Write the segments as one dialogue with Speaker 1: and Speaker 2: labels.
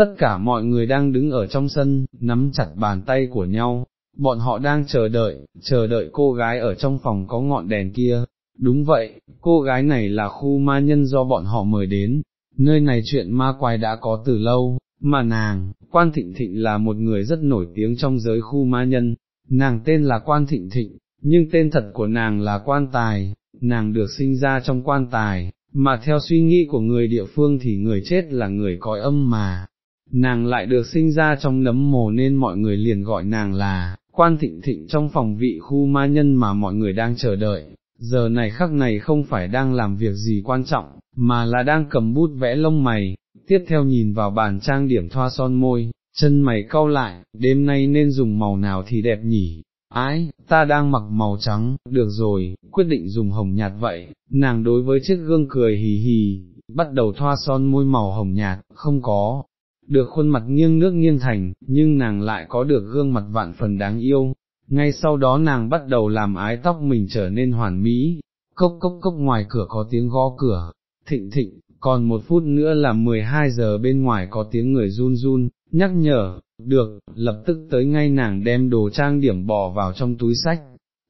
Speaker 1: tất cả mọi người đang đứng ở trong sân, nắm chặt bàn tay của nhau, bọn họ đang chờ đợi, chờ đợi cô gái ở trong phòng có ngọn đèn kia. Đúng vậy, cô gái này là khu ma nhân do bọn họ mời đến, nơi này chuyện ma quái đã có từ lâu, mà nàng, Quan Thịnh Thịnh là một người rất nổi tiếng trong giới khu ma nhân, nàng tên là Quan Thịnh Thịnh, nhưng tên thật của nàng là Quan Tài, nàng được sinh ra trong quan tài, mà theo suy nghĩ của người địa phương thì người chết là người cõi âm mà, nàng lại được sinh ra trong nấm mồ nên mọi người liền gọi nàng là, quan thịnh thịnh trong phòng vị khu ma nhân mà mọi người đang chờ đợi, giờ này khắc này không phải đang làm việc gì quan trọng, mà là đang cầm bút vẽ lông mày, tiếp theo nhìn vào bàn trang điểm thoa son môi, chân mày cau lại, đêm nay nên dùng màu nào thì đẹp nhỉ, ái, ta đang mặc màu trắng, được rồi, quyết định dùng hồng nhạt vậy, nàng đối với chiếc gương cười hì hì, bắt đầu thoa son môi màu hồng nhạt, không có, được khuôn mặt nghiêng nước nghiêng thành, nhưng nàng lại có được gương mặt vạn phần đáng yêu, ngay sau đó nàng bắt đầu làm ái tóc mình trở nên hoàn mỹ, cốc cốc cốc ngoài cửa có tiếng gõ cửa, thịnh thịnh, còn một phút nữa là 12 giờ bên ngoài có tiếng người run run, nhắc nhở, được, lập tức tới ngay nàng đem đồ trang điểm bỏ vào trong túi sách,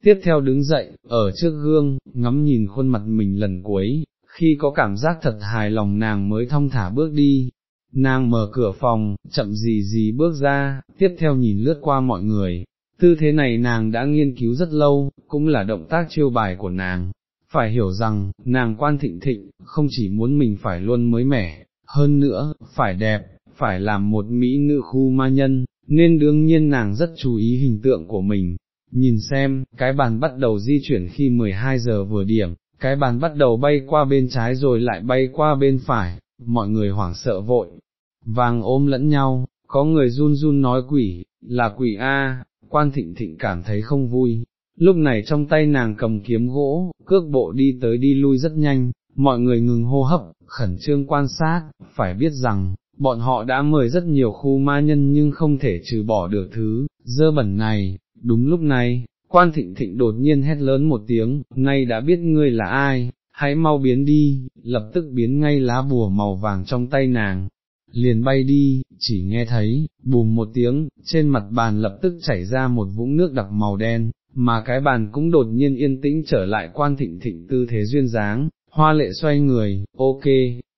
Speaker 1: tiếp theo đứng dậy, ở trước gương, ngắm nhìn khuôn mặt mình lần cuối, khi có cảm giác thật hài lòng nàng mới thong thả bước đi, nàng mở cửa phòng, chậm gì gì bước ra, tiếp theo nhìn lướt qua mọi người, tư thế này nàng đã nghiên cứu rất lâu, cũng là động tác chiêu bài của nàng. Phải hiểu rằng, nàng quan thịnh thịnh, không chỉ muốn mình phải luôn mới mẻ, hơn nữa, phải đẹp, phải làm một mỹ nữ khu ma nhân, nên đương nhiên nàng rất chú ý hình tượng của mình. Nhìn xem, cái bàn bắt đầu di chuyển khi 12 giờ vừa điểm, cái bàn bắt đầu bay qua bên trái rồi lại bay qua bên phải, mọi người hoảng sợ vội, vàng ôm lẫn nhau, có người run run nói quỷ, là quỷ A, quan thịnh thịnh cảm thấy không vui, lúc này trong tay nàng cầm kiếm gỗ, cước bộ đi tới đi lui rất nhanh, mọi người ngừng hô hấp, khẩn trương quan sát, phải biết rằng, bọn họ đã mời rất nhiều khu ma nhân nhưng không thể trừ bỏ được thứ, dơ bẩn này, đúng lúc này, quan thịnh thịnh đột nhiên hét lớn một tiếng, nay đã biết ngươi là ai, hãy mau biến đi, lập tức biến ngay lá bùa màu vàng trong tay nàng, liền bay đi, chỉ nghe thấy, bùm một tiếng, trên mặt bàn lập tức chảy ra một vũng nước đặc màu đen, mà cái bàn cũng đột nhiên yên tĩnh trở lại quan thịnh thịnh tư thế duyên dáng, hoa lệ xoay người, ok,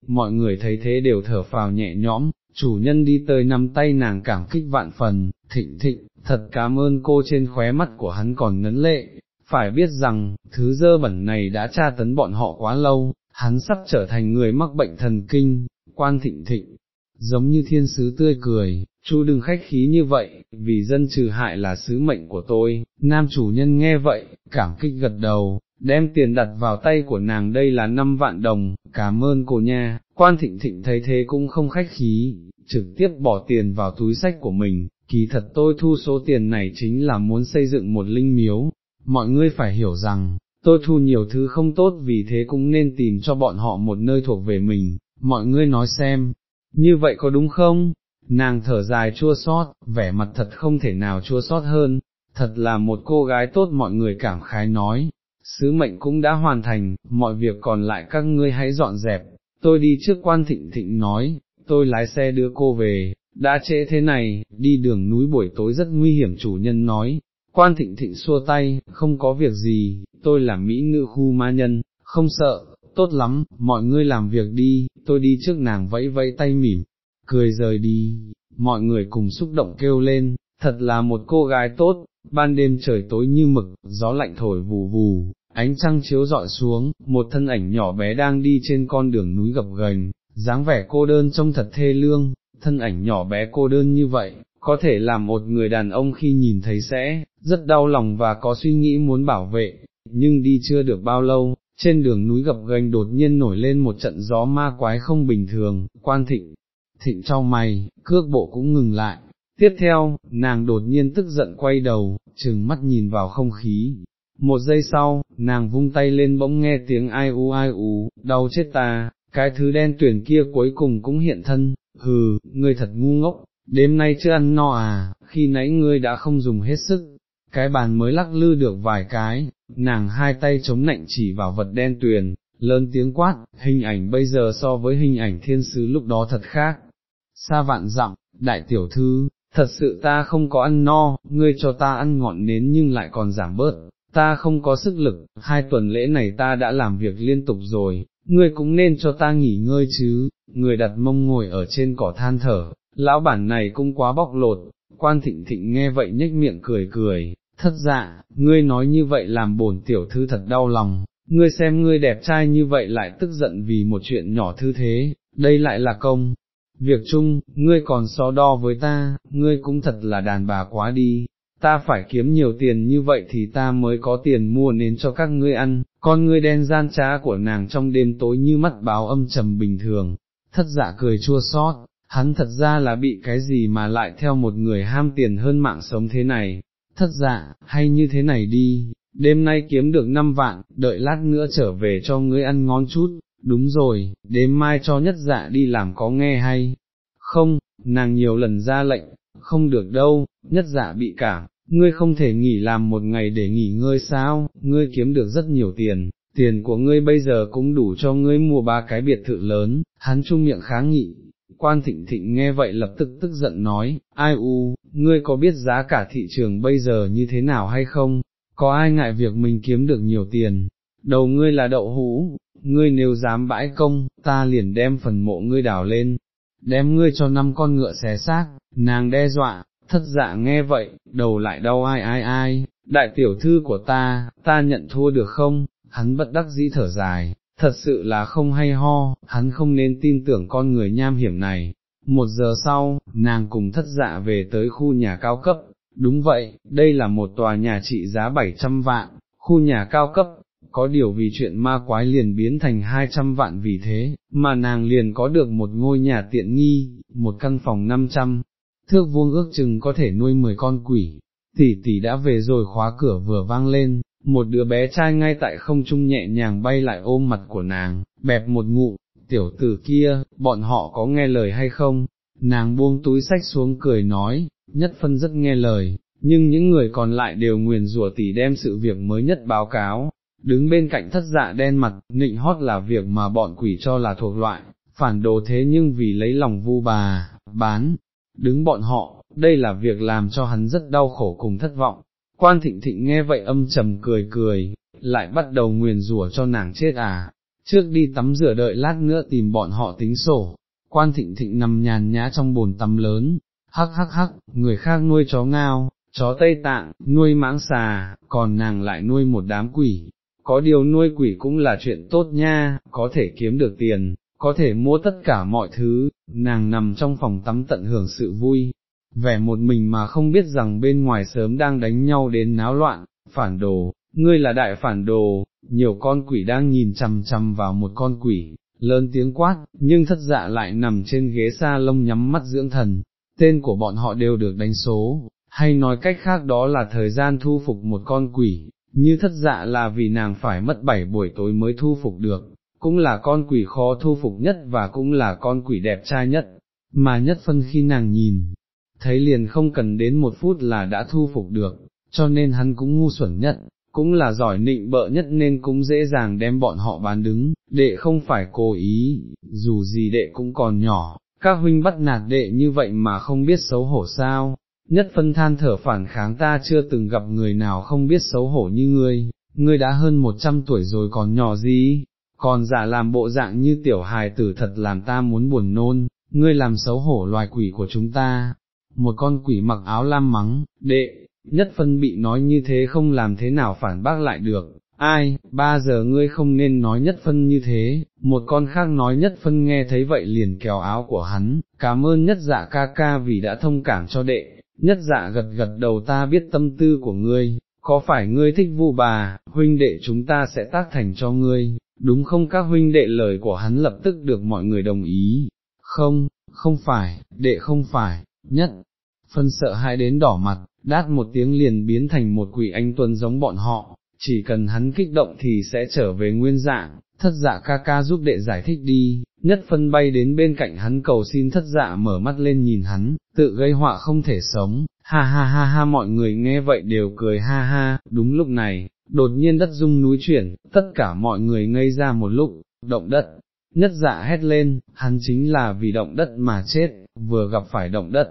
Speaker 1: mọi người thấy thế đều thở phào nhẹ nhõm, chủ nhân đi tới nắm tay nàng cảm kích vạn phần, thịnh thịnh, thật cảm ơn cô trên khóe mắt của hắn còn ngấn lệ, phải biết rằng, thứ dơ bẩn này đã tra tấn bọn họ quá lâu, hắn sắp trở thành người mắc bệnh thần kinh, quan thịnh thịnh, giống như thiên sứ tươi cười, chú đừng khách khí như vậy, vì dân trừ hại là sứ mệnh của tôi, nam chủ nhân nghe vậy, cảm kích gật đầu, đem tiền đặt vào tay của nàng đây là 5 vạn đồng, cảm ơn cô nha, quan thịnh thịnh thấy thế cũng không khách khí, trực tiếp bỏ tiền vào túi sách của mình, kỳ thật tôi thu số tiền này chính là muốn xây dựng một linh miếu, mọi người phải hiểu rằng, tôi thu nhiều thứ không tốt vì thế cũng nên tìm cho bọn họ một nơi thuộc về mình, mọi người nói xem, như vậy có đúng không? Nàng thở dài chua sót, vẻ mặt thật không thể nào chua sót hơn, thật là một cô gái tốt mọi người cảm khái nói, sứ mệnh cũng đã hoàn thành, mọi việc còn lại các ngươi hãy dọn dẹp, tôi đi trước quan thịnh thịnh nói, tôi lái xe đưa cô về, đã trễ thế này, đi đường núi buổi tối rất nguy hiểm chủ nhân nói, quan thịnh thịnh xua tay, không có việc gì, tôi là mỹ nữ khu ma nhân, không sợ, tốt lắm, mọi ngươi làm việc đi, tôi đi trước nàng vẫy vẫy tay mỉm, cười rời đi, mọi người cùng xúc động kêu lên, thật là một cô gái tốt, ban đêm trời tối như mực, gió lạnh thổi vù vù, ánh trăng chiếu dọi xuống, một thân ảnh nhỏ bé đang đi trên con đường núi gập ghềnh, dáng vẻ cô đơn trông thật thê lương, thân ảnh nhỏ bé cô đơn như vậy, có thể làm một người đàn ông khi nhìn thấy sẽ, rất đau lòng và có suy nghĩ muốn bảo vệ, nhưng đi chưa được bao lâu, trên đường núi gập ghềnh đột nhiên nổi lên một trận gió ma quái không bình thường, quan thịnh, thịnh trong mày, cước bộ cũng ngừng lại, tiếp theo, nàng đột nhiên tức giận quay đầu, trừng mắt nhìn vào không khí. Một giây sau, nàng vung tay lên bỗng nghe tiếng ai u ai ú, đau chết ta, cái thứ đen tuyển kia cuối cùng cũng hiện thân, hừ, ngươi thật ngu ngốc, đêm nay chưa ăn no à, khi nãy ngươi đã không dùng hết sức, cái bàn mới lắc lư được vài cái, nàng hai tay chống nạnh chỉ vào vật đen tuyền, lớn tiếng quát, hình ảnh bây giờ so với hình ảnh thiên sứ lúc đó thật khác, xa vạn dặm, đại tiểu thư, thật sự ta không có ăn no, ngươi cho ta ăn ngọn nến nhưng lại còn giảm bớt, ta không có sức lực, hai tuần lễ này ta đã làm việc liên tục rồi, ngươi cũng nên cho ta nghỉ ngơi chứ, người đặt mông ngồi ở trên cỏ than thở, lão bản này cũng quá bóc lột, quan thịnh thịnh nghe vậy nhếch miệng cười cười, thất dạ, ngươi nói như vậy làm bổn tiểu thư thật đau lòng, ngươi xem ngươi đẹp trai như vậy lại tức giận vì một chuyện nhỏ thư thế, đây lại là công. Việc chung, ngươi còn so đo với ta, ngươi cũng thật là đàn bà quá đi, ta phải kiếm nhiều tiền như vậy thì ta mới có tiền mua nến cho các ngươi ăn, con ngươi đen gian trá của nàng trong đêm tối như mắt báo âm trầm bình thường, thất dạ cười chua xót, hắn thật ra là bị cái gì mà lại theo một người ham tiền hơn mạng sống thế này, thất dạ, hay như thế này đi, đêm nay kiếm được 5 vạn, đợi lát nữa trở về cho ngươi ăn ngon chút, đúng rồi, đêm mai cho nhất dạ đi làm có nghe hay, không, nàng nhiều lần ra lệnh, không được đâu, nhất dạ bị cảm, ngươi không thể nghỉ làm một ngày để nghỉ ngơi sao, ngươi kiếm được rất nhiều tiền, tiền của ngươi bây giờ cũng đủ cho ngươi mua ba cái biệt thự lớn, hắn chung miệng kháng nghị. Quan thịnh thịnh nghe vậy lập tức tức giận nói, ai u, ngươi có biết giá cả thị trường bây giờ như thế nào hay không, có ai ngại việc mình kiếm được nhiều tiền, đầu ngươi là đậu hũ, ngươi nếu dám bãi công, ta liền đem phần mộ ngươi đào lên, đem ngươi cho năm con ngựa xé xác, nàng đe dọa, thất dạ nghe vậy, đầu lại đau ai ai ai, đại tiểu thư của ta, ta nhận thua được không, hắn bất đắc dĩ thở dài, thật sự là không hay ho, hắn không nên tin tưởng con người nham hiểm này. Một giờ sau, nàng cùng thất dạ về tới khu nhà cao cấp, đúng vậy, đây là một tòa nhà trị giá 700 vạn, khu nhà cao cấp, có điều vì chuyện ma quái liền biến thành 200 vạn vì thế, mà nàng liền có được một ngôi nhà tiện nghi, một căn phòng 500, thước vuông ước chừng có thể nuôi 10 con quỷ, tỷ tỷ đã về rồi khóa cửa vừa vang lên, một đứa bé trai ngay tại không trung nhẹ nhàng bay lại ôm mặt của nàng, bẹp một ngụ, tiểu tử kia, bọn họ có nghe lời hay không, nàng buông túi sách xuống cười nói, nhất phân rất nghe lời, nhưng những người còn lại đều nguyền rủa tỷ đem sự việc mới nhất báo cáo, đứng bên cạnh thất dạ đen mặt, nịnh hót là việc mà bọn quỷ cho là thuộc loại, phản đồ thế nhưng vì lấy lòng vu bà, bán, đứng bọn họ, đây là việc làm cho hắn rất đau khổ cùng thất vọng. Quan thịnh thịnh nghe vậy âm trầm cười cười, lại bắt đầu nguyền rủa cho nàng chết à, trước đi tắm rửa đợi lát nữa tìm bọn họ tính sổ, quan thịnh thịnh nằm nhàn nhã trong bồn tắm lớn, hắc hắc hắc, người khác nuôi chó ngao, chó Tây Tạng, nuôi mãng xà, còn nàng lại nuôi một đám quỷ, có điều nuôi quỷ cũng là chuyện tốt nha, có thể kiếm được tiền, có thể mua tất cả mọi thứ, nàng nằm trong phòng tắm tận hưởng sự vui, vẻ một mình mà không biết rằng bên ngoài sớm đang đánh nhau đến náo loạn, phản đồ, ngươi là đại phản đồ, nhiều con quỷ đang nhìn chằm chằm vào một con quỷ, lớn tiếng quát, nhưng thất dạ lại nằm trên ghế sa lông nhắm mắt dưỡng thần, tên của bọn họ đều được đánh số, hay nói cách khác đó là thời gian thu phục một con quỷ, như thất dạ là vì nàng phải mất bảy buổi tối mới thu phục được, cũng là con quỷ khó thu phục nhất và cũng là con quỷ đẹp trai nhất, mà nhất phân khi nàng nhìn, thấy liền không cần đến một phút là đã thu phục được, cho nên hắn cũng ngu xuẩn nhất, cũng là giỏi nịnh bợ nhất nên cũng dễ dàng đem bọn họ bán đứng, đệ không phải cố ý, dù gì đệ cũng còn nhỏ, các huynh bắt nạt đệ như vậy mà không biết xấu hổ sao, nhất phân than thở phản kháng ta chưa từng gặp người nào không biết xấu hổ như ngươi, ngươi đã hơn một trăm tuổi rồi còn nhỏ gì, còn giả làm bộ dạng như tiểu hài tử thật làm ta muốn buồn nôn, ngươi làm xấu hổ loài quỷ của chúng ta, một con quỷ mặc áo lam mắng, đệ, nhất phân bị nói như thế không làm thế nào phản bác lại được, ai, ba giờ ngươi không nên nói nhất phân như thế, một con khác nói nhất phân nghe thấy vậy liền kéo áo của hắn, cảm ơn nhất dạ ca ca vì đã thông cảm cho đệ, nhất dạ gật gật đầu ta biết tâm tư của ngươi, có phải ngươi thích vu bà, huynh đệ chúng ta sẽ tác thành cho ngươi, đúng không các huynh đệ? Lời của hắn lập tức được mọi người đồng ý, không, không phải, đệ không phải, nhất, phân sợ hai đến đỏ mặt, đát một tiếng liền biến thành một quỷ anh tuân giống bọn họ, chỉ cần hắn kích động thì sẽ trở về nguyên dạng, thất dạ ca ca giúp đệ giải thích đi, nhất phân bay đến bên cạnh hắn cầu xin thất dạ mở mắt lên nhìn hắn, tự gây họa không thể sống, ha ha ha ha mọi người nghe vậy đều cười ha ha, đúng lúc này, đột nhiên đất rung núi chuyển, tất cả mọi người ngây ra một lúc, động đất, nhất dạ hét lên, hắn chính là vì động đất mà chết, vừa gặp phải động đất,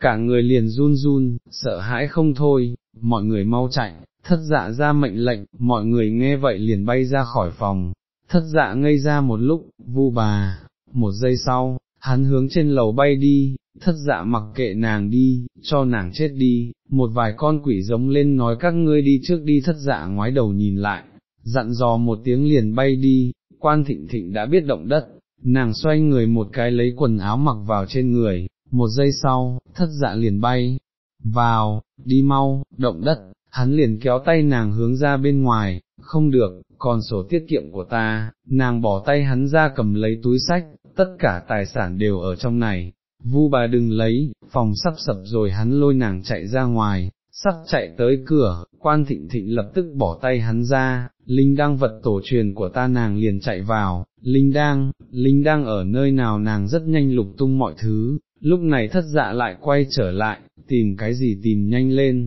Speaker 1: cả người liền run run, sợ hãi không thôi, mọi người mau chạy, thất dạ ra mệnh lệnh, mọi người nghe vậy liền bay ra khỏi phòng, thất dạ ngây ra một lúc, vu bà, một giây sau, hắn hướng trên lầu bay đi, thất dạ mặc kệ nàng đi, cho nàng chết đi, một vài con quỷ giống lên nói các ngươi đi trước đi thất dạ ngoái đầu nhìn lại, dặn dò một tiếng liền bay đi, quan thịnh thịnh đã biết động đất, nàng xoay người một cái lấy quần áo mặc vào trên người, một giây sau, thất dạ liền bay, vào, đi mau, động đất, hắn liền kéo tay nàng hướng ra bên ngoài, không được, còn sổ tiết kiệm của ta, nàng bỏ tay hắn ra cầm lấy túi sách, tất cả tài sản đều ở trong này, vu bà đừng lấy, phòng sắp sập rồi hắn lôi nàng chạy ra ngoài, sắp chạy tới cửa, quan thịnh thịnh lập tức bỏ tay hắn ra, Linh đang vật tổ truyền của ta nàng liền chạy vào, Linh đang, Linh đang ở nơi nào nàng rất nhanh lục tung mọi thứ, lúc này thất dạ lại quay trở lại, tìm cái gì tìm nhanh lên,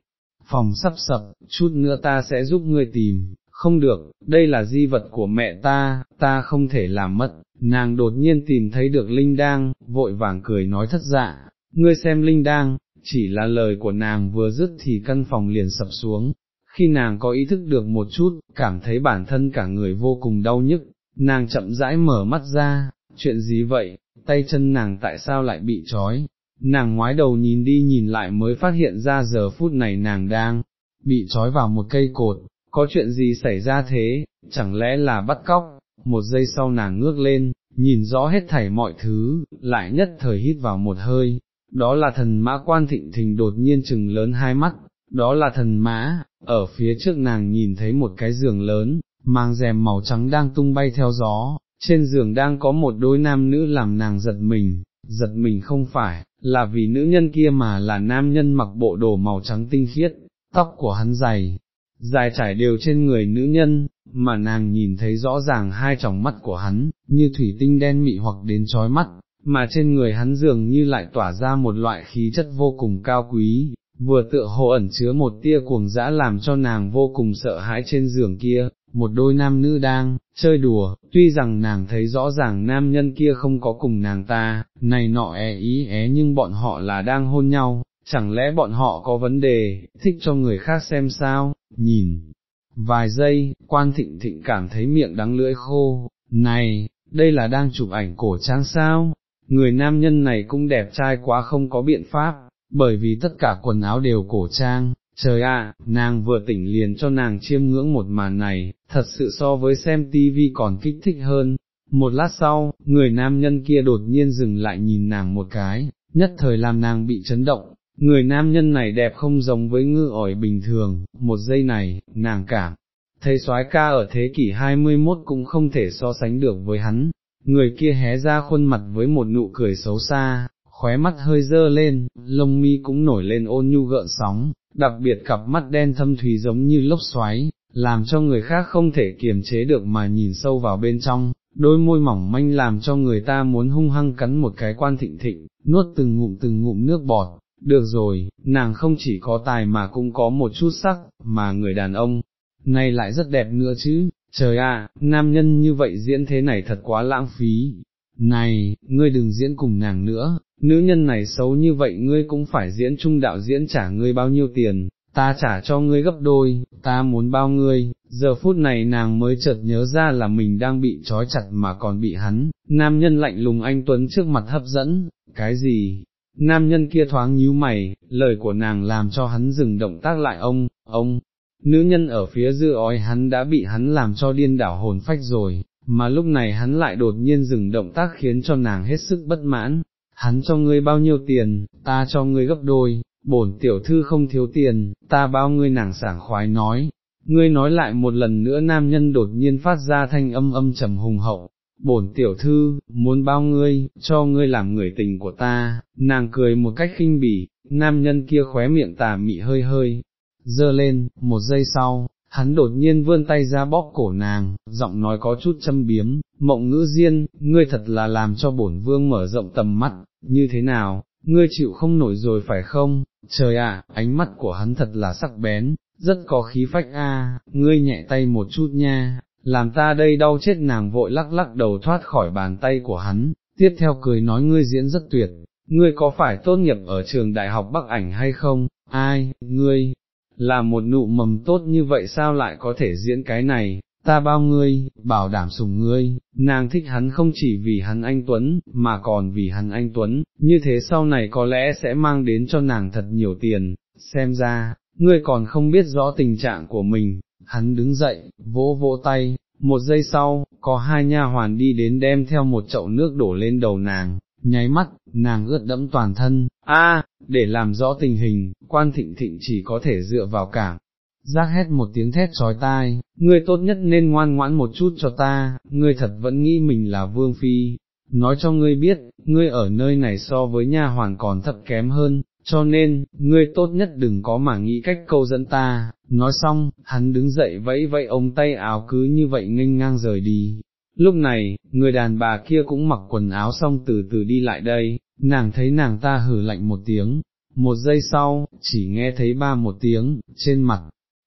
Speaker 1: phòng sắp sập, chút nữa ta sẽ giúp ngươi tìm, không được, đây là di vật của mẹ ta, ta không thể làm mất, nàng đột nhiên tìm thấy được Linh đang, vội vàng cười nói thất dạ, ngươi xem Linh đang, chỉ là lời của nàng vừa dứt thì căn phòng liền sập xuống, khi nàng có ý thức được một chút, cảm thấy bản thân cả người vô cùng đau nhức, nàng chậm rãi mở mắt ra, chuyện gì vậy, tay chân nàng tại sao lại bị trói, nàng ngoái đầu nhìn đi nhìn lại mới phát hiện ra giờ phút này nàng đang bị trói vào một cây cột, có chuyện gì xảy ra thế, chẳng lẽ là bắt cóc, một giây sau nàng ngước lên, nhìn rõ hết thảy mọi thứ, lại nhất thời hít vào một hơi, đó là thần mã quan thịnh thình đột nhiên chừng lớn hai mắt, đó là thần mã, ở phía trước nàng nhìn thấy một cái giường lớn, mang rèm màu trắng đang tung bay theo gió, trên giường đang có một đôi nam nữ làm nàng giật mình, giật mình không phải, là vì nữ nhân kia mà là nam nhân mặc bộ đồ màu trắng tinh khiết, tóc của hắn dày, dài trải đều trên người nữ nhân, mà nàng nhìn thấy rõ ràng hai tròng mắt của hắn, như thủy tinh đen mị hoặc đến trói mắt, mà trên người hắn dường như lại tỏa ra một loại khí chất vô cùng cao quý, vừa tựa hồ ẩn chứa một tia cuồng dã làm cho nàng vô cùng sợ hãi trên giường kia, một đôi nam nữ đang chơi đùa, tuy rằng nàng thấy rõ ràng nam nhân kia không có cùng nàng ta, này nọ e ý é nhưng bọn họ là đang hôn nhau, chẳng lẽ bọn họ có vấn đề, thích cho người khác xem sao, nhìn. Vài giây, quan thịnh thịnh cảm thấy miệng đắng lưỡi khô, này, đây là đang chụp ảnh cổ trang sao, người nam nhân này cũng đẹp trai quá không có biện pháp, bởi vì tất cả quần áo đều cổ trang, trời ạ, nàng vừa tỉnh liền cho nàng chiêm ngưỡng một màn này, thật sự so với xem tivi còn kích thích hơn. Một lát sau, người nam nhân kia đột nhiên dừng lại nhìn nàng một cái, nhất thời làm nàng bị chấn động, người nam nhân này đẹp không giống với ngư ỏi bình thường, một giây này, nàng cảm, thấy soái ca ở thế kỷ 21 cũng không thể so sánh được với hắn, người kia hé ra khuôn mặt với một nụ cười xấu xa, khóe mắt hơi dơ lên, lông mi cũng nổi lên ôn nhu gợn sóng, đặc biệt cặp mắt đen thâm thủy giống như lốc xoáy, làm cho người khác không thể kiềm chế được mà nhìn sâu vào bên trong, đôi môi mỏng manh làm cho người ta muốn hung hăng cắn một cái quan thịnh thịnh, nuốt từng ngụm từng ngụm nước bọt. Được rồi, nàng không chỉ có tài mà cũng có một chút sắc, mà người đàn ông, này lại rất đẹp nữa chứ, trời ạ, nam nhân như vậy diễn thế này thật quá lãng phí, này, ngươi đừng diễn cùng nàng nữa, nữ nhân này xấu như vậy ngươi cũng phải diễn trung đạo diễn trả ngươi bao nhiêu tiền, ta trả cho ngươi gấp đôi, ta muốn bao ngươi, giờ phút này nàng mới chợt nhớ ra là mình đang bị trói chặt mà còn bị hắn, nam nhân lạnh lùng anh Tuấn trước mặt hấp dẫn, cái gì? Nam nhân kia thoáng nhíu mày, lời của nàng làm cho hắn dừng động tác lại ông, ông, nữ nhân ở phía dư ói hắn đã bị hắn làm cho điên đảo hồn phách rồi, mà lúc này hắn lại đột nhiên dừng động tác khiến cho nàng hết sức bất mãn, hắn cho ngươi bao nhiêu tiền, ta cho ngươi gấp đôi, bổn tiểu thư không thiếu tiền, ta bao ngươi nàng sảng khoái nói, ngươi nói lại một lần nữa nam nhân đột nhiên phát ra thanh âm âm trầm hùng hậu, bổn tiểu thư, muốn bao ngươi, cho ngươi làm người tình của ta, nàng cười một cách khinh bỉ, nam nhân kia khóe miệng tà mị hơi hơi, dơ lên, một giây sau, hắn đột nhiên vươn tay ra bóp cổ nàng, giọng nói có chút châm biếm, mộng ngữ diên, ngươi thật là làm cho bổn vương mở rộng tầm mắt, như thế nào, ngươi chịu không nổi rồi phải không, trời ạ, ánh mắt của hắn thật là sắc bén, rất có khí phách a, ngươi nhẹ tay một chút nha, làm ta đây đau chết nàng vội lắc lắc đầu thoát khỏi bàn tay của hắn, tiếp theo cười nói ngươi diễn rất tuyệt, ngươi có phải tốt nghiệp ở trường đại học Bắc Ảnh hay không, ai, ngươi, là một nụ mầm tốt như vậy sao lại có thể diễn cái này, ta bao ngươi, bảo đảm sùng ngươi, nàng thích hắn không chỉ vì hắn anh Tuấn, mà còn vì hắn anh Tuấn, như thế sau này có lẽ sẽ mang đến cho nàng thật nhiều tiền, xem ra, ngươi còn không biết rõ tình trạng của mình, hắn đứng dậy, vỗ vỗ tay, một giây sau, có hai nha hoàn đi đến đem theo một chậu nước đổ lên đầu nàng, nháy mắt, nàng ướt đẫm toàn thân, a, để làm rõ tình hình, quan thịnh thịnh chỉ có thể dựa vào cảng. Giác hét một tiếng thét trói tai, ngươi tốt nhất nên ngoan ngoãn một chút cho ta, ngươi thật vẫn nghĩ mình là vương phi, nói cho ngươi biết, ngươi ở nơi này so với nha hoàn còn thật kém hơn, cho nên, ngươi tốt nhất đừng có mà nghĩ cách câu dẫn ta, nói xong, hắn đứng dậy vẫy vẫy ông tay áo cứ như vậy nghênh ngang rời đi. Lúc này, người đàn bà kia cũng mặc quần áo xong từ từ đi lại đây, nàng thấy nàng ta hử lạnh một tiếng, một giây sau, chỉ nghe thấy ba một tiếng, trên mặt,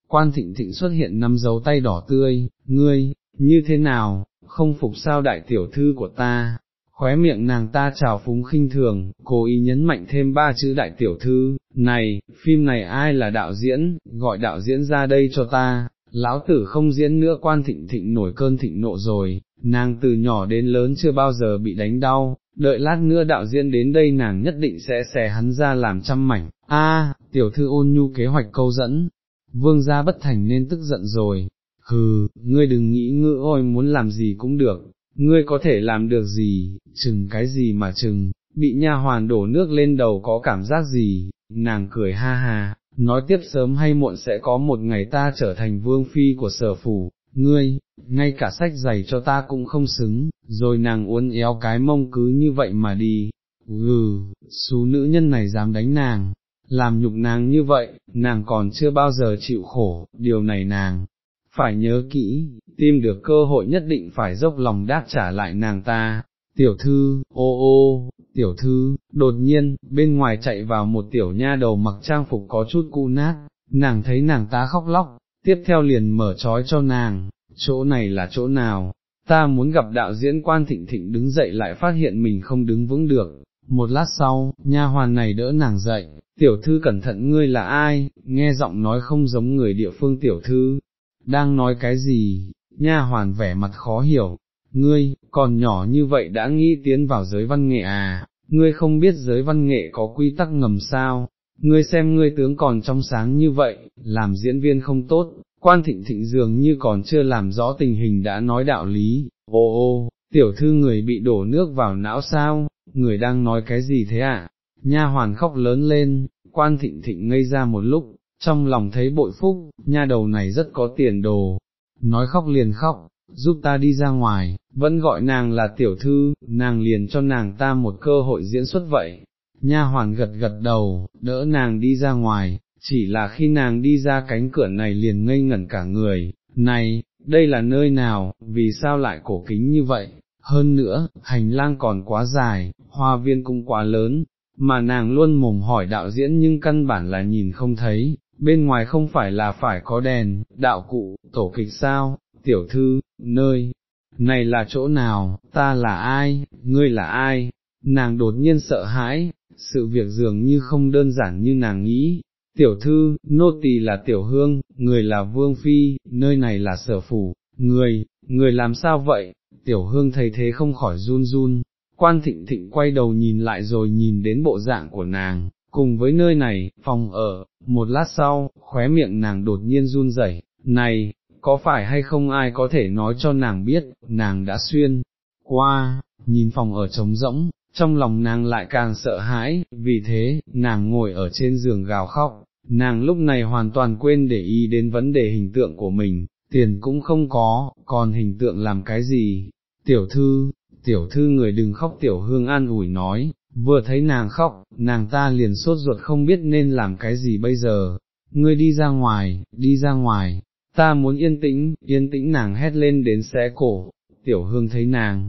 Speaker 1: quan thịnh thịnh xuất hiện năm dấu tay đỏ tươi, ngươi, như thế nào, không phục sao đại tiểu thư của ta, khóe miệng nàng ta trào phúng khinh thường, cố ý nhấn mạnh thêm ba chữ đại tiểu thư, này, phim này ai là đạo diễn, gọi đạo diễn ra đây cho ta, lão tử không diễn nữa quan thịnh thịnh nổi cơn thịnh nộ rồi, nàng từ nhỏ đến lớn chưa bao giờ bị đánh đau, đợi lát nữa đạo diễn đến đây nàng nhất định sẽ xẻ hắn ra làm trăm mảnh, a tiểu thư ôn nhu kế hoạch câu dẫn, vương gia bất thành nên tức giận rồi, hừ, ngươi đừng nghĩ ngữ ôi muốn làm gì cũng được, ngươi có thể làm được gì, chừng cái gì mà chừng, bị nha hoàn đổ nước lên đầu có cảm giác gì, nàng cười ha ha, nói tiếp sớm hay muộn sẽ có một ngày ta trở thành vương phi của sở phủ, ngươi, ngay cả sách giày cho ta cũng không xứng, rồi nàng uốn éo cái mông cứ như vậy mà đi, gừ, xú nữ nhân này dám đánh nàng, làm nhục nàng như vậy, nàng còn chưa bao giờ chịu khổ, điều này nàng, phải nhớ kỹ, tìm được cơ hội nhất định phải dốc lòng đáp trả lại nàng ta. Tiểu thư, ô ô, tiểu thư, đột nhiên, bên ngoài chạy vào một tiểu nha đầu mặc trang phục có chút cu nát, nàng thấy nàng ta khóc lóc, tiếp theo liền mở trói cho nàng, chỗ này là chỗ nào, ta muốn gặp đạo diễn quan thịnh thịnh đứng dậy lại phát hiện mình không đứng vững được, một lát sau, nha hoàn này đỡ nàng dậy, tiểu thư cẩn thận ngươi là ai, nghe giọng nói không giống người địa phương tiểu thư, đang nói cái gì, nha hoàn vẻ mặt khó hiểu, ngươi, còn nhỏ như vậy đã nghĩ tiến vào giới văn nghệ à, ngươi không biết giới văn nghệ có quy tắc ngầm sao, ngươi xem ngươi tướng còn trong sáng như vậy, làm diễn viên không tốt, quan thịnh thịnh dường như còn chưa làm rõ tình hình đã nói đạo lý, ô ô, tiểu thư người bị đổ nước vào não sao, người đang nói cái gì thế ạ, nha hoàn khóc lớn lên, quan thịnh thịnh ngây ra một lúc, trong lòng thấy bội phúc, nha đầu này rất có tiền đồ, nói khóc liền khóc, giúp ta đi ra ngoài, vẫn gọi nàng là tiểu thư, nàng liền cho nàng ta một cơ hội diễn xuất vậy. Nha hoàn gật gật đầu, đỡ nàng đi ra ngoài, chỉ là khi nàng đi ra cánh cửa này liền ngây ngẩn cả người, này, đây là nơi nào, vì sao lại cổ kính như vậy, hơn nữa, hành lang còn quá dài, hoa viên cũng quá lớn, mà nàng luôn mồm hỏi đạo diễn nhưng căn bản là nhìn không thấy, bên ngoài không phải là phải có đèn, đạo cụ, tổ kịch sao, tiểu thư, nơi, này là chỗ nào, ta là ai, ngươi là ai, nàng đột nhiên sợ hãi, sự việc dường như không đơn giản như nàng nghĩ, tiểu thư, nô tỳ là tiểu hương, người là vương phi, nơi này là sở phủ, người, người làm sao vậy, tiểu hương thấy thế không khỏi run run, quan thịnh thịnh quay đầu nhìn lại rồi nhìn đến bộ dạng của nàng, cùng với nơi này, phòng ở, một lát sau, khóe miệng nàng đột nhiên run rẩy, này, có phải hay không ai có thể nói cho nàng biết, nàng đã xuyên, qua, nhìn phòng ở trống rỗng, trong lòng nàng lại càng sợ hãi, vì thế, nàng ngồi ở trên giường gào khóc, nàng lúc này hoàn toàn quên để ý đến vấn đề hình tượng của mình, tiền cũng không có, còn hình tượng làm cái gì, tiểu thư, tiểu thư người đừng khóc tiểu hương an ủi nói, vừa thấy nàng khóc, nàng ta liền sốt ruột không biết nên làm cái gì bây giờ, ngươi đi ra ngoài, đi ra ngoài, ta muốn yên tĩnh, yên tĩnh nàng hét lên đến xé cổ, tiểu hương thấy nàng,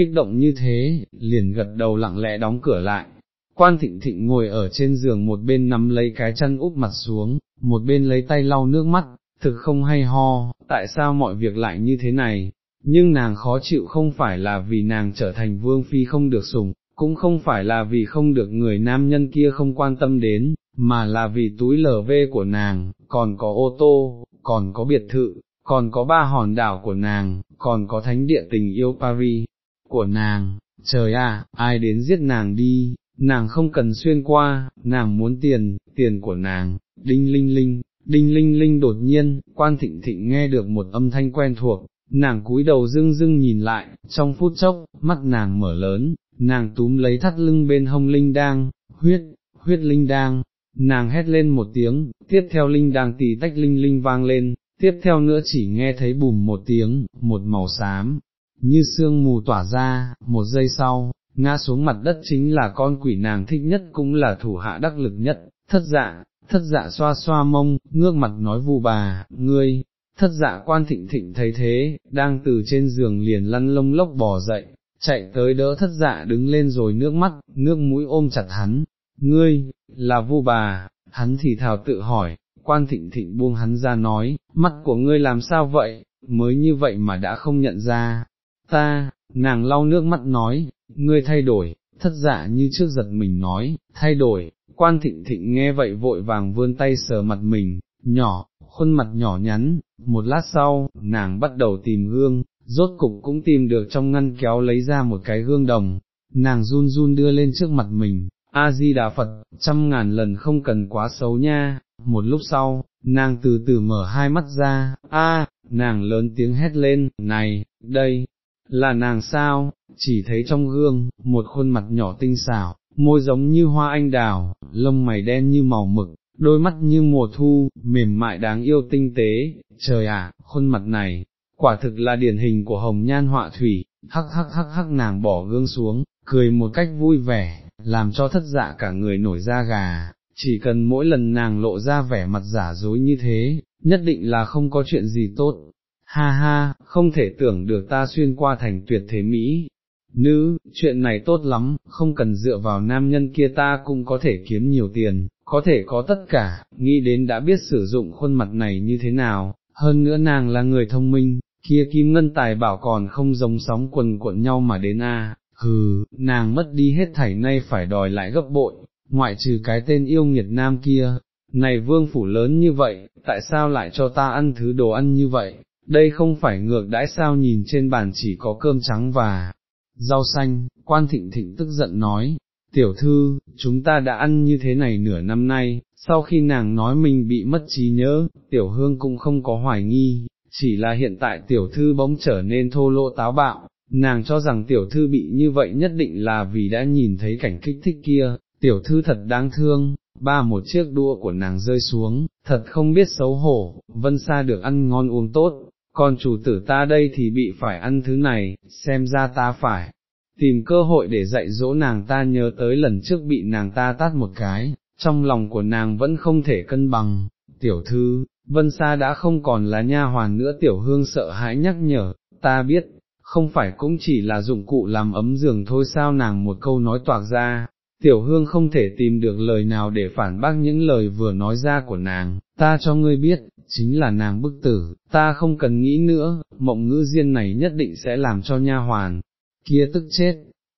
Speaker 1: kích động như thế, liền gật đầu lặng lẽ đóng cửa lại. Quan thịnh thịnh ngồi ở trên giường một bên nắm lấy cái chân úp mặt xuống, một bên lấy tay lau nước mắt, thực không hay ho, tại sao mọi việc lại như thế này, nhưng nàng khó chịu không phải là vì nàng trở thành vương phi không được sủng, cũng không phải là vì không được người nam nhân kia không quan tâm đến, mà là vì túi lở vê của nàng, còn có ô tô, còn có biệt thự, còn có ba hòn đảo của nàng, còn có thánh địa tình yêu Paris của nàng, trời à, ai đến giết nàng đi, nàng không cần xuyên qua, nàng muốn tiền, tiền của nàng, đinh linh linh, đinh linh linh đột nhiên, quan thịnh thịnh nghe được một âm thanh quen thuộc, nàng cúi đầu dưng dưng nhìn lại, trong phút chốc, mắt nàng mở lớn, nàng túm lấy thắt lưng bên hông linh đang, huyết, huyết linh đang, nàng hét lên một tiếng, tiếp theo linh đang tì tách linh linh vang lên, tiếp theo nữa chỉ nghe thấy bùm một tiếng, một màu xám, như sương mù tỏa ra, một giây sau, ngã xuống mặt đất chính là con quỷ nàng thích nhất cũng là thủ hạ đắc lực nhất, thất dạ, thất dạ xoa xoa mông, ngước mặt nói vù bà, ngươi, thất dạ quan thịnh thịnh thấy thế, đang từ trên giường liền lăn lông lốc bò dậy, chạy tới đỡ thất dạ đứng lên rồi nước mắt, nước mũi ôm chặt hắn, ngươi, là vu bà, hắn thì thào tự hỏi, quan thịnh thịnh buông hắn ra nói, mắt của ngươi làm sao vậy, mới như vậy mà đã không nhận ra, ta, nàng lau nước mắt nói, ngươi thay đổi, thất dạ như trước giật mình nói, thay đổi, quan thịnh thịnh nghe vậy vội vàng vươn tay sờ mặt mình, nhỏ, khuôn mặt nhỏ nhắn, một lát sau, nàng bắt đầu tìm gương, rốt cục cũng tìm được trong ngăn kéo lấy ra một cái gương đồng, nàng run run đưa lên trước mặt mình, A-di-đà Phật, trăm ngàn lần không cần quá xấu nha, một lúc sau, nàng từ từ mở hai mắt ra, a, nàng lớn tiếng hét lên, này, đây, là nàng sao, chỉ thấy trong gương, một khuôn mặt nhỏ tinh xảo, môi giống như hoa anh đào, lông mày đen như màu mực, đôi mắt như mùa thu, mềm mại đáng yêu tinh tế, trời ạ, khuôn mặt này, quả thực là điển hình của hồng nhan họa thủy, hắc hắc hắc hắc nàng bỏ gương xuống, cười một cách vui vẻ, làm cho thất dạ cả người nổi da gà, chỉ cần mỗi lần nàng lộ ra vẻ mặt giả dối như thế, nhất định là không có chuyện gì tốt. Ha ha, không thể tưởng được ta xuyên qua thành tuyệt thế Mỹ. Nữ, chuyện này tốt lắm, không cần dựa vào nam nhân kia ta cũng có thể kiếm nhiều tiền, có thể có tất cả, nghĩ đến đã biết sử dụng khuôn mặt này như thế nào, hơn nữa nàng là người thông minh, kia kim ngân tài bảo còn không giống sóng quần cuộn nhau mà đến a. hừ, nàng mất đi hết thảy nay phải đòi lại gấp bội, ngoại trừ cái tên yêu nghiệt nam kia, này vương phủ lớn như vậy, tại sao lại cho ta ăn thứ đồ ăn như vậy, đây không phải ngược đãi sao nhìn trên bàn chỉ có cơm trắng và rau xanh, quan thịnh thịnh tức giận nói, tiểu thư, chúng ta đã ăn như thế này nửa năm nay, sau khi nàng nói mình bị mất trí nhớ, tiểu hương cũng không có hoài nghi, chỉ là hiện tại tiểu thư bỗng trở nên thô lỗ táo bạo, nàng cho rằng tiểu thư bị như vậy nhất định là vì đã nhìn thấy cảnh kích thích kia, tiểu thư thật đáng thương, ba một chiếc đũa của nàng rơi xuống, thật không biết xấu hổ, vân xa được ăn ngon uống tốt, còn chủ tử ta đây thì bị phải ăn thứ này, xem ra ta phải tìm cơ hội để dạy dỗ nàng ta nhớ tới lần trước bị nàng ta tát một cái, trong lòng của nàng vẫn không thể cân bằng, tiểu thư, vân sa đã không còn là nha hoàn nữa tiểu hương sợ hãi nhắc nhở, ta biết, không phải cũng chỉ là dụng cụ làm ấm giường thôi sao nàng một câu nói toạc ra, tiểu hương không thể tìm được lời nào để phản bác những lời vừa nói ra của nàng, ta cho ngươi biết, chính là nàng bức tử, ta không cần nghĩ nữa, mộng ngữ diên này nhất định sẽ làm cho nha hoàn, kia tức chết,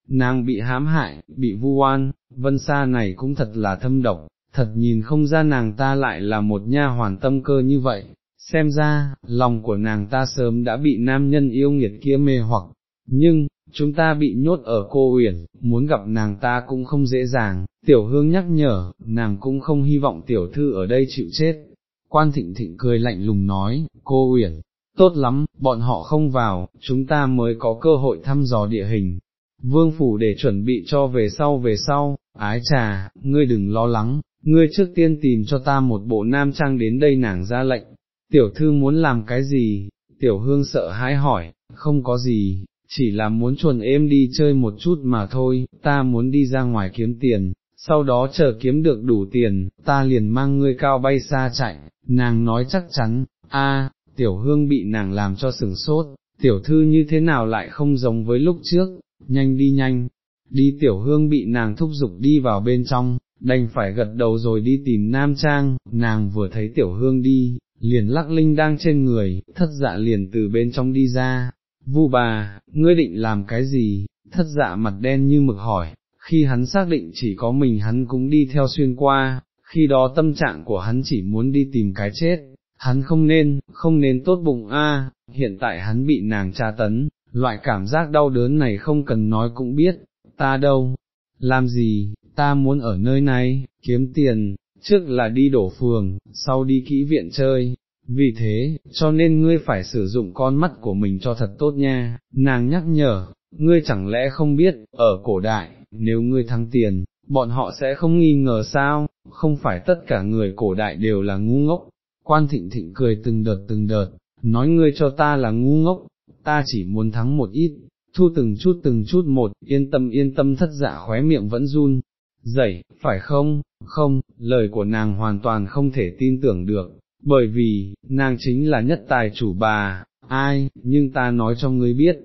Speaker 1: nàng bị hãm hại, bị vu oan, vân xa này cũng thật là thâm độc, thật nhìn không ra nàng ta lại là một nha hoàn tâm cơ như vậy, xem ra, lòng của nàng ta sớm đã bị nam nhân yêu nghiệt kia mê hoặc, nhưng, chúng ta bị nhốt ở cô uyển, muốn gặp nàng ta cũng không dễ dàng, tiểu hương nhắc nhở, nàng cũng không hy vọng tiểu thư ở đây chịu chết. Quan thịnh thịnh cười lạnh lùng nói, cô uyển, tốt lắm, bọn họ không vào, chúng ta mới có cơ hội thăm dò địa hình. Vương phủ để chuẩn bị cho về sau về sau, ái trà, ngươi đừng lo lắng, ngươi trước tiên tìm cho ta một bộ nam trang đến đây nàng ra lệnh, tiểu thư muốn làm cái gì, tiểu hương sợ hãi hỏi, không có gì, chỉ là muốn chuồn êm đi chơi một chút mà thôi, ta muốn đi ra ngoài kiếm tiền, sau đó chờ kiếm được đủ tiền, ta liền mang ngươi cao bay xa chạy, nàng nói chắc chắn, a, tiểu hương bị nàng làm cho sừng sốt, tiểu thư như thế nào lại không giống với lúc trước, nhanh đi nhanh, đi tiểu hương bị nàng thúc giục đi vào bên trong, đành phải gật đầu rồi đi tìm nam trang, nàng vừa thấy tiểu hương đi, liền lắc linh đang trên người, thất dạ liền từ bên trong đi ra, vu bà, ngươi định làm cái gì, thất dạ mặt đen như mực hỏi, khi hắn xác định chỉ có mình hắn cũng đi theo xuyên qua, khi đó tâm trạng của hắn chỉ muốn đi tìm cái chết, hắn không nên, không nên tốt bụng a. hiện tại hắn bị nàng tra tấn, loại cảm giác đau đớn này không cần nói cũng biết, ta đâu, làm gì, ta muốn ở nơi này, kiếm tiền, trước là đi đổ phường, sau đi kỹ viện chơi, vì thế, cho nên ngươi phải sử dụng con mắt của mình cho thật tốt nha, nàng nhắc nhở, ngươi chẳng lẽ không biết, ở cổ đại, nếu ngươi thắng tiền, bọn họ sẽ không nghi ngờ sao, không phải tất cả người cổ đại đều là ngu ngốc, quan thịnh thịnh cười từng đợt từng đợt, nói ngươi cho ta là ngu ngốc, ta chỉ muốn thắng một ít, thu từng chút từng chút một, yên tâm yên tâm thất dạ khóe miệng vẫn run, dậy, phải không, không, lời của nàng hoàn toàn không thể tin tưởng được, bởi vì, nàng chính là nhất tài chủ bà, ai, nhưng ta nói cho ngươi biết,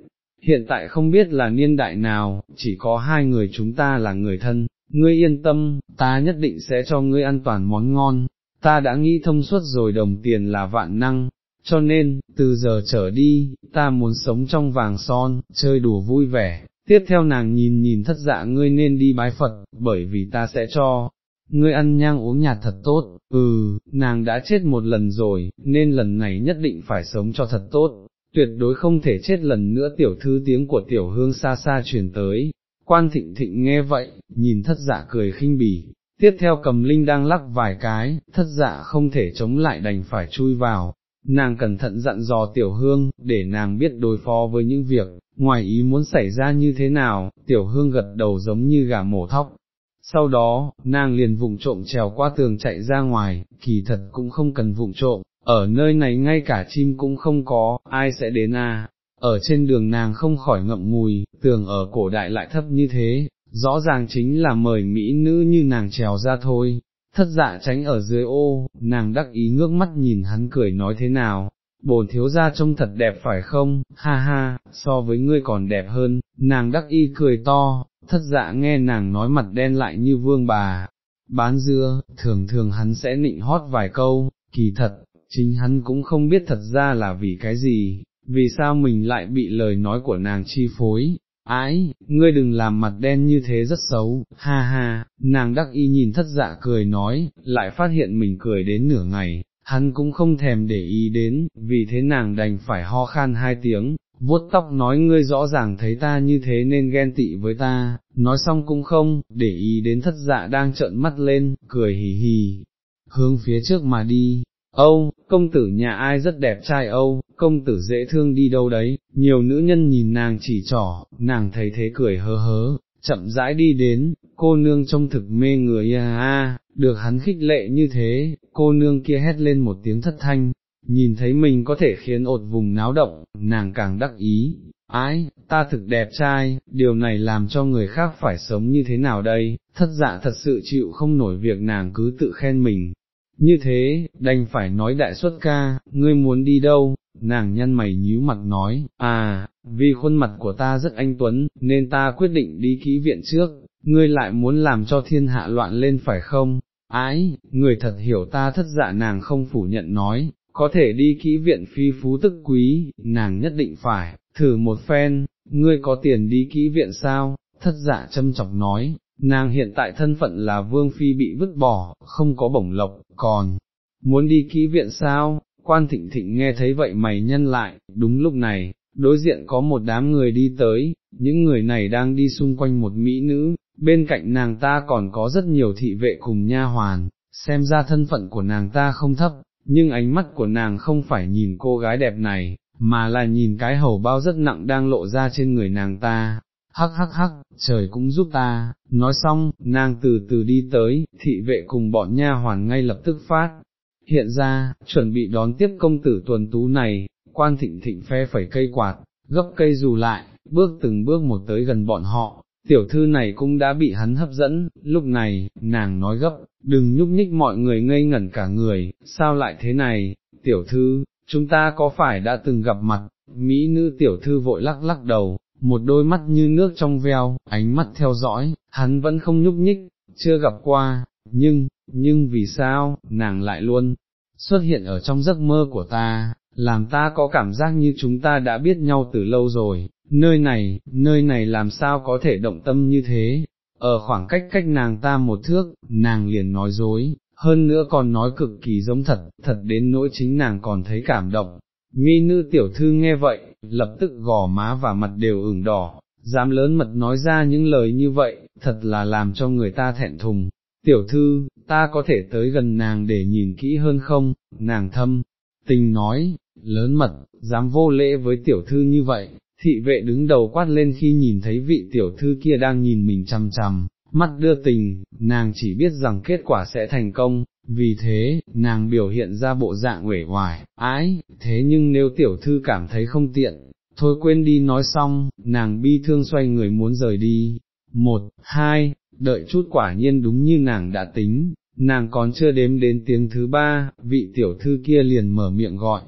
Speaker 1: hiện tại không biết là niên đại nào, chỉ có hai người chúng ta là người thân, ngươi yên tâm, ta nhất định sẽ cho ngươi ăn toàn món ngon, ta đã nghĩ thông suốt rồi đồng tiền là vạn năng, cho nên, từ giờ trở đi, ta muốn sống trong vàng son, chơi đùa vui vẻ, tiếp theo nàng nhìn nhìn thất dạ ngươi nên đi bái Phật, bởi vì ta sẽ cho, ngươi ăn nhang uống nhạt thật tốt, ừ, nàng đã chết một lần rồi, nên lần này nhất định phải sống cho thật tốt, tuyệt đối không thể chết lần nữa tiểu thư tiếng của tiểu hương xa xa truyền tới, quan thịnh thịnh nghe vậy, nhìn thất dạ cười khinh bỉ, tiếp theo cầm linh đang lắc vài cái, thất dạ không thể chống lại đành phải chui vào, nàng cẩn thận dặn dò tiểu hương, để nàng biết đối phó với những việc, ngoài ý muốn xảy ra như thế nào, tiểu hương gật đầu giống như gà mổ thóc. Sau đó, nàng liền vụng trộm trèo qua tường chạy ra ngoài, kỳ thật cũng không cần vụng trộm, ở nơi này ngay cả chim cũng không có, ai sẽ đến à, ở trên đường nàng không khỏi ngậm ngùi, tường ở cổ đại lại thấp như thế, rõ ràng chính là mời mỹ nữ như nàng trèo ra thôi, thất dạ tránh ở dưới ô, nàng đắc ý ngước mắt nhìn hắn cười nói thế nào, bồn thiếu ra trông thật đẹp phải không, ha ha, so với ngươi còn đẹp hơn, nàng đắc y cười to, thất dạ nghe nàng nói mặt đen lại như vương bà, bán dưa, thường thường hắn sẽ nịnh hót vài câu, kỳ thật, chính hắn cũng không biết thật ra là vì cái gì, vì sao mình lại bị lời nói của nàng chi phối, ái, ngươi đừng làm mặt đen như thế rất xấu, ha ha, nàng đắc y nhìn thất dạ cười nói, lại phát hiện mình cười đến nửa ngày, hắn cũng không thèm để ý đến, vì thế nàng đành phải ho khan hai tiếng, vuốt tóc nói ngươi rõ ràng thấy ta như thế nên ghen tị với ta, nói xong cũng không, để ý đến thất dạ đang trợn mắt lên, cười hì hì, hướng phía trước mà đi, Âu, công tử nhà ai rất đẹp trai Âu, công tử dễ thương đi đâu đấy, nhiều nữ nhân nhìn nàng chỉ trỏ, nàng thấy thế cười hớ hớ, chậm rãi đi đến, cô nương trông thực mê người à, à, được hắn khích lệ như thế, cô nương kia hét lên một tiếng thất thanh, nhìn thấy mình có thể khiến ột vùng náo động, nàng càng đắc ý, ái, ta thực đẹp trai, điều này làm cho người khác phải sống như thế nào đây, thất dạ thật sự chịu không nổi việc nàng cứ tự khen mình, như thế, đành phải nói đại xuất ca, ngươi muốn đi đâu, nàng nhăn mày nhíu mặt nói, à, vì khuôn mặt của ta rất anh tuấn, nên ta quyết định đi kỹ viện trước, ngươi lại muốn làm cho thiên hạ loạn lên phải không? Ái, người thật hiểu ta thất dạ nàng không phủ nhận nói, có thể đi kỹ viện phi phú tức quý, nàng nhất định phải, thử một phen, ngươi có tiền đi kỹ viện sao? Thất dạ châm chọc nói, nàng hiện tại thân phận là vương phi bị vứt bỏ, không có bổng lộc, còn, muốn đi kỹ viện sao, quan thịnh thịnh nghe thấy vậy mày nhân lại, đúng lúc này, đối diện có một đám người đi tới, những người này đang đi xung quanh một mỹ nữ, bên cạnh nàng ta còn có rất nhiều thị vệ cùng nha hoàn, xem ra thân phận của nàng ta không thấp, nhưng ánh mắt của nàng không phải nhìn cô gái đẹp này, mà là nhìn cái hầu bao rất nặng đang lộ ra trên người nàng ta, hắc hắc hắc, trời cũng giúp ta, nói xong, nàng từ từ đi tới, thị vệ cùng bọn nha hoàn ngay lập tức phát, hiện ra, chuẩn bị đón tiếp công tử tuần tú này, quan thịnh thịnh phe phẩy cây quạt, gấp cây dù lại, bước từng bước một tới gần bọn họ, tiểu thư này cũng đã bị hắn hấp dẫn, lúc này, nàng nói gấp, đừng nhúc nhích mọi người ngây ngẩn cả người, sao lại thế này, tiểu thư, chúng ta có phải đã từng gặp mặt, Mỹ nữ tiểu thư vội lắc lắc đầu, một đôi mắt như nước trong veo, ánh mắt theo dõi, hắn vẫn không nhúc nhích, chưa gặp qua, nhưng, nhưng vì sao, nàng lại luôn, xuất hiện ở trong giấc mơ của ta, làm ta có cảm giác như chúng ta đã biết nhau từ lâu rồi, nơi này, nơi này làm sao có thể động tâm như thế, ở khoảng cách cách nàng ta một thước, nàng liền nói dối, hơn nữa còn nói cực kỳ giống thật, thật đến nỗi chính nàng còn thấy cảm động. Mi nữ tiểu thư nghe vậy, lập tức gò má và mặt đều ửng đỏ, dám lớn mật nói ra những lời như vậy, thật là làm cho người ta thẹn thùng. Tiểu thư, ta có thể tới gần nàng để nhìn kỹ hơn không, nàng thâm, tình nói, lớn mật, dám vô lễ với tiểu thư như vậy, thị vệ đứng đầu quát lên khi nhìn thấy vị tiểu thư kia đang nhìn mình chằm chằm, mắt đưa tình, nàng chỉ biết rằng kết quả sẽ thành công, vì thế, nàng biểu hiện ra bộ dạng uể oải, ái, thế nhưng nếu tiểu thư cảm thấy không tiện, thôi quên đi nói xong, nàng bi thương xoay người muốn rời đi, một, hai, đợi chút quả nhiên đúng như nàng đã tính, nàng còn chưa đếm đến tiếng thứ ba, vị tiểu thư kia liền mở miệng gọi,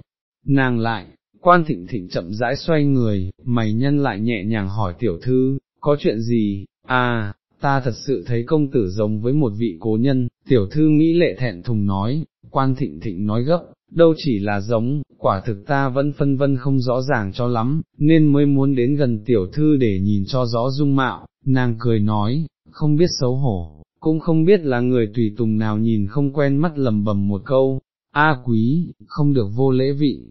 Speaker 1: nàng lại, quan thịnh thịnh chậm rãi xoay người, mày nhân lại nhẹ nhàng hỏi tiểu thư, có chuyện gì, à, ta thật sự thấy công tử giống với một vị cố nhân, tiểu thư Mỹ lệ thẹn thùng nói, quan thịnh thịnh nói gấp, đâu chỉ là giống, quả thực ta vẫn phân vân không rõ ràng cho lắm, nên mới muốn đến gần tiểu thư để nhìn cho rõ dung mạo, nàng cười nói, không biết xấu hổ, cũng không biết là người tùy tùng nào nhìn không quen mắt lầm bầm một câu, a quý, không được vô lễ vị.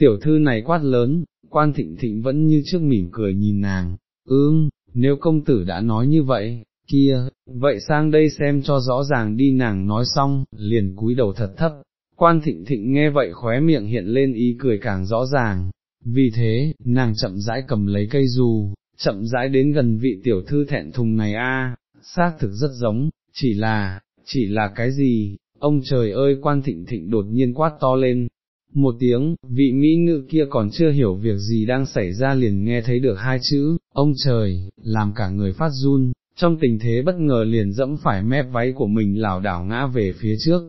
Speaker 1: Tiểu thư này quát lớn, quan thịnh thịnh vẫn như trước mỉm cười nhìn nàng, ương, nếu công tử đã nói như vậy, kia, vậy sang đây xem cho rõ ràng đi nàng nói xong, liền cúi đầu thật thấp, quan thịnh thịnh nghe vậy khóe miệng hiện lên ý cười càng rõ ràng, vì thế, nàng chậm rãi cầm lấy cây dù, chậm rãi đến gần vị tiểu thư thẹn thùng này a, xác thực rất giống, chỉ là, chỉ là cái gì, ông trời ơi quan thịnh thịnh đột nhiên quát to lên, một tiếng, vị mỹ nữ kia còn chưa hiểu việc gì đang xảy ra liền nghe thấy được hai chữ, ông trời, làm cả người phát run, trong tình thế bất ngờ liền dẫm phải mép váy của mình lảo đảo ngã về phía trước.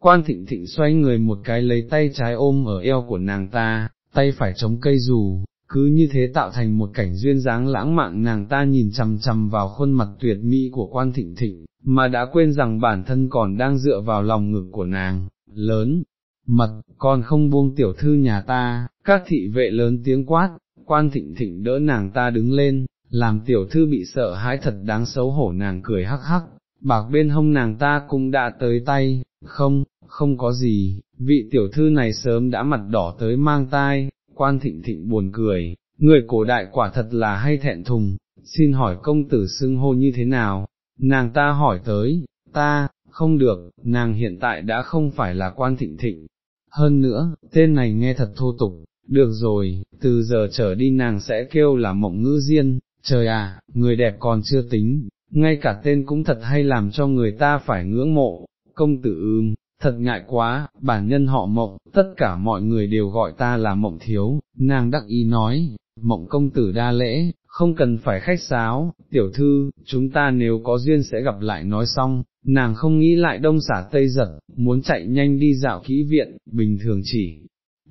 Speaker 1: Quan thịnh thịnh xoay người một cái lấy tay trái ôm ở eo của nàng ta, tay phải chống cây dù, cứ như thế tạo thành một cảnh duyên dáng lãng mạn nàng ta nhìn chằm chằm vào khuôn mặt tuyệt mỹ của quan thịnh thịnh, mà đã quên rằng bản thân còn đang dựa vào lòng ngực của nàng, lớn, mật, còn không buông tiểu thư nhà ta, các thị vệ lớn tiếng quát, quan thịnh thịnh đỡ nàng ta đứng lên, làm tiểu thư bị sợ hãi thật đáng xấu hổ nàng cười hắc hắc, bạc bên hông nàng ta cũng đã tới tay, không, không có gì, vị tiểu thư này sớm đã mặt đỏ tới mang tai, quan thịnh thịnh buồn cười, người cổ đại quả thật là hay thẹn thùng, xin hỏi công tử xưng hô như thế nào, nàng ta hỏi tới, ta, không được, nàng hiện tại đã không phải là quan thịnh thịnh, hơn nữa, tên này nghe thật thô tục, được rồi, từ giờ trở đi nàng sẽ kêu là mộng ngữ diên, trời à, người đẹp còn chưa tính, ngay cả tên cũng thật hay làm cho người ta phải ngưỡng mộ, công tử ưm, thật ngại quá, bản nhân họ mộng, tất cả mọi người đều gọi ta là mộng thiếu, nàng đắc ý nói, mộng công tử đa lễ, không cần phải khách sáo, tiểu thư, chúng ta nếu có duyên sẽ gặp lại nói xong, nàng không nghĩ lại đông xả tây giật, muốn chạy nhanh đi dạo kỹ viện, bình thường chỉ,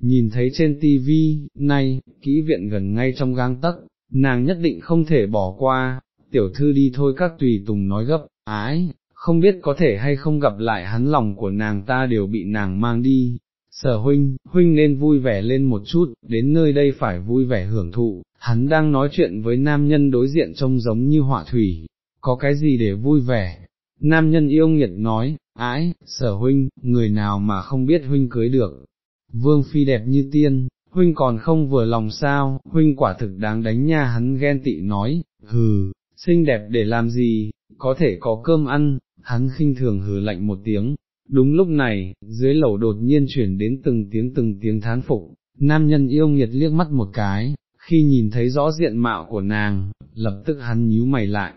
Speaker 1: nhìn thấy trên tivi, nay, kỹ viện gần ngay trong gang tấc, nàng nhất định không thể bỏ qua, tiểu thư đi thôi các tùy tùng nói gấp, ái, không biết có thể hay không gặp lại hắn lòng của nàng ta đều bị nàng mang đi. Sở huynh, huynh nên vui vẻ lên một chút, đến nơi đây phải vui vẻ hưởng thụ, hắn đang nói chuyện với nam nhân đối diện trông giống như họa thủy, có cái gì để vui vẻ, Nam nhân yêu nghiệt nói, ái, sở huynh, người nào mà không biết huynh cưới được. Vương phi đẹp như tiên, huynh còn không vừa lòng sao, huynh quả thực đáng đánh nha. Hắn ghen tị nói, hừ, xinh đẹp để làm gì, có thể có cơm ăn, hắn khinh thường hừ lạnh một tiếng. Đúng lúc này, dưới lầu đột nhiên chuyển đến từng tiếng từng tiếng thán phục, nam nhân yêu nghiệt liếc mắt một cái, khi nhìn thấy rõ diện mạo của nàng, lập tức hắn nhíu mày lại,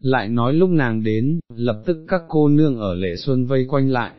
Speaker 1: lại nói lúc nàng đến, lập tức các cô nương ở lễ xuân vây quanh lại,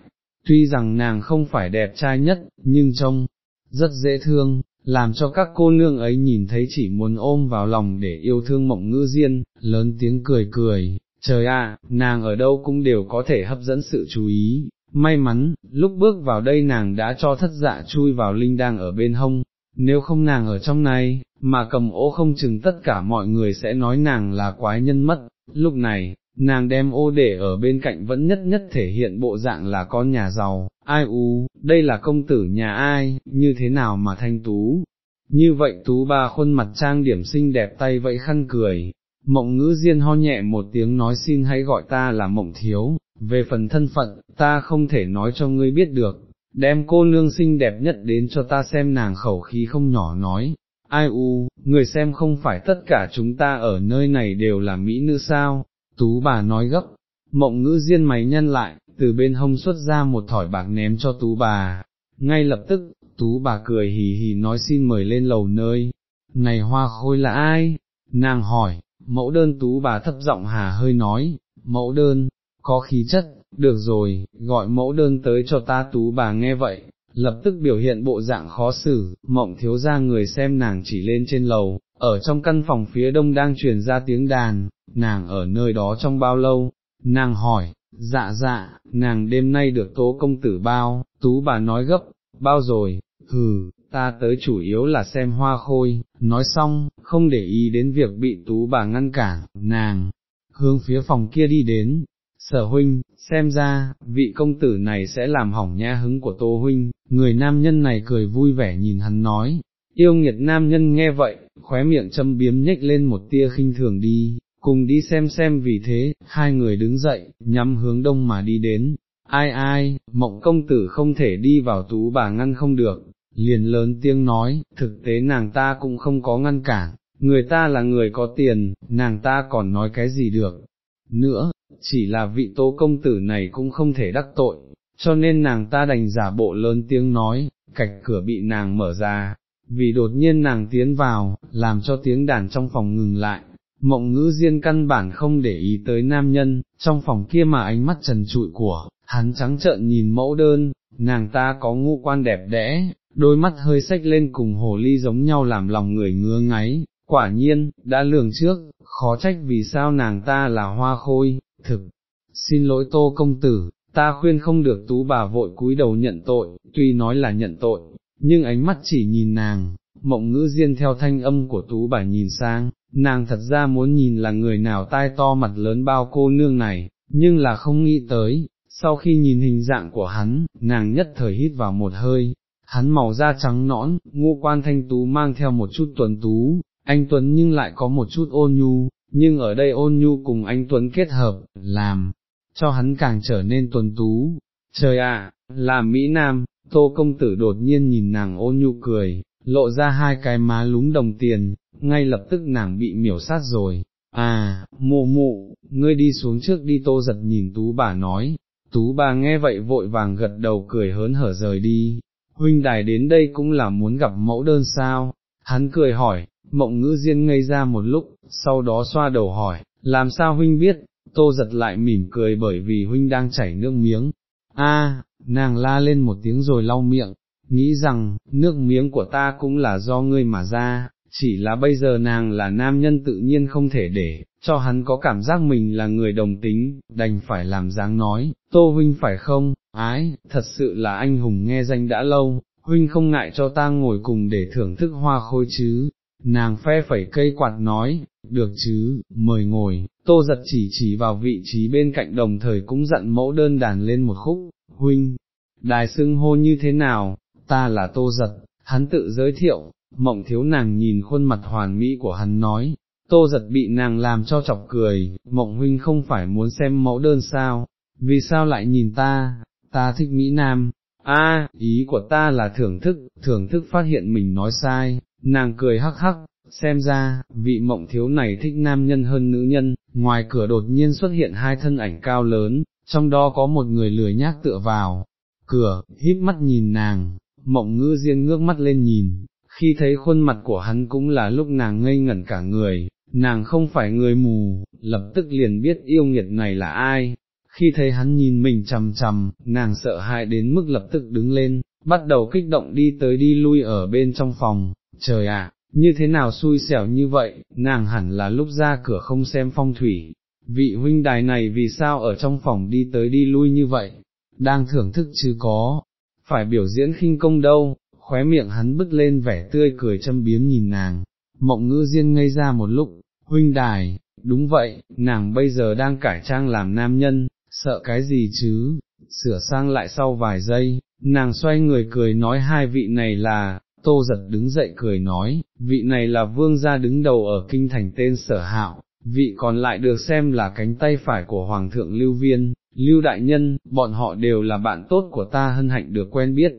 Speaker 1: tuy rằng nàng không phải đẹp trai nhất, nhưng trông, rất dễ thương, làm cho các cô nương ấy nhìn thấy chỉ muốn ôm vào lòng để yêu thương mộng ngữ diên, lớn tiếng cười cười, trời ạ, nàng ở đâu cũng đều có thể hấp dẫn sự chú ý. May mắn, lúc bước vào đây nàng đã cho thất dạ chui vào linh đang ở bên hông, nếu không nàng ở trong này, mà cầm ô không chừng tất cả mọi người sẽ nói nàng là quái nhân mất, lúc này, nàng đem ô để ở bên cạnh vẫn nhất nhất thể hiện bộ dạng là con nhà giàu, ai u, đây là công tử nhà ai, như thế nào mà thanh tú, như vậy tú ba khuôn mặt trang điểm xinh đẹp tay vẫy khăn cười, mộng ngữ diên ho nhẹ một tiếng nói xin hãy gọi ta là mộng thiếu, về phần thân phận, ta không thể nói cho ngươi biết được, đem cô nương xinh đẹp nhất đến cho ta xem nàng khẩu khí không nhỏ nói, ai u, người xem không phải tất cả chúng ta ở nơi này đều là mỹ nữ sao, tú bà nói gấp, mộng ngữ diên máy nhân lại, từ bên hông xuất ra một thỏi bạc ném cho tú bà, ngay lập tức, tú bà cười hì hì nói xin mời lên lầu nơi, này hoa khôi là ai, nàng hỏi, mẫu đơn tú bà thấp giọng hà hơi nói, mẫu đơn, có khí chất, được rồi, gọi mẫu đơn tới cho ta tú bà nghe vậy, lập tức biểu hiện bộ dạng khó xử, mộng thiếu ra người xem nàng chỉ lên trên lầu, ở trong căn phòng phía đông đang truyền ra tiếng đàn, nàng ở nơi đó trong bao lâu, nàng hỏi, dạ dạ, nàng đêm nay được tố công tử bao, tú bà nói gấp, bao rồi, hừ, ta tới chủ yếu là xem hoa khôi, nói xong, không để ý đến việc bị tú bà ngăn cản, nàng, hướng phía phòng kia đi đến, sở huynh, xem ra, vị công tử này sẽ làm hỏng nha hứng của tô huynh, người nam nhân này cười vui vẻ nhìn hắn nói, yêu nghiệt nam nhân nghe vậy, khóe miệng châm biếm nhếch lên một tia khinh thường đi, cùng đi xem xem vì thế, hai người đứng dậy, nhắm hướng đông mà đi đến, ai ai, mộng công tử không thể đi vào tú bà ngăn không được, liền lớn tiếng nói, thực tế nàng ta cũng không có ngăn cản, người ta là người có tiền, nàng ta còn nói cái gì được, nữa, chỉ là vị tố công tử này cũng không thể đắc tội, cho nên nàng ta đành giả bộ lớn tiếng nói, cạch cửa bị nàng mở ra, vì đột nhiên nàng tiến vào, làm cho tiếng đàn trong phòng ngừng lại, mộng ngữ diên căn bản không để ý tới nam nhân, trong phòng kia mà ánh mắt trần trụi của, hắn trắng trợn nhìn mẫu đơn, nàng ta có ngũ quan đẹp đẽ, đôi mắt hơi sách lên cùng hồ ly giống nhau làm lòng người ngứa ngáy, quả nhiên, đã lường trước, khó trách vì sao nàng ta là hoa khôi, thực, xin lỗi tô công tử, ta khuyên không được tú bà vội cúi đầu nhận tội, tuy nói là nhận tội, nhưng ánh mắt chỉ nhìn nàng, mộng ngữ diên theo thanh âm của tú bà nhìn sang, nàng thật ra muốn nhìn là người nào tai to mặt lớn bao cô nương này, nhưng là không nghĩ tới, sau khi nhìn hình dạng của hắn, nàng nhất thời hít vào một hơi, hắn màu da trắng nõn, ngũ quan thanh tú mang theo một chút tuấn tú, anh Tuấn nhưng lại có một chút ôn nhu, nhưng ở đây ôn nhu cùng anh Tuấn kết hợp, làm, cho hắn càng trở nên tuần tú. Trời ạ, là Mỹ Nam, Tô Công Tử đột nhiên nhìn nàng ôn nhu cười, lộ ra hai cái má lúm đồng tiền, ngay lập tức nàng bị miểu sát rồi. À, mụ mụ, ngươi đi xuống trước đi tô giật nhìn tú bà nói, tú bà nghe vậy vội vàng gật đầu cười hớn hở rời đi, huynh đài đến đây cũng là muốn gặp mẫu đơn sao, hắn cười hỏi, mộng ngữ diên ngây ra một lúc, sau đó xoa đầu hỏi, làm sao huynh biết, tô giật lại mỉm cười bởi vì huynh đang chảy nước miếng, a nàng la lên một tiếng rồi lau miệng, nghĩ rằng, nước miếng của ta cũng là do ngươi mà ra, chỉ là bây giờ nàng là nam nhân tự nhiên không thể để, cho hắn có cảm giác mình là người đồng tính, đành phải làm dáng nói, tô huynh phải không, ái, thật sự là anh hùng nghe danh đã lâu, huynh không ngại cho ta ngồi cùng để thưởng thức hoa khôi chứ, nàng phe phẩy cây quạt nói, được chứ, mời ngồi, tô giật chỉ chỉ vào vị trí bên cạnh đồng thời cũng dặn mẫu đơn đàn lên một khúc, huynh, đài xưng hô như thế nào, ta là tô giật, hắn tự giới thiệu, mộng thiếu nàng nhìn khuôn mặt hoàn mỹ của hắn nói, tô giật bị nàng làm cho chọc cười, mộng huynh không phải muốn xem mẫu đơn sao, vì sao lại nhìn ta, ta thích Mỹ Nam, a ý của ta là thưởng thức, thưởng thức phát hiện mình nói sai, nàng cười hắc hắc, xem ra, vị mộng thiếu này thích nam nhân hơn nữ nhân, ngoài cửa đột nhiên xuất hiện hai thân ảnh cao lớn, trong đó có một người lười nhác tựa vào, cửa, híp mắt nhìn nàng, mộng ngữ riêng ngước mắt lên nhìn, khi thấy khuôn mặt của hắn cũng là lúc nàng ngây ngẩn cả người, nàng không phải người mù, lập tức liền biết yêu nghiệt này là ai, khi thấy hắn nhìn mình chầm chầm, nàng sợ hãi đến mức lập tức đứng lên, bắt đầu kích động đi tới đi lui ở bên trong phòng, trời ạ, như thế nào xui xẻo như vậy, nàng hẳn là lúc ra cửa không xem phong thủy, vị huynh đài này vì sao ở trong phòng đi tới đi lui như vậy, đang thưởng thức chứ có, phải biểu diễn khinh công đâu, khóe miệng hắn bứt lên vẻ tươi cười châm biếm nhìn nàng, mộng ngữ diên ngây ra một lúc, huynh đài, đúng vậy, nàng bây giờ đang cải trang làm nam nhân, sợ cái gì chứ, sửa sang lại sau vài giây, nàng xoay người cười nói hai vị này là, tô giật đứng dậy cười nói, vị này là vương gia đứng đầu ở kinh thành tên sở hạo, vị còn lại được xem là cánh tay phải của Hoàng thượng Lưu Viên, Lưu Đại Nhân, bọn họ đều là bạn tốt của ta hân hạnh được quen biết.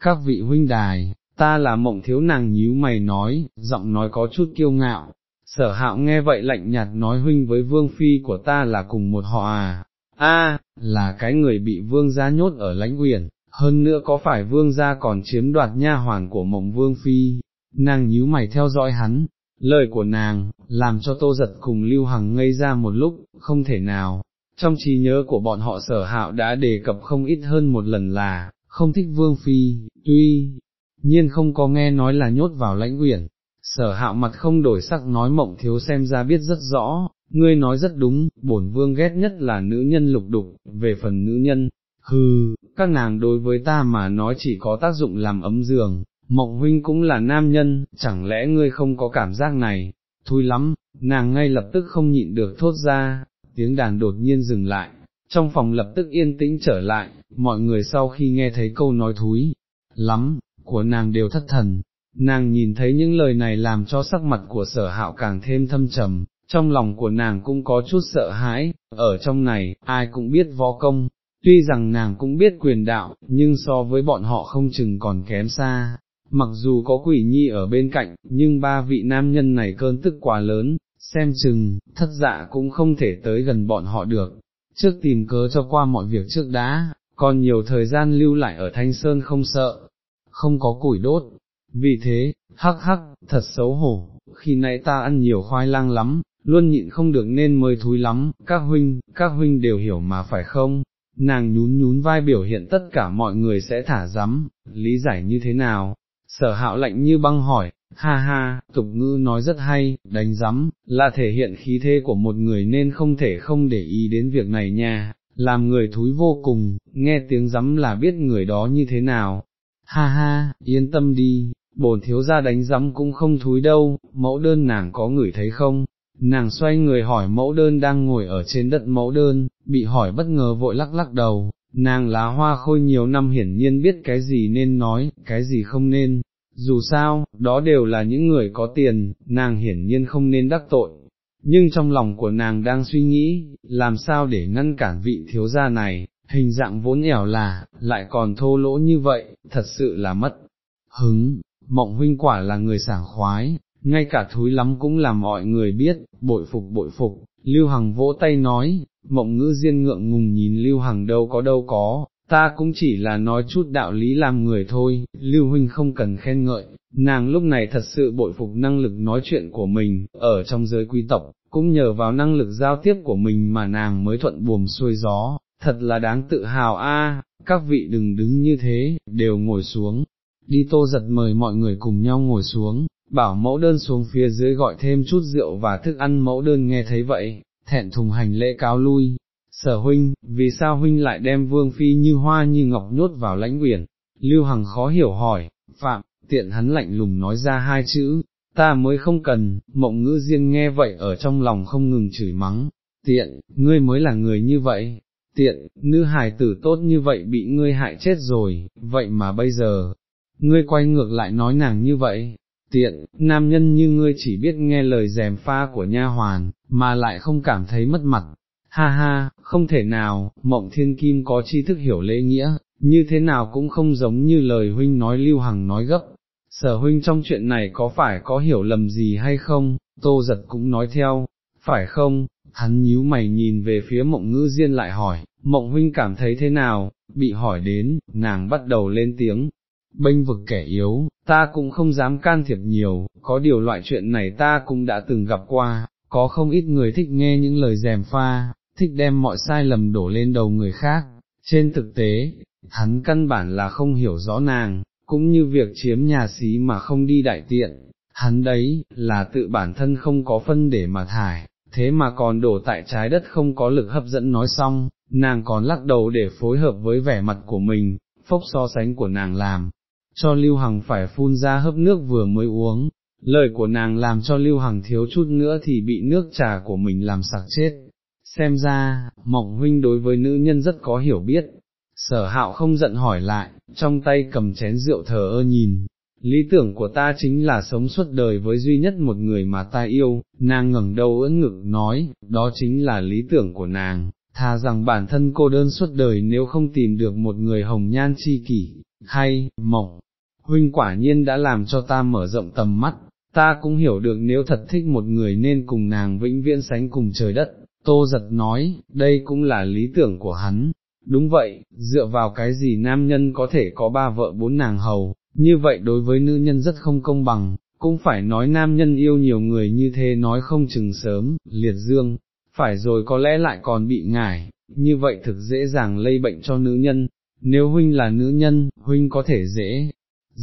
Speaker 1: Các vị huynh đài, ta là mộng thiếu nàng nhíu mày nói, giọng nói có chút kiêu ngạo. Sở hạo nghe vậy lạnh nhạt nói huynh với vương phi của ta là cùng một họ à, a là cái người bị vương gia nhốt ở lãnh uyển, hơn nữa có phải vương gia còn chiếm đoạt nha hoàn của mộng vương phi, nàng nhíu mày theo dõi hắn, lời của nàng, làm cho tô giật cùng lưu hằng ngây ra một lúc, không thể nào, trong trí nhớ của bọn họ sở hạo đã đề cập không ít hơn một lần là, không thích vương phi, tuy nhiên không có nghe nói là nhốt vào lãnh uyển. Sở hạo mặt không đổi sắc nói mộng thiếu xem ra biết rất rõ, ngươi nói rất đúng, bổn vương ghét nhất là nữ nhân lục đục, về phần nữ nhân, hừ, các nàng đối với ta mà nói chỉ có tác dụng làm ấm giường, mộng huynh cũng là nam nhân, chẳng lẽ ngươi không có cảm giác này, thui lắm, nàng ngay lập tức không nhịn được thốt ra, tiếng đàn đột nhiên dừng lại, trong phòng lập tức yên tĩnh trở lại, mọi người sau khi nghe thấy câu nói thúi, lắm, của nàng đều thất thần, nàng nhìn thấy những lời này làm cho sắc mặt của sở hạo càng thêm thâm trầm, trong lòng của nàng cũng có chút sợ hãi, ở trong này, ai cũng biết võ công, tuy rằng nàng cũng biết quyền đạo, nhưng so với bọn họ không chừng còn kém xa, mặc dù có quỷ nhi ở bên cạnh, nhưng ba vị nam nhân này cơn tức quá lớn, xem chừng, thất dạ cũng không thể tới gần bọn họ được, trước tìm cớ cho qua mọi việc trước đã, còn nhiều thời gian lưu lại ở Thanh Sơn không sợ, không có củi đốt, vì thế, hắc hắc, thật xấu hổ, khi nãy ta ăn nhiều khoai lang lắm, luôn nhịn không được nên mới thúi lắm, các huynh, các huynh đều hiểu mà phải không, nàng nhún nhún vai biểu hiện tất cả mọi người sẽ thả rắm, lý giải như thế nào, sở hạo lạnh như băng hỏi, ha ha, tục ngữ nói rất hay, đánh rắm, là thể hiện khí thế của một người nên không thể không để ý đến việc này nha, làm người thúi vô cùng, nghe tiếng rắm là biết người đó như thế nào, ha ha, yên tâm đi, bổn thiếu gia đánh rắm cũng không thúi đâu, mẫu đơn nàng có ngửi thấy không? Nàng xoay người hỏi mẫu đơn đang ngồi ở trên đất mẫu đơn, bị hỏi bất ngờ vội lắc lắc đầu, nàng lá hoa khôi nhiều năm hiển nhiên biết cái gì nên nói, cái gì không nên, dù sao, đó đều là những người có tiền, nàng hiển nhiên không nên đắc tội, nhưng trong lòng của nàng đang suy nghĩ, làm sao để ngăn cản vị thiếu gia này, hình dạng vốn ẻo là, lại còn thô lỗ như vậy, thật sự là mất hứng, mộng huynh quả là người sảng khoái, ngay cả thúi lắm cũng làm mọi người biết, bội phục bội phục, Lưu Hằng vỗ tay nói, mộng ngữ diên ngượng ngùng nhìn Lưu Hằng đâu có đâu có, ta cũng chỉ là nói chút đạo lý làm người thôi, Lưu Huynh không cần khen ngợi, nàng lúc này thật sự bội phục năng lực nói chuyện của mình, ở trong giới quý tộc, cũng nhờ vào năng lực giao tiếp của mình mà nàng mới thuận buồm xuôi gió, thật là đáng tự hào a. các vị đừng đứng như thế, đều ngồi xuống, đi tô giật mời mọi người cùng nhau ngồi xuống, bảo mẫu đơn xuống phía dưới gọi thêm chút rượu và thức ăn. Mẫu đơn nghe thấy vậy, thẹn thùng hành lễ cáo lui. Sở huynh, vì sao huynh lại đem vương phi như hoa như ngọc nhốt vào lãnh quyển? Lưu Hằng khó hiểu hỏi, phạm, tiện hắn lạnh lùng nói ra hai chữ, ta mới không cần, mộng ngữ riêng nghe vậy ở trong lòng không ngừng chửi mắng, tiện, ngươi mới là người như vậy, tiện, nữ hài tử tốt như vậy bị ngươi hại chết rồi, vậy mà bây giờ, ngươi quay ngược lại nói nàng như vậy, tiện, nam nhân như ngươi chỉ biết nghe lời dèm pha của nha hoàn, mà lại không cảm thấy mất mặt. Ha ha, không thể nào, mộng thiên kim có tri thức hiểu lễ nghĩa, như thế nào cũng không giống như lời huynh nói lưu hằng nói gấp. Sở huynh trong chuyện này có phải có hiểu lầm gì hay không, tô giật cũng nói theo, phải không, hắn nhíu mày nhìn về phía mộng ngữ diên lại hỏi, mộng huynh cảm thấy thế nào, bị hỏi đến, nàng bắt đầu lên tiếng, bênh vực kẻ yếu, ta cũng không dám can thiệp nhiều, có điều loại chuyện này ta cũng đã từng gặp qua, có không ít người thích nghe những lời dèm pha, thích đem mọi sai lầm đổ lên đầu người khác, trên thực tế, hắn căn bản là không hiểu rõ nàng, cũng như việc chiếm nhà xí mà không đi đại tiện, hắn đấy, là tự bản thân không có phân để mà thải, thế mà còn đổ tại trái đất không có lực hấp dẫn nói xong, nàng còn lắc đầu để phối hợp với vẻ mặt của mình, phốc so sánh của nàng làm, cho Lưu Hằng phải phun ra hấp nước vừa mới uống, lời của nàng làm cho Lưu Hằng thiếu chút nữa thì bị nước trà của mình làm sặc chết. Xem ra, Mộng Huynh đối với nữ nhân rất có hiểu biết, sở hạo không giận hỏi lại, trong tay cầm chén rượu thờ ơ nhìn, lý tưởng của ta chính là sống suốt đời với duy nhất một người mà ta yêu, nàng ngẩng đầu ưỡn ngực nói, đó chính là lý tưởng của nàng, thà rằng bản thân cô đơn suốt đời nếu không tìm được một người hồng nhan chi kỷ, hay, mộng, huynh quả nhiên đã làm cho ta mở rộng tầm mắt, ta cũng hiểu được nếu thật thích một người nên cùng nàng vĩnh viễn sánh cùng trời đất, tô giật nói, đây cũng là lý tưởng của hắn. Đúng vậy, dựa vào cái gì nam nhân có thể có ba vợ bốn nàng hầu, như vậy đối với nữ nhân rất không công bằng, cũng phải nói nam nhân yêu nhiều người như thế nói không chừng sớm, liệt dương, phải rồi có lẽ lại còn bị ngải, như vậy thực dễ dàng lây bệnh cho nữ nhân, nếu huynh là nữ nhân, huynh có thể dễ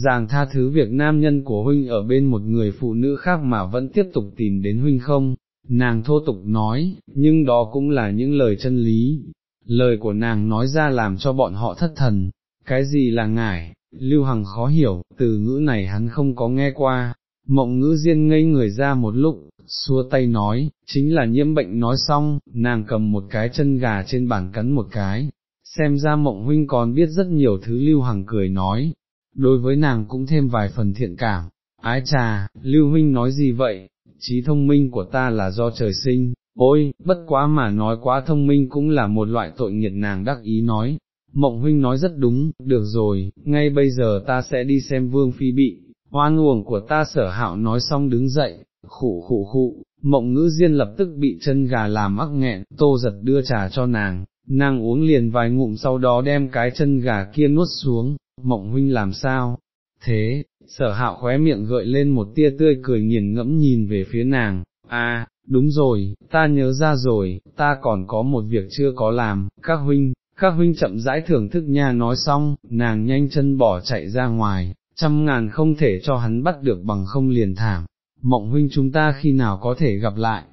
Speaker 1: dàng tha thứ việc nam nhân của huynh ở bên một người phụ nữ khác mà vẫn tiếp tục tìm đến huynh không, nàng thô tục nói, nhưng đó cũng là những lời chân lý, lời của nàng nói ra làm cho bọn họ thất thần, cái gì là ngải, Lưu Hằng khó hiểu, từ ngữ này hắn không có nghe qua, mộng ngữ diên ngây người ra một lúc, xua tay nói, chính là nhiễm bệnh nói xong, nàng cầm một cái chân gà trên bàn cắn một cái, xem ra mộng huynh còn biết rất nhiều thứ Lưu Hằng cười nói, đối với nàng cũng thêm vài phần thiện cảm, ái trà, Lưu huynh nói gì vậy, trí thông minh của ta là do trời sinh, ôi, bất quá mà nói quá thông minh cũng là một loại tội nghiệt nàng đắc ý nói, Mộng huynh nói rất đúng, được rồi, ngay bây giờ ta sẽ đi xem vương phi bị, hoan uổng của ta sở hạo nói xong đứng dậy, khụ khụ khụ, mộng ngữ diên lập tức bị chân gà làm mắc nghẹn, tô giật đưa trà cho nàng, nàng uống liền vài ngụm sau đó đem cái chân gà kia nuốt xuống, mộng huynh làm sao? Thế, sở hạo khóe miệng gợi lên một tia tươi cười nghiền ngẫm nhìn về phía nàng, a đúng rồi, ta nhớ ra rồi, ta còn có một việc chưa có làm, các huynh, các huynh chậm rãi thưởng thức nha nói xong, nàng nhanh chân bỏ chạy ra ngoài, trăm ngàn không thể cho hắn bắt được bằng không liền thảm, mộng huynh chúng ta khi nào có thể gặp lại,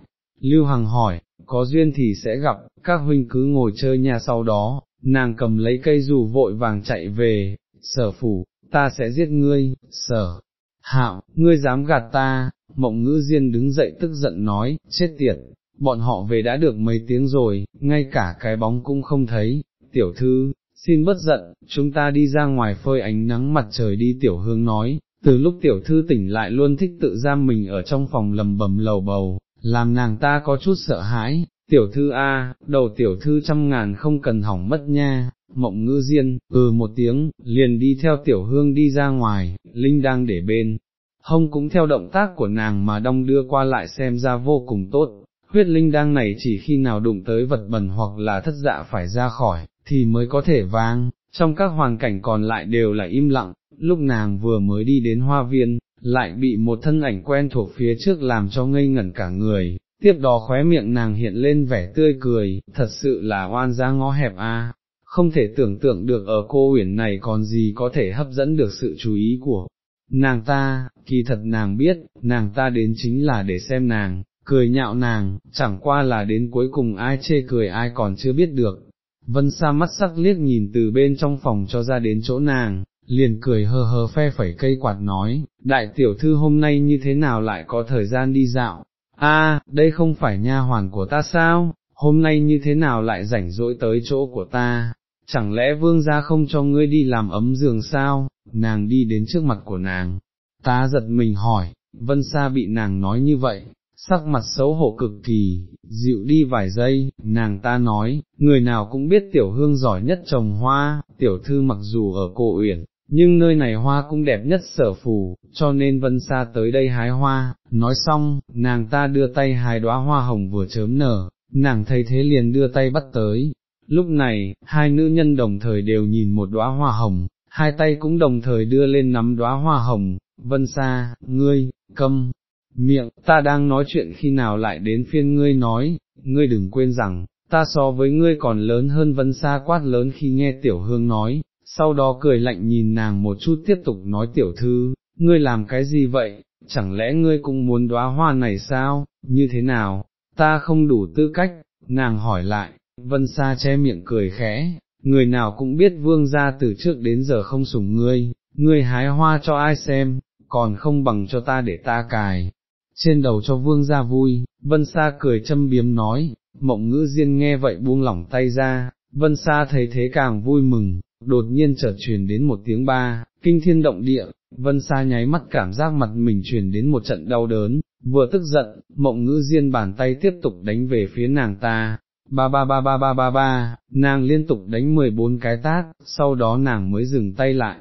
Speaker 1: Lưu Hằng hỏi, có duyên thì sẽ gặp, các huynh cứ ngồi chơi nhà sau đó, nàng cầm lấy cây dù vội vàng chạy về, sở phủ, ta sẽ giết ngươi, sở, hạo, ngươi dám gạt ta, mộng ngữ diên đứng dậy tức giận nói, chết tiệt, bọn họ về đã được mấy tiếng rồi, ngay cả cái bóng cũng không thấy, tiểu thư, xin bất giận, chúng ta đi ra ngoài phơi ánh nắng mặt trời đi. Tiểu hương nói, từ lúc tiểu thư tỉnh lại luôn thích tự giam mình ở trong phòng lầm bầm lầu bầu, làm nàng ta có chút sợ hãi, tiểu thư A, đầu tiểu thư trăm ngàn không cần hỏng mất nha, mộng ngư diên, ừ một tiếng, liền đi theo tiểu hương đi ra ngoài, Linh đang để bên, hông cũng theo động tác của nàng mà đong đưa qua lại xem ra vô cùng tốt, huyết linh đang này chỉ khi nào đụng tới vật bẩn hoặc là thất dạ phải ra khỏi, thì mới có thể vang, trong các hoàn cảnh còn lại đều là im lặng, lúc nàng vừa mới đi đến hoa viên, lại bị một thân ảnh quen thuộc phía trước làm cho ngây ngẩn cả người, tiếp đó khóe miệng nàng hiện lên vẻ tươi cười, thật sự là oan ra ngó hẹp a. Không thể tưởng tượng được ở cô uyển này còn gì có thể hấp dẫn được sự chú ý của nàng ta, kỳ thật nàng biết, nàng ta đến chính là để xem nàng, cười nhạo nàng, chẳng qua là đến cuối cùng ai chê cười ai còn chưa biết được, Vân Sa mắt sắc liếc nhìn từ bên trong phòng cho ra đến chỗ nàng, liền cười hờ hờ phe phẩy cây quạt nói, đại tiểu thư hôm nay như thế nào lại có thời gian đi dạo, a đây không phải nha hoàn của ta sao, hôm nay như thế nào lại rảnh rỗi tới chỗ của ta, chẳng lẽ vương gia không cho ngươi đi làm ấm giường sao, nàng đi đến trước mặt của nàng, ta giật mình hỏi, Vân Sa bị nàng nói như vậy, sắc mặt xấu hổ cực kỳ, dịu đi vài giây, nàng ta nói, người nào cũng biết tiểu hương giỏi nhất trồng hoa, tiểu thư mặc dù ở cổ uyển, nhưng nơi này hoa cũng đẹp nhất sở phù, cho nên vân xa tới đây hái hoa, nói xong, nàng ta đưa tay hái đóa hoa hồng vừa chớm nở, nàng thấy thế liền đưa tay bắt tới. Lúc này, hai nữ nhân đồng thời đều nhìn một đóa hoa hồng, hai tay cũng đồng thời đưa lên nắm đóa hoa hồng, vân xa, ngươi, câm, miệng, ta đang nói chuyện khi nào lại đến phiên ngươi nói, ngươi đừng quên rằng, ta so với ngươi còn lớn hơn vân xa quát lớn khi nghe tiểu hương nói, sau đó cười lạnh nhìn nàng một chút tiếp tục nói tiểu thư, ngươi làm cái gì vậy, chẳng lẽ ngươi cũng muốn đóa hoa này sao, như thế nào, ta không đủ tư cách, nàng hỏi lại, vân Sa che miệng cười khẽ, người nào cũng biết vương gia từ trước đến giờ không sủng ngươi, ngươi hái hoa cho ai xem, còn không bằng cho ta để ta cài, trên đầu cho vương gia vui, vân Sa cười châm biếm nói, mộng ngữ diên nghe vậy buông lỏng tay ra, vân Sa thấy thế càng vui mừng, đột nhiên chợt truyền đến một tiếng ba, kinh thiên động địa, vân Sa nháy mắt cảm giác mặt mình truyền đến một trận đau đớn, vừa tức giận, mộng ngữ diên bàn tay tiếp tục đánh về phía nàng ta, ba ba ba ba ba ba ba, nàng liên tục đánh 14 cái tát, sau đó nàng mới dừng tay lại.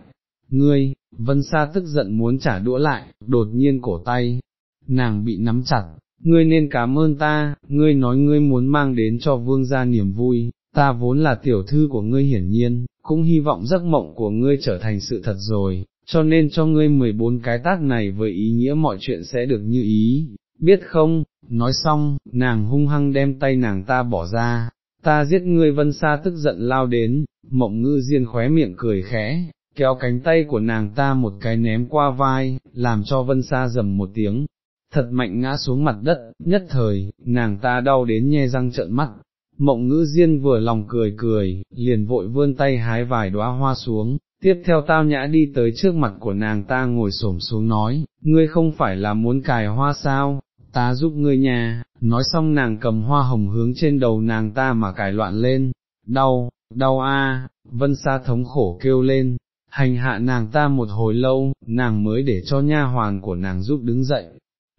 Speaker 1: Ngươi, vân sa tức giận muốn trả đũa lại, đột nhiên cổ tay, nàng bị nắm chặt, ngươi nên cảm ơn ta, ngươi nói ngươi muốn mang đến cho vương gia niềm vui, ta vốn là tiểu thư của ngươi hiển nhiên, cũng hy vọng giấc mộng của ngươi trở thành sự thật rồi, cho nên cho ngươi 14 cái tác này với ý nghĩa mọi chuyện sẽ được như ý, biết không, nói xong, nàng hung hăng đem tay nàng ta bỏ ra, ta giết ngươi vân xa tức giận lao đến, mộng ngư diên khóe miệng cười khẽ, kéo cánh tay của nàng ta một cái ném qua vai, làm cho vân xa dầm một tiếng, thật mạnh ngã xuống mặt đất, nhất thời, nàng ta đau đến nhe răng trợn mắt. Mộng ngữ diên vừa lòng cười cười, liền vội vươn tay hái vài đóa hoa xuống, tiếp theo tao nhã đi tới trước mặt của nàng ta ngồi xổm xuống nói, ngươi không phải là muốn cài hoa sao, ta giúp ngươi nhà, nói xong nàng cầm hoa hồng hướng trên đầu nàng ta mà cài loạn lên, đau, đau a, vân sa thống khổ kêu lên, hành hạ nàng ta một hồi lâu, nàng mới để cho nha hoàn của nàng giúp đứng dậy.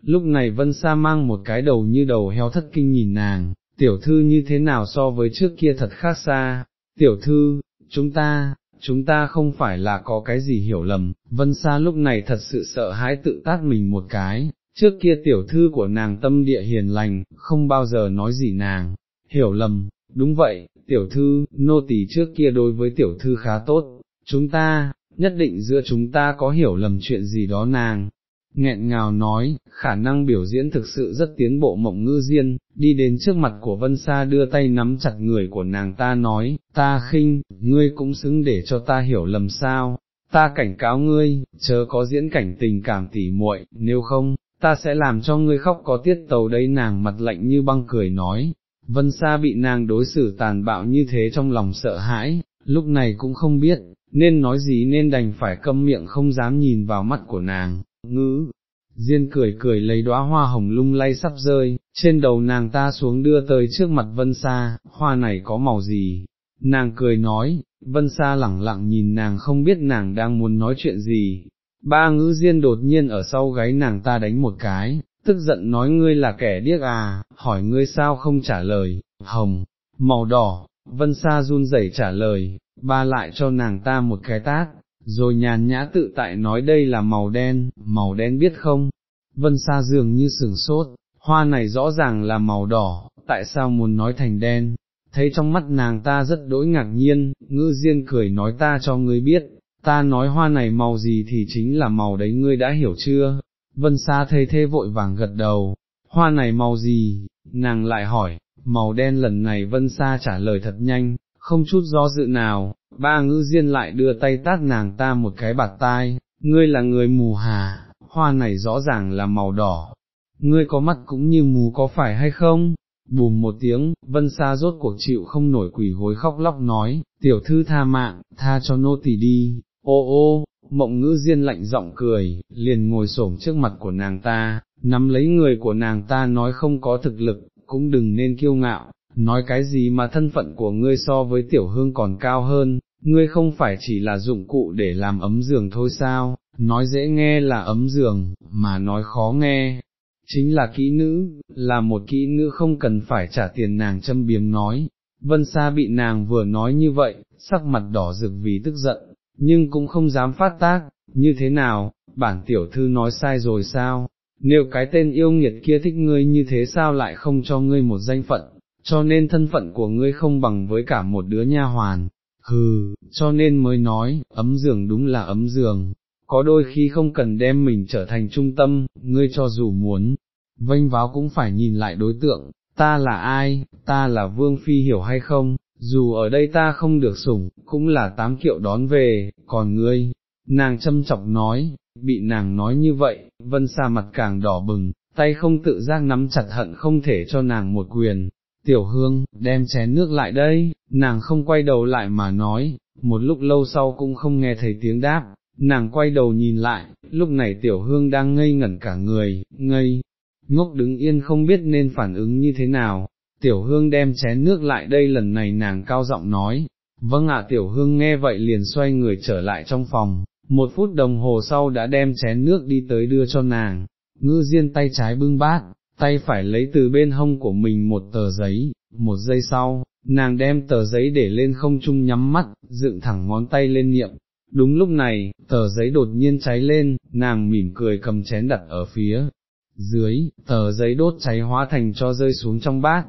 Speaker 1: Lúc này Vân Sa mang một cái đầu như đầu heo thất kinh nhìn nàng, tiểu thư như thế nào so với trước kia thật khác xa, tiểu thư, chúng ta, chúng ta không phải là có cái gì hiểu lầm, Vân Sa lúc này thật sự sợ hãi tự tác mình một cái, trước kia tiểu thư của nàng tâm địa hiền lành, không bao giờ nói gì nàng, hiểu lầm, đúng vậy, tiểu thư, nô tỳ trước kia đối với tiểu thư khá tốt, chúng ta, nhất định giữa chúng ta có hiểu lầm chuyện gì đó nàng. Nghẹn ngào nói, khả năng biểu diễn thực sự rất tiến bộ mộng ngư diên, đi đến trước mặt của Vân Sa đưa tay nắm chặt người của nàng ta nói, ta khinh, ngươi cũng xứng để cho ta hiểu lầm sao, ta cảnh cáo ngươi, chớ có diễn cảnh tình cảm tỉ muội, nếu không, ta sẽ làm cho ngươi khóc có tiết tàu đấy nàng mặt lạnh như băng cười nói, Vân Sa bị nàng đối xử tàn bạo như thế trong lòng sợ hãi, lúc này cũng không biết, nên nói gì nên đành phải câm miệng không dám nhìn vào mắt của nàng, ngữ. Diên cười cười lấy đóa hoa hồng lung lay sắp rơi, trên đầu nàng ta xuống đưa tới trước mặt Vân Sa, hoa này có màu gì? Nàng cười nói, Vân Sa lẳng lặng nhìn nàng không biết nàng đang muốn nói chuyện gì. Ba ngữ diên đột nhiên ở sau gáy nàng ta đánh một cái, tức giận nói ngươi là kẻ điếc à, hỏi ngươi sao không trả lời, hồng, màu đỏ, Vân Sa run rẩy trả lời, ba lại cho nàng ta một cái tát, rồi nhàn nhã tự tại nói đây là màu đen, màu đen biết không? Vân Sa dường như sừng sốt, hoa này rõ ràng là màu đỏ, tại sao muốn nói thành đen? Thấy trong mắt nàng ta rất đỗi ngạc nhiên, ngư diên cười nói ta cho ngươi biết, ta nói hoa này màu gì thì chính là màu đấy ngươi đã hiểu chưa? Vân Sa thấy thế vội vàng gật đầu, hoa này màu gì? Nàng lại hỏi, màu đen lần này Vân Sa trả lời thật nhanh, không chút do dự nào, ba ngữ diên lại đưa tay tát nàng ta một cái bạt tai, ngươi là người mù hà, hoa này rõ ràng là màu đỏ, ngươi có mắt cũng như mù có phải hay không? Bùm một tiếng, vân xa rốt cuộc chịu không nổi quỷ gối khóc lóc nói, tiểu thư tha mạng, tha cho nô tỳ đi, ô ô, mộng ngữ diên lạnh giọng cười, liền ngồi xổm trước mặt của nàng ta, nắm lấy người của nàng ta nói không có thực lực, cũng đừng nên kiêu ngạo, nói cái gì mà thân phận của ngươi so với tiểu hương còn cao hơn, ngươi không phải chỉ là dụng cụ để làm ấm giường thôi sao, nói dễ nghe là ấm giường, mà nói khó nghe, chính là kỹ nữ, là một kỹ nữ không cần phải trả tiền nàng châm biếm nói. Vân Sa bị nàng vừa nói như vậy, sắc mặt đỏ rực vì tức giận, nhưng cũng không dám phát tác, như thế nào, bản tiểu thư nói sai rồi sao, nếu cái tên yêu nghiệt kia thích ngươi như thế sao lại không cho ngươi một danh phận, cho nên thân phận của ngươi không bằng với cả một đứa nha hoàn, hừ, cho nên mới nói, ấm giường đúng là ấm giường, có đôi khi không cần đem mình trở thành trung tâm, ngươi cho dù muốn, vênh váo cũng phải nhìn lại đối tượng, ta là ai, ta là vương phi hiểu hay không, dù ở đây ta không được sủng, cũng là tám kiệu đón về, còn ngươi, nàng châm chọc nói, bị nàng nói như vậy, vân xa mặt càng đỏ bừng, tay không tự giác nắm chặt hận không thể cho nàng một quyền, tiểu hương, đem chén nước lại đây, nàng không quay đầu lại mà nói, một lúc lâu sau cũng không nghe thấy tiếng đáp, nàng quay đầu nhìn lại, lúc này tiểu hương đang ngây ngẩn cả người, ngây, ngốc đứng yên không biết nên phản ứng như thế nào, tiểu hương đem chén nước lại đây lần này nàng cao giọng nói, vâng ạ tiểu hương nghe vậy liền xoay người trở lại trong phòng, một phút đồng hồ sau đã đem chén nước đi tới đưa cho nàng, ngư diên tay trái bưng bát, tay phải lấy từ bên hông của mình một tờ giấy, một giây sau, nàng đem tờ giấy để lên không trung nhắm mắt, dựng thẳng ngón tay lên niệm. Đúng lúc này, tờ giấy đột nhiên cháy lên, nàng mỉm cười cầm chén đặt ở phía dưới, tờ giấy đốt cháy hóa thành cho rơi xuống trong bát.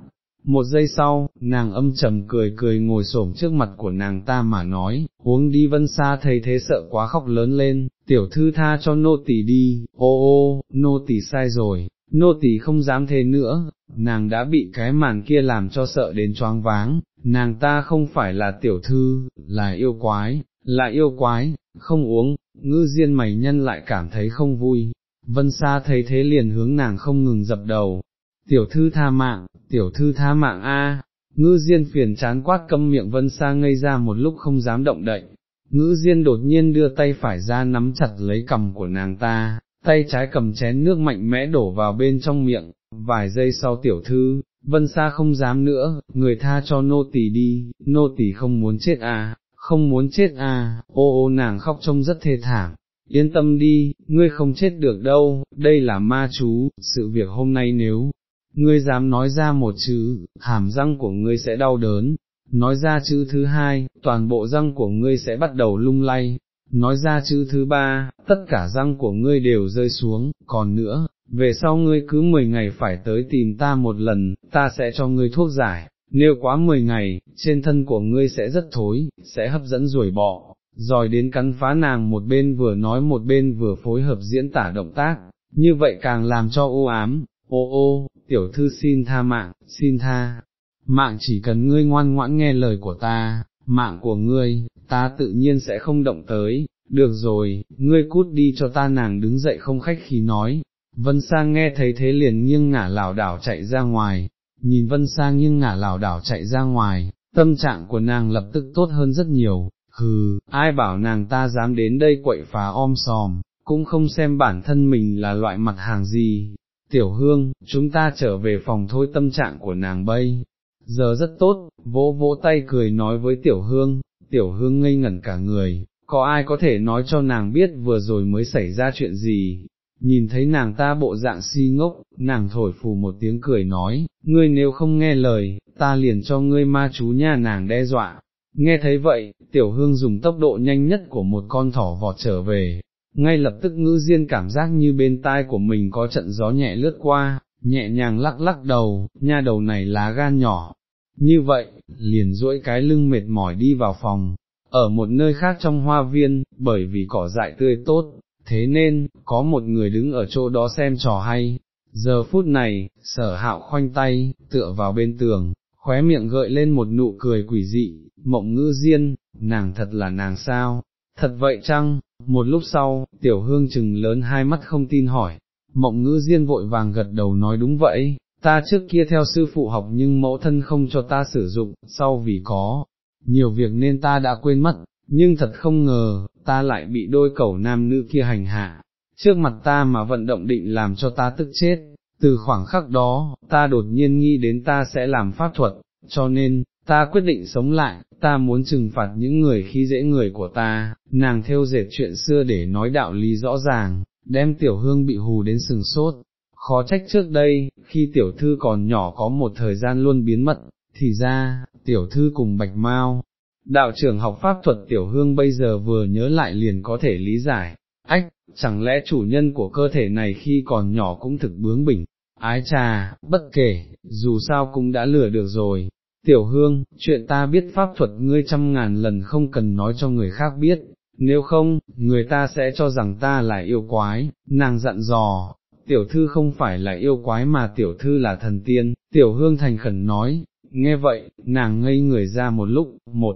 Speaker 1: Một giây sau, nàng âm trầm cười cười ngồi xổm trước mặt của nàng ta mà nói, uống đi vân xa thấy thế sợ quá khóc lớn lên, tiểu thư tha cho nô tỳ đi, ô ô, nô tỳ sai rồi, nô tỳ không dám thế nữa, nàng đã bị cái màn kia làm cho sợ đến choáng váng, nàng ta không phải là tiểu thư, là yêu quái, là yêu quái, không uống, ngư diên mày nhân lại cảm thấy không vui, vân Sa thấy thế liền hướng nàng không ngừng dập đầu, tiểu thư tha mạng, tiểu thư tha mạng a. Ngư Diên phiền chán quát câm miệng Vân Sa ngây ra một lúc không dám động đậy, ngữ Diên đột nhiên đưa tay phải ra nắm chặt lấy cầm của nàng ta, tay trái cầm chén nước mạnh mẽ đổ vào bên trong miệng, vài giây sau tiểu thư, vân xa không dám nữa, người tha cho nô tỳ đi, nô tỳ không muốn chết à, không muốn chết à, ô ô nàng khóc trông rất thê thảm, yên tâm đi, ngươi không chết được đâu, đây là ma chú, sự việc hôm nay nếu, ngươi dám nói ra một chữ, hàm răng của ngươi sẽ đau đớn, nói ra chữ thứ hai, toàn bộ răng của ngươi sẽ bắt đầu lung lay, nói ra chữ thứ ba, tất cả răng của ngươi đều rơi xuống, còn nữa, về sau ngươi cứ 10 ngày phải tới tìm ta một lần, ta sẽ cho ngươi thuốc giải, nếu quá 10 ngày, trên thân của ngươi sẽ rất thối, sẽ hấp dẫn ruồi bọ, rồi đến cắn phá nàng một bên vừa nói một bên vừa phối hợp diễn tả động tác, như vậy càng làm cho ô ám, ô ô, tiểu thư xin tha mạng, xin tha, mạng chỉ cần ngươi ngoan ngoãn nghe lời của ta, mạng của ngươi, ta tự nhiên sẽ không động tới, được rồi, ngươi cút đi cho ta. Nàng đứng dậy không khách khí nói, Vân Sang nghe thấy thế liền nghiêng ngả lảo đảo chạy ra ngoài, nhìn Vân Sang nghiêng ngả lảo đảo chạy ra ngoài, tâm trạng của nàng lập tức tốt hơn rất nhiều, hừ, ai bảo nàng ta dám đến đây quậy phá om sòm, cũng không xem bản thân mình là loại mặt hàng gì. Tiểu hương, chúng ta trở về phòng thôi tâm trạng của nàng bây, giờ rất tốt, vỗ vỗ tay cười nói với tiểu hương, tiểu hương ngây ngẩn cả người, có ai có thể nói cho nàng biết vừa rồi mới xảy ra chuyện gì, nhìn thấy nàng ta bộ dạng si ngốc, nàng thổi phù một tiếng cười nói, ngươi nếu không nghe lời, ta liền cho ngươi ma chú nhà nàng đe dọa. Nghe thấy vậy, tiểu hương dùng tốc độ nhanh nhất của một con thỏ vọt trở về, ngay lập tức ngữ diên cảm giác như bên tai của mình có trận gió nhẹ lướt qua, nhẹ nhàng lắc lắc đầu, nha đầu này lá gan nhỏ. Như vậy, liền duỗi cái lưng mệt mỏi đi vào phòng, ở một nơi khác trong hoa viên, bởi vì cỏ dại tươi tốt, thế nên, có một người đứng ở chỗ đó xem trò hay. Giờ phút này, sở hạo khoanh tay, tựa vào bên tường, khóe miệng gợi lên một nụ cười quỷ dị, mộng ngữ diên, nàng thật là nàng sao, thật vậy chăng, một lúc sau, tiểu hương chừng lớn hai mắt không tin hỏi, mộng ngữ diên vội vàng gật đầu nói đúng vậy, ta trước kia theo sư phụ học nhưng mẫu thân không cho ta sử dụng, sau vì có, nhiều việc nên ta đã quên mất, nhưng thật không ngờ, ta lại bị đôi cẩu nam nữ kia hành hạ, trước mặt ta mà vận động định làm cho ta tức chết, từ khoảng khắc đó, ta đột nhiên nghĩ đến ta sẽ làm pháp thuật, cho nên, ta quyết định sống lại, ta muốn trừng phạt những người khi dễ người của ta, nàng theo dệt chuyện xưa để nói đạo lý rõ ràng, đem tiểu hương bị hù đến sừng sốt. Khó trách trước đây, khi tiểu thư còn nhỏ có một thời gian luôn biến mất, thì ra, tiểu thư cùng bạch mau, đạo trưởng học pháp thuật tiểu hương bây giờ vừa nhớ lại liền có thể lý giải, ách, chẳng lẽ chủ nhân của cơ thể này khi còn nhỏ cũng thực bướng bỉnh, ái trà, bất kể, dù sao cũng đã lừa được rồi. Tiểu hương, chuyện ta biết pháp thuật ngươi trăm ngàn lần không cần nói cho người khác biết, nếu không, người ta sẽ cho rằng ta là yêu quái, nàng dặn dò, tiểu thư không phải là yêu quái mà tiểu thư là thần tiên, tiểu hương thành khẩn nói, nghe vậy, nàng ngây người ra một lúc, một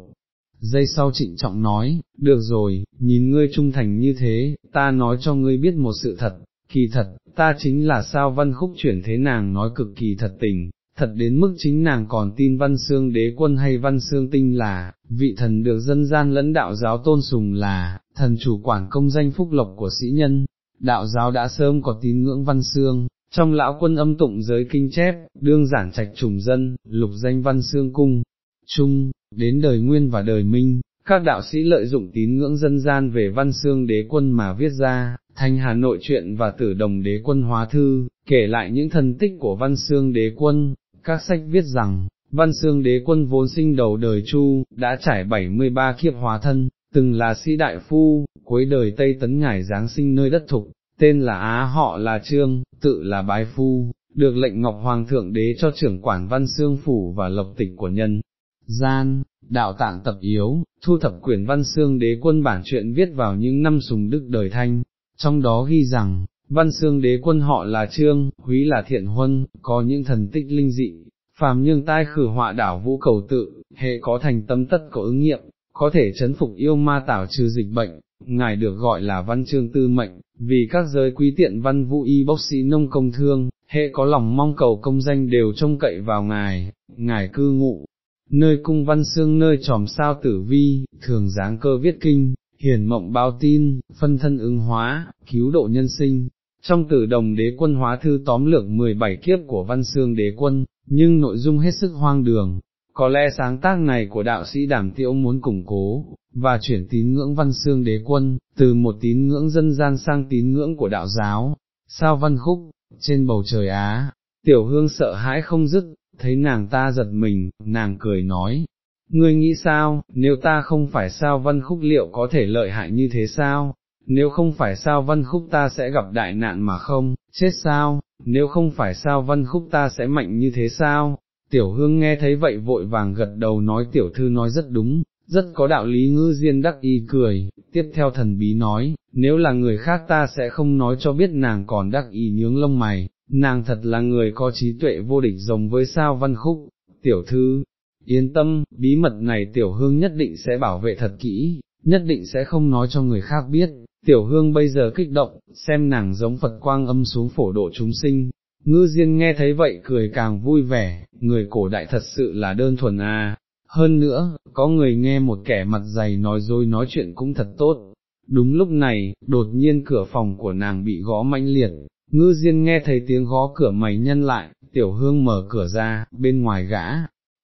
Speaker 1: giây sau trịnh trọng nói, được rồi, nhìn ngươi trung thành như thế, ta nói cho ngươi biết một sự thật, kỳ thật, ta chính là sao văn khúc chuyển thế nàng nói cực kỳ thật tình, thật đến mức chính nàng còn tin văn xương đế quân hay văn xương tinh là, vị thần được dân gian lẫn đạo giáo tôn sùng là, thần chủ quản công danh phúc lộc của sĩ nhân, đạo giáo đã sớm có tín ngưỡng văn xương, Trong lão quân âm tụng giới kinh chép, đương giản trạch trùng dân, lục danh văn xương cung, chung, đến đời nguyên và đời minh, các đạo sĩ lợi dụng tín ngưỡng dân gian về văn xương đế quân mà viết ra, thành Hà Nội truyện và tử đồng đế quân hóa thư, kể lại những thần tích của văn xương đế quân, các sách viết rằng, văn xương đế quân vốn sinh đầu đời chu, đã trải 73 kiếp hóa thân, từng là sĩ đại phu, cuối đời Tây Tấn Ngải Giáng sinh nơi đất thục, tên là Á họ là Trương, tự là Bái Phu, được lệnh Ngọc Hoàng Thượng Đế cho trưởng quản văn xương phủ và lộc tịch của nhân. Gian, đạo tạng tập yếu, thu thập quyển văn xương đế quân bản truyện viết vào những năm sùng đức đời thanh, trong đó ghi rằng, văn xương đế quân họ là Trương, húy là thiện huân, có những thần tích linh dị, phàm nhưng tai khử họa đảo vũ cầu tự, hệ có thành tâm tất có ứng nghiệm, có thể chấn phục yêu ma tảo trừ dịch bệnh, ngài được gọi là văn chương tư mệnh, vì các giới quý tiện văn vũ y bốc sĩ nông công thương, hệ có lòng mong cầu công danh đều trông cậy vào ngài, ngài cư ngụ, nơi cung văn xương nơi tròm sao tử vi, thường dáng cơ viết kinh, hiển mộng bao tin, phân thân ứng hóa, cứu độ nhân sinh. Trong tử đồng đế quân hóa thư tóm lược 17 kiếp của văn xương đế quân, nhưng nội dung hết sức hoang đường, có lẽ sáng tác này của đạo sĩ đảm tiễu muốn củng cố, và chuyển tín ngưỡng văn xương đế quân, từ một tín ngưỡng dân gian sang tín ngưỡng của đạo giáo, sao văn khúc, trên bầu trời Á, tiểu hương sợ hãi không dứt, thấy nàng ta giật mình, nàng cười nói, ngươi nghĩ sao, nếu ta không phải sao văn khúc liệu có thể lợi hại như thế sao, nếu không phải sao văn khúc ta sẽ gặp đại nạn mà không, chết sao, nếu không phải sao văn khúc ta sẽ mạnh như thế sao, tiểu hương nghe thấy vậy vội vàng gật đầu nói tiểu thư nói rất đúng, rất có đạo lý ngư diên đắc y cười, tiếp theo thần bí nói, nếu là người khác ta sẽ không nói cho biết nàng còn đắc y nhướng lông mày, nàng thật là người có trí tuệ vô địch giống với sao văn khúc, tiểu thư, yên tâm, bí mật này tiểu hương nhất định sẽ bảo vệ thật kỹ, nhất định sẽ không nói cho người khác biết, tiểu hương bây giờ kích động, xem nàng giống Phật quang âm xuống phổ độ chúng sinh, ngư diên nghe thấy vậy cười càng vui vẻ, người cổ đại thật sự là đơn thuần à, hơn nữa, có người nghe một kẻ mặt dày nói dối nói chuyện cũng thật tốt. Đúng lúc này, đột nhiên cửa phòng của nàng bị gõ mãnh liệt, ngư diên nghe thấy tiếng gõ cửa mày nhân lại, tiểu hương mở cửa ra, bên ngoài gã,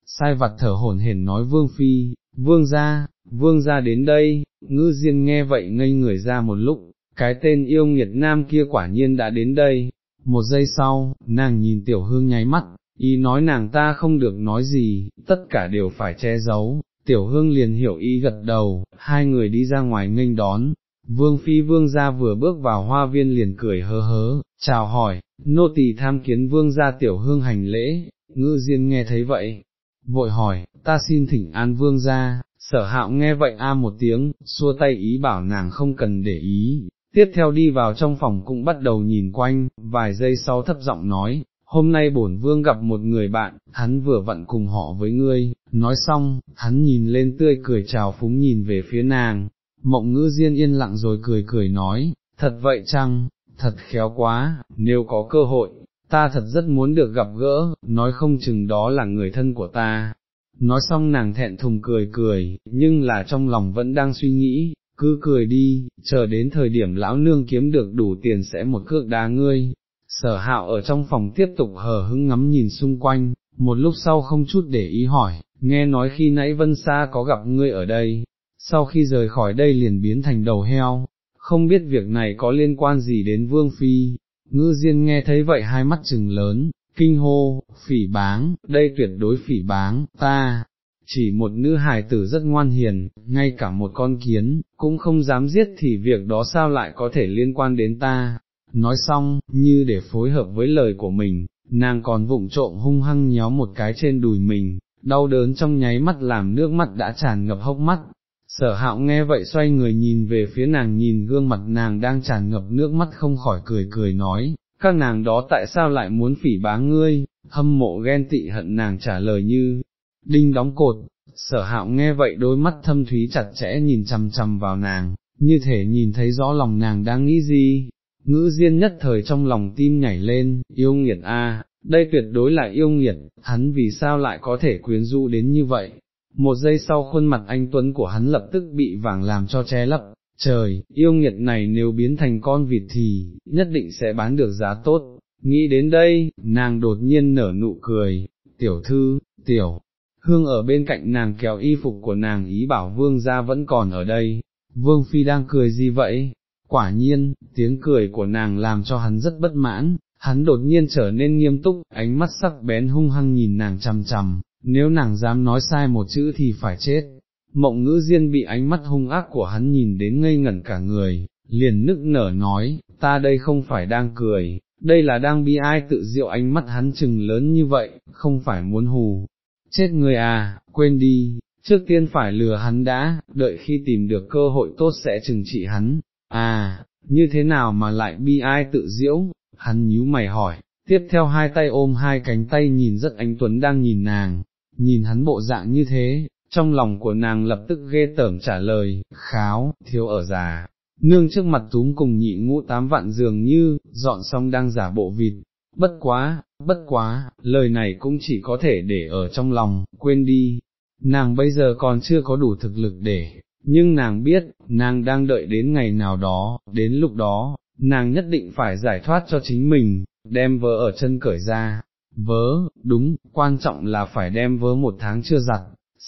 Speaker 1: sai vặt thở hổn hển nói vương phi, vương ra, vương ra đến đây, ngư diên nghe vậy ngây người ra một lúc, cái tên yêu nghiệt nam kia quả nhiên đã đến đây, một giây sau, nàng nhìn tiểu hương nháy mắt, ý nói nàng ta không được nói gì, tất cả đều phải che giấu, tiểu hương liền hiểu ý gật đầu, hai người đi ra ngoài nghênh đón, vương phi vương gia vừa bước vào hoa viên liền cười hớ hớ, chào hỏi, nô tỳ tham kiến vương gia tiểu hương hành lễ, ngư diên nghe thấy vậy, vội hỏi, ta xin thỉnh an vương gia, sở hạo nghe vậy a một tiếng, xua tay ý bảo nàng không cần để ý, tiếp theo đi vào trong phòng cũng bắt đầu nhìn quanh, vài giây sau thấp giọng nói, hôm nay bổn vương gặp một người bạn, hắn vừa vặn cùng họ với ngươi, nói xong, hắn nhìn lên tươi cười chào phúng nhìn về phía nàng, mộng ngữ diên yên lặng rồi cười cười nói, thật vậy chăng, thật khéo quá, nếu có cơ hội, ta thật rất muốn được gặp gỡ, nói không chừng đó là người thân của ta. Nói xong nàng thẹn thùng cười cười, nhưng là trong lòng vẫn đang suy nghĩ, cứ cười đi, chờ đến thời điểm lão nương kiếm được đủ tiền sẽ một cước đá ngươi. Sở hạo ở trong phòng tiếp tục hờ hững ngắm nhìn xung quanh, một lúc sau không chút để ý hỏi, nghe nói khi nãy Vân Sa có gặp ngươi ở đây, sau khi rời khỏi đây liền biến thành đầu heo, không biết việc này có liên quan gì đến Vương Phi, ngư diên nghe thấy vậy hai mắt trừng lớn, kinh hô, phỉ báng, đây tuyệt đối phỉ báng, ta, chỉ một nữ hài tử rất ngoan hiền, ngay cả một con kiến, cũng không dám giết thì việc đó sao lại có thể liên quan đến ta. Nói xong, như để phối hợp với lời của mình, nàng còn vụng trộm hung hăng nhéo một cái trên đùi mình, đau đớn trong nháy mắt làm nước mắt đã tràn ngập hốc mắt. Sở hạo nghe vậy xoay người nhìn về phía nàng nhìn gương mặt nàng đang tràn ngập nước mắt không khỏi cười cười nói, các nàng đó tại sao lại muốn phỉ báng ngươi, hâm mộ ghen tị hận nàng trả lời như, đinh đóng cột, sở hạo nghe vậy đôi mắt thâm thúy chặt chẽ nhìn chằm chằm vào nàng, như thể nhìn thấy rõ lòng nàng đang nghĩ gì, ngữ diên nhất thời trong lòng tim nhảy lên, yêu nghiệt a, đây tuyệt đối là yêu nghiệt, hắn vì sao lại có thể quyến rũ đến như vậy. Một giây sau khuôn mặt anh Tuấn của hắn lập tức bị vàng làm cho che lấp, trời, yêu nghiệt này nếu biến thành con vịt thì, nhất định sẽ bán được giá tốt, nghĩ đến đây, nàng đột nhiên nở nụ cười, tiểu thư, tiểu, hương ở bên cạnh nàng kéo y phục của nàng ý bảo vương gia vẫn còn ở đây, vương phi đang cười gì vậy? Quả nhiên, tiếng cười của nàng làm cho hắn rất bất mãn, hắn đột nhiên trở nên nghiêm túc, ánh mắt sắc bén hung hăng nhìn nàng chằm chằm, nếu nàng dám nói sai một chữ thì phải chết. Mộng ngữ diên bị ánh mắt hung ác của hắn nhìn đến ngây ngẩn cả người, liền nức nở nói, ta đây không phải đang cười, đây là đang bi ai tự diệu ánh mắt hắn chừng lớn như vậy, không phải muốn hù. Chết người à, quên đi, trước tiên phải lừa hắn đã, đợi khi tìm được cơ hội tốt sẽ trừng trị hắn, à, như thế nào mà lại bi ai tự diễu, hắn nhíu mày hỏi, tiếp theo hai tay ôm hai cánh tay nhìn rất Ánh Tuấn đang nhìn nàng, nhìn hắn bộ dạng như thế, trong lòng của nàng lập tức ghê tởm trả lời, kháo, thiếu ở già, nương trước mặt túm cùng nhị ngũ tám vạn dường như, dọn xong đang giả bộ vịt, bất quá, bất quá, lời này cũng chỉ có thể để ở trong lòng, quên đi, nàng bây giờ còn chưa có đủ thực lực để, nhưng nàng biết, nàng đang đợi đến ngày nào đó, đến lúc đó, nàng nhất định phải giải thoát cho chính mình, đem vớ ở chân cởi ra, vớ, đúng, quan trọng là phải đem vớ một tháng chưa giặt,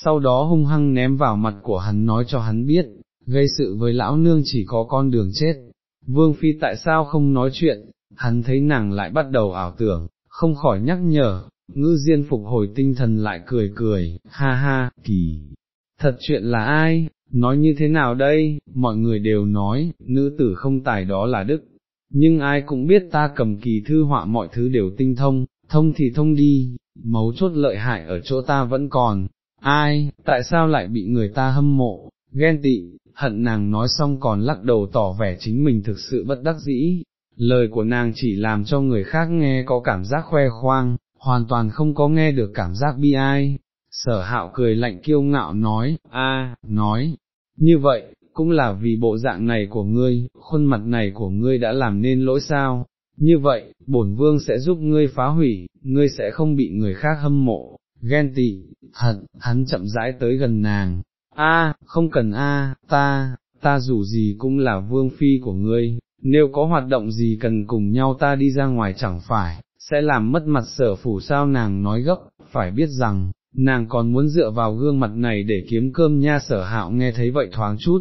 Speaker 1: sau đó hung hăng ném vào mặt của hắn nói cho hắn biết, gây sự với lão nương chỉ có con đường chết. Vương Phi tại sao không nói chuyện, hắn thấy nàng lại bắt đầu ảo tưởng, không khỏi nhắc nhở, ngư diên phục hồi tinh thần lại cười cười, ha ha, kỳ, thật chuyện là ai, nói như thế nào đây, mọi người đều nói, nữ tử không tài đó là đức, nhưng ai cũng biết ta cầm kỳ thư họa mọi thứ đều tinh thông, thông thì thông đi, mấu chốt lợi hại ở chỗ ta vẫn còn, ai, tại sao lại bị người ta hâm mộ, ghen tị, hận nàng nói xong còn lắc đầu tỏ vẻ chính mình thực sự bất đắc dĩ, lời của nàng chỉ làm cho người khác nghe có cảm giác khoe khoang, hoàn toàn không có nghe được cảm giác bi ai. Sở hạo cười lạnh kiêu ngạo nói, a, nói, như vậy, cũng là vì bộ dạng này của ngươi, khuôn mặt này của ngươi đã làm nên lỗi sao, như vậy, bổn vương sẽ giúp ngươi phá hủy, ngươi sẽ không bị người khác hâm mộ, ghen tị, hận, hắn chậm rãi tới gần nàng, a, không cần a, ta, ta dù gì cũng là vương phi của ngươi, nếu có hoạt động gì cần cùng nhau ta đi ra ngoài chẳng phải, sẽ làm mất mặt sở phủ sao nàng nói gấp, phải biết rằng, nàng còn muốn dựa vào gương mặt này để kiếm cơm nha sở hạo nghe thấy vậy thoáng chút.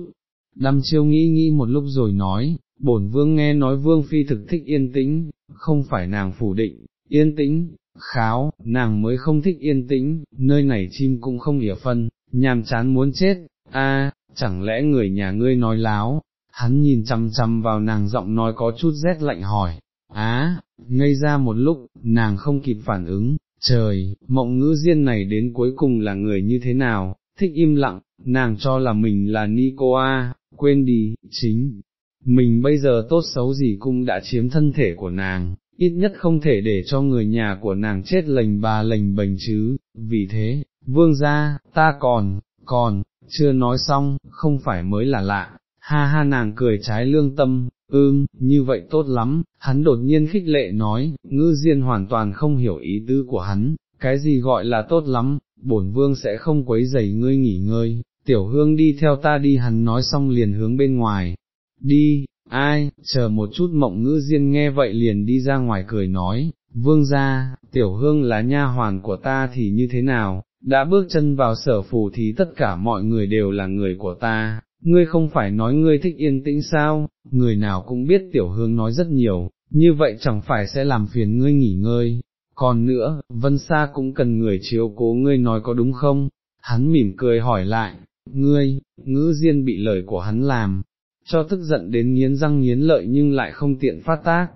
Speaker 1: Đăm chiêu nghĩ nghĩ một lúc rồi nói, bổn vương nghe nói vương phi thực thích yên tĩnh, không phải nàng phủ định, yên tĩnh, kháo, nàng mới không thích yên tĩnh, nơi này chim cũng không ỉa phân, nhàm chán muốn chết, a, chẳng lẽ người nhà ngươi nói láo, hắn nhìn chăm chăm vào nàng giọng nói có chút rét lạnh hỏi, á, ngây ra một lúc, nàng không kịp phản ứng, trời, mộng ngữ diên này đến cuối cùng là người như thế nào, thích im lặng, nàng cho là mình là Nicoa, quên đi, chính, mình bây giờ tốt xấu gì cũng đã chiếm thân thể của nàng, ít nhất không thể để cho người nhà của nàng chết lành bà lành bềnh chứ, vì thế, vương gia, ta còn, còn, chưa nói xong, không phải mới là lạ, ha ha nàng cười trái lương tâm, ưm, như vậy tốt lắm, hắn đột nhiên khích lệ nói, ngư diên hoàn toàn không hiểu ý tư của hắn, cái gì gọi là tốt lắm, bổn vương sẽ không quấy rầy ngươi nghỉ ngơi, tiểu hương đi theo ta đi hắn nói xong liền hướng bên ngoài, đi, ai, chờ một chút mộng ngữ diên nghe vậy liền đi ra ngoài cười nói, vương gia, tiểu hương là nha hoàn của ta thì như thế nào, đã bước chân vào sở phủ thì tất cả mọi người đều là người của ta, ngươi không phải nói ngươi thích yên tĩnh sao, người nào cũng biết tiểu hương nói rất nhiều, như vậy chẳng phải sẽ làm phiền ngươi nghỉ ngơi, còn nữa, vân xa cũng cần người chiếu cố ngươi nói có đúng không, hắn mỉm cười hỏi lại, ngươi, ngữ diên bị lời của hắn làm, cho tức giận đến nghiến răng nghiến lợi nhưng lại không tiện phát tác,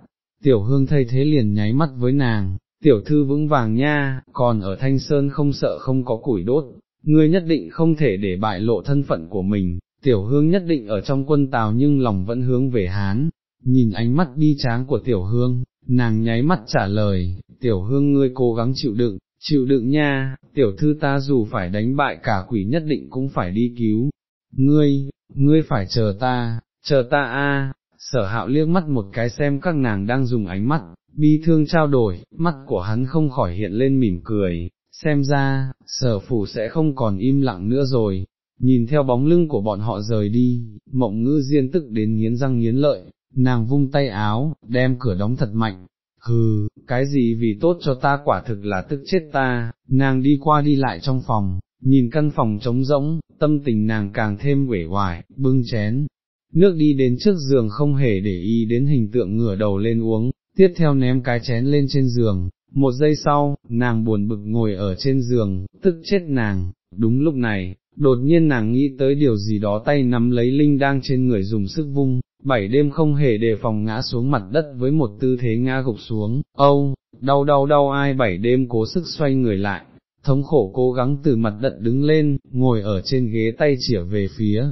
Speaker 1: tiểu hương thay thế liền nháy mắt với nàng, tiểu thư vững vàng nha, còn ở Thanh Sơn không sợ không có củi đốt, ngươi nhất định không thể để bại lộ thân phận của mình, tiểu hương nhất định ở trong quân tào nhưng lòng vẫn hướng về Hán, nhìn ánh mắt bi tráng của tiểu hương, nàng nháy mắt trả lời, tiểu hương ngươi cố gắng chịu đựng, chịu đựng nha, tiểu thư ta dù phải đánh bại cả quỷ nhất định cũng phải đi cứu, ngươi, ngươi phải chờ ta, chờ ta a. sở hạo liếc mắt một cái xem các nàng đang dùng ánh mắt, bi thương trao đổi, mắt của hắn không khỏi hiện lên mỉm cười, xem ra, sở phủ sẽ không còn im lặng nữa rồi, nhìn theo bóng lưng của bọn họ rời đi, mộng ngữ diên tức đến nghiến răng nghiến lợi, nàng vung tay áo, đem cửa đóng thật mạnh, hừ, cái gì vì tốt cho ta quả thực là tức chết ta, nàng đi qua đi lại trong phòng, nhìn căn phòng trống rỗng, tâm tình nàng càng thêm uể oải, bưng chén, nước đi đến trước giường không hề để ý đến hình tượng ngửa đầu lên uống, tiếp theo ném cái chén lên trên giường, một giây sau, nàng buồn bực ngồi ở trên giường, tức chết nàng, đúng lúc này, đột nhiên nàng nghĩ tới điều gì đó tay nắm lấy linh đang trên người dùng sức vung, bảy đêm không hề đề phòng ngã xuống mặt đất với một tư thế ngã gục xuống, âu, đau đau đau ai bảy đêm cố sức xoay người lại, thống khổ cố gắng từ mặt đất đứng lên, ngồi ở trên ghế tay chỉa về phía,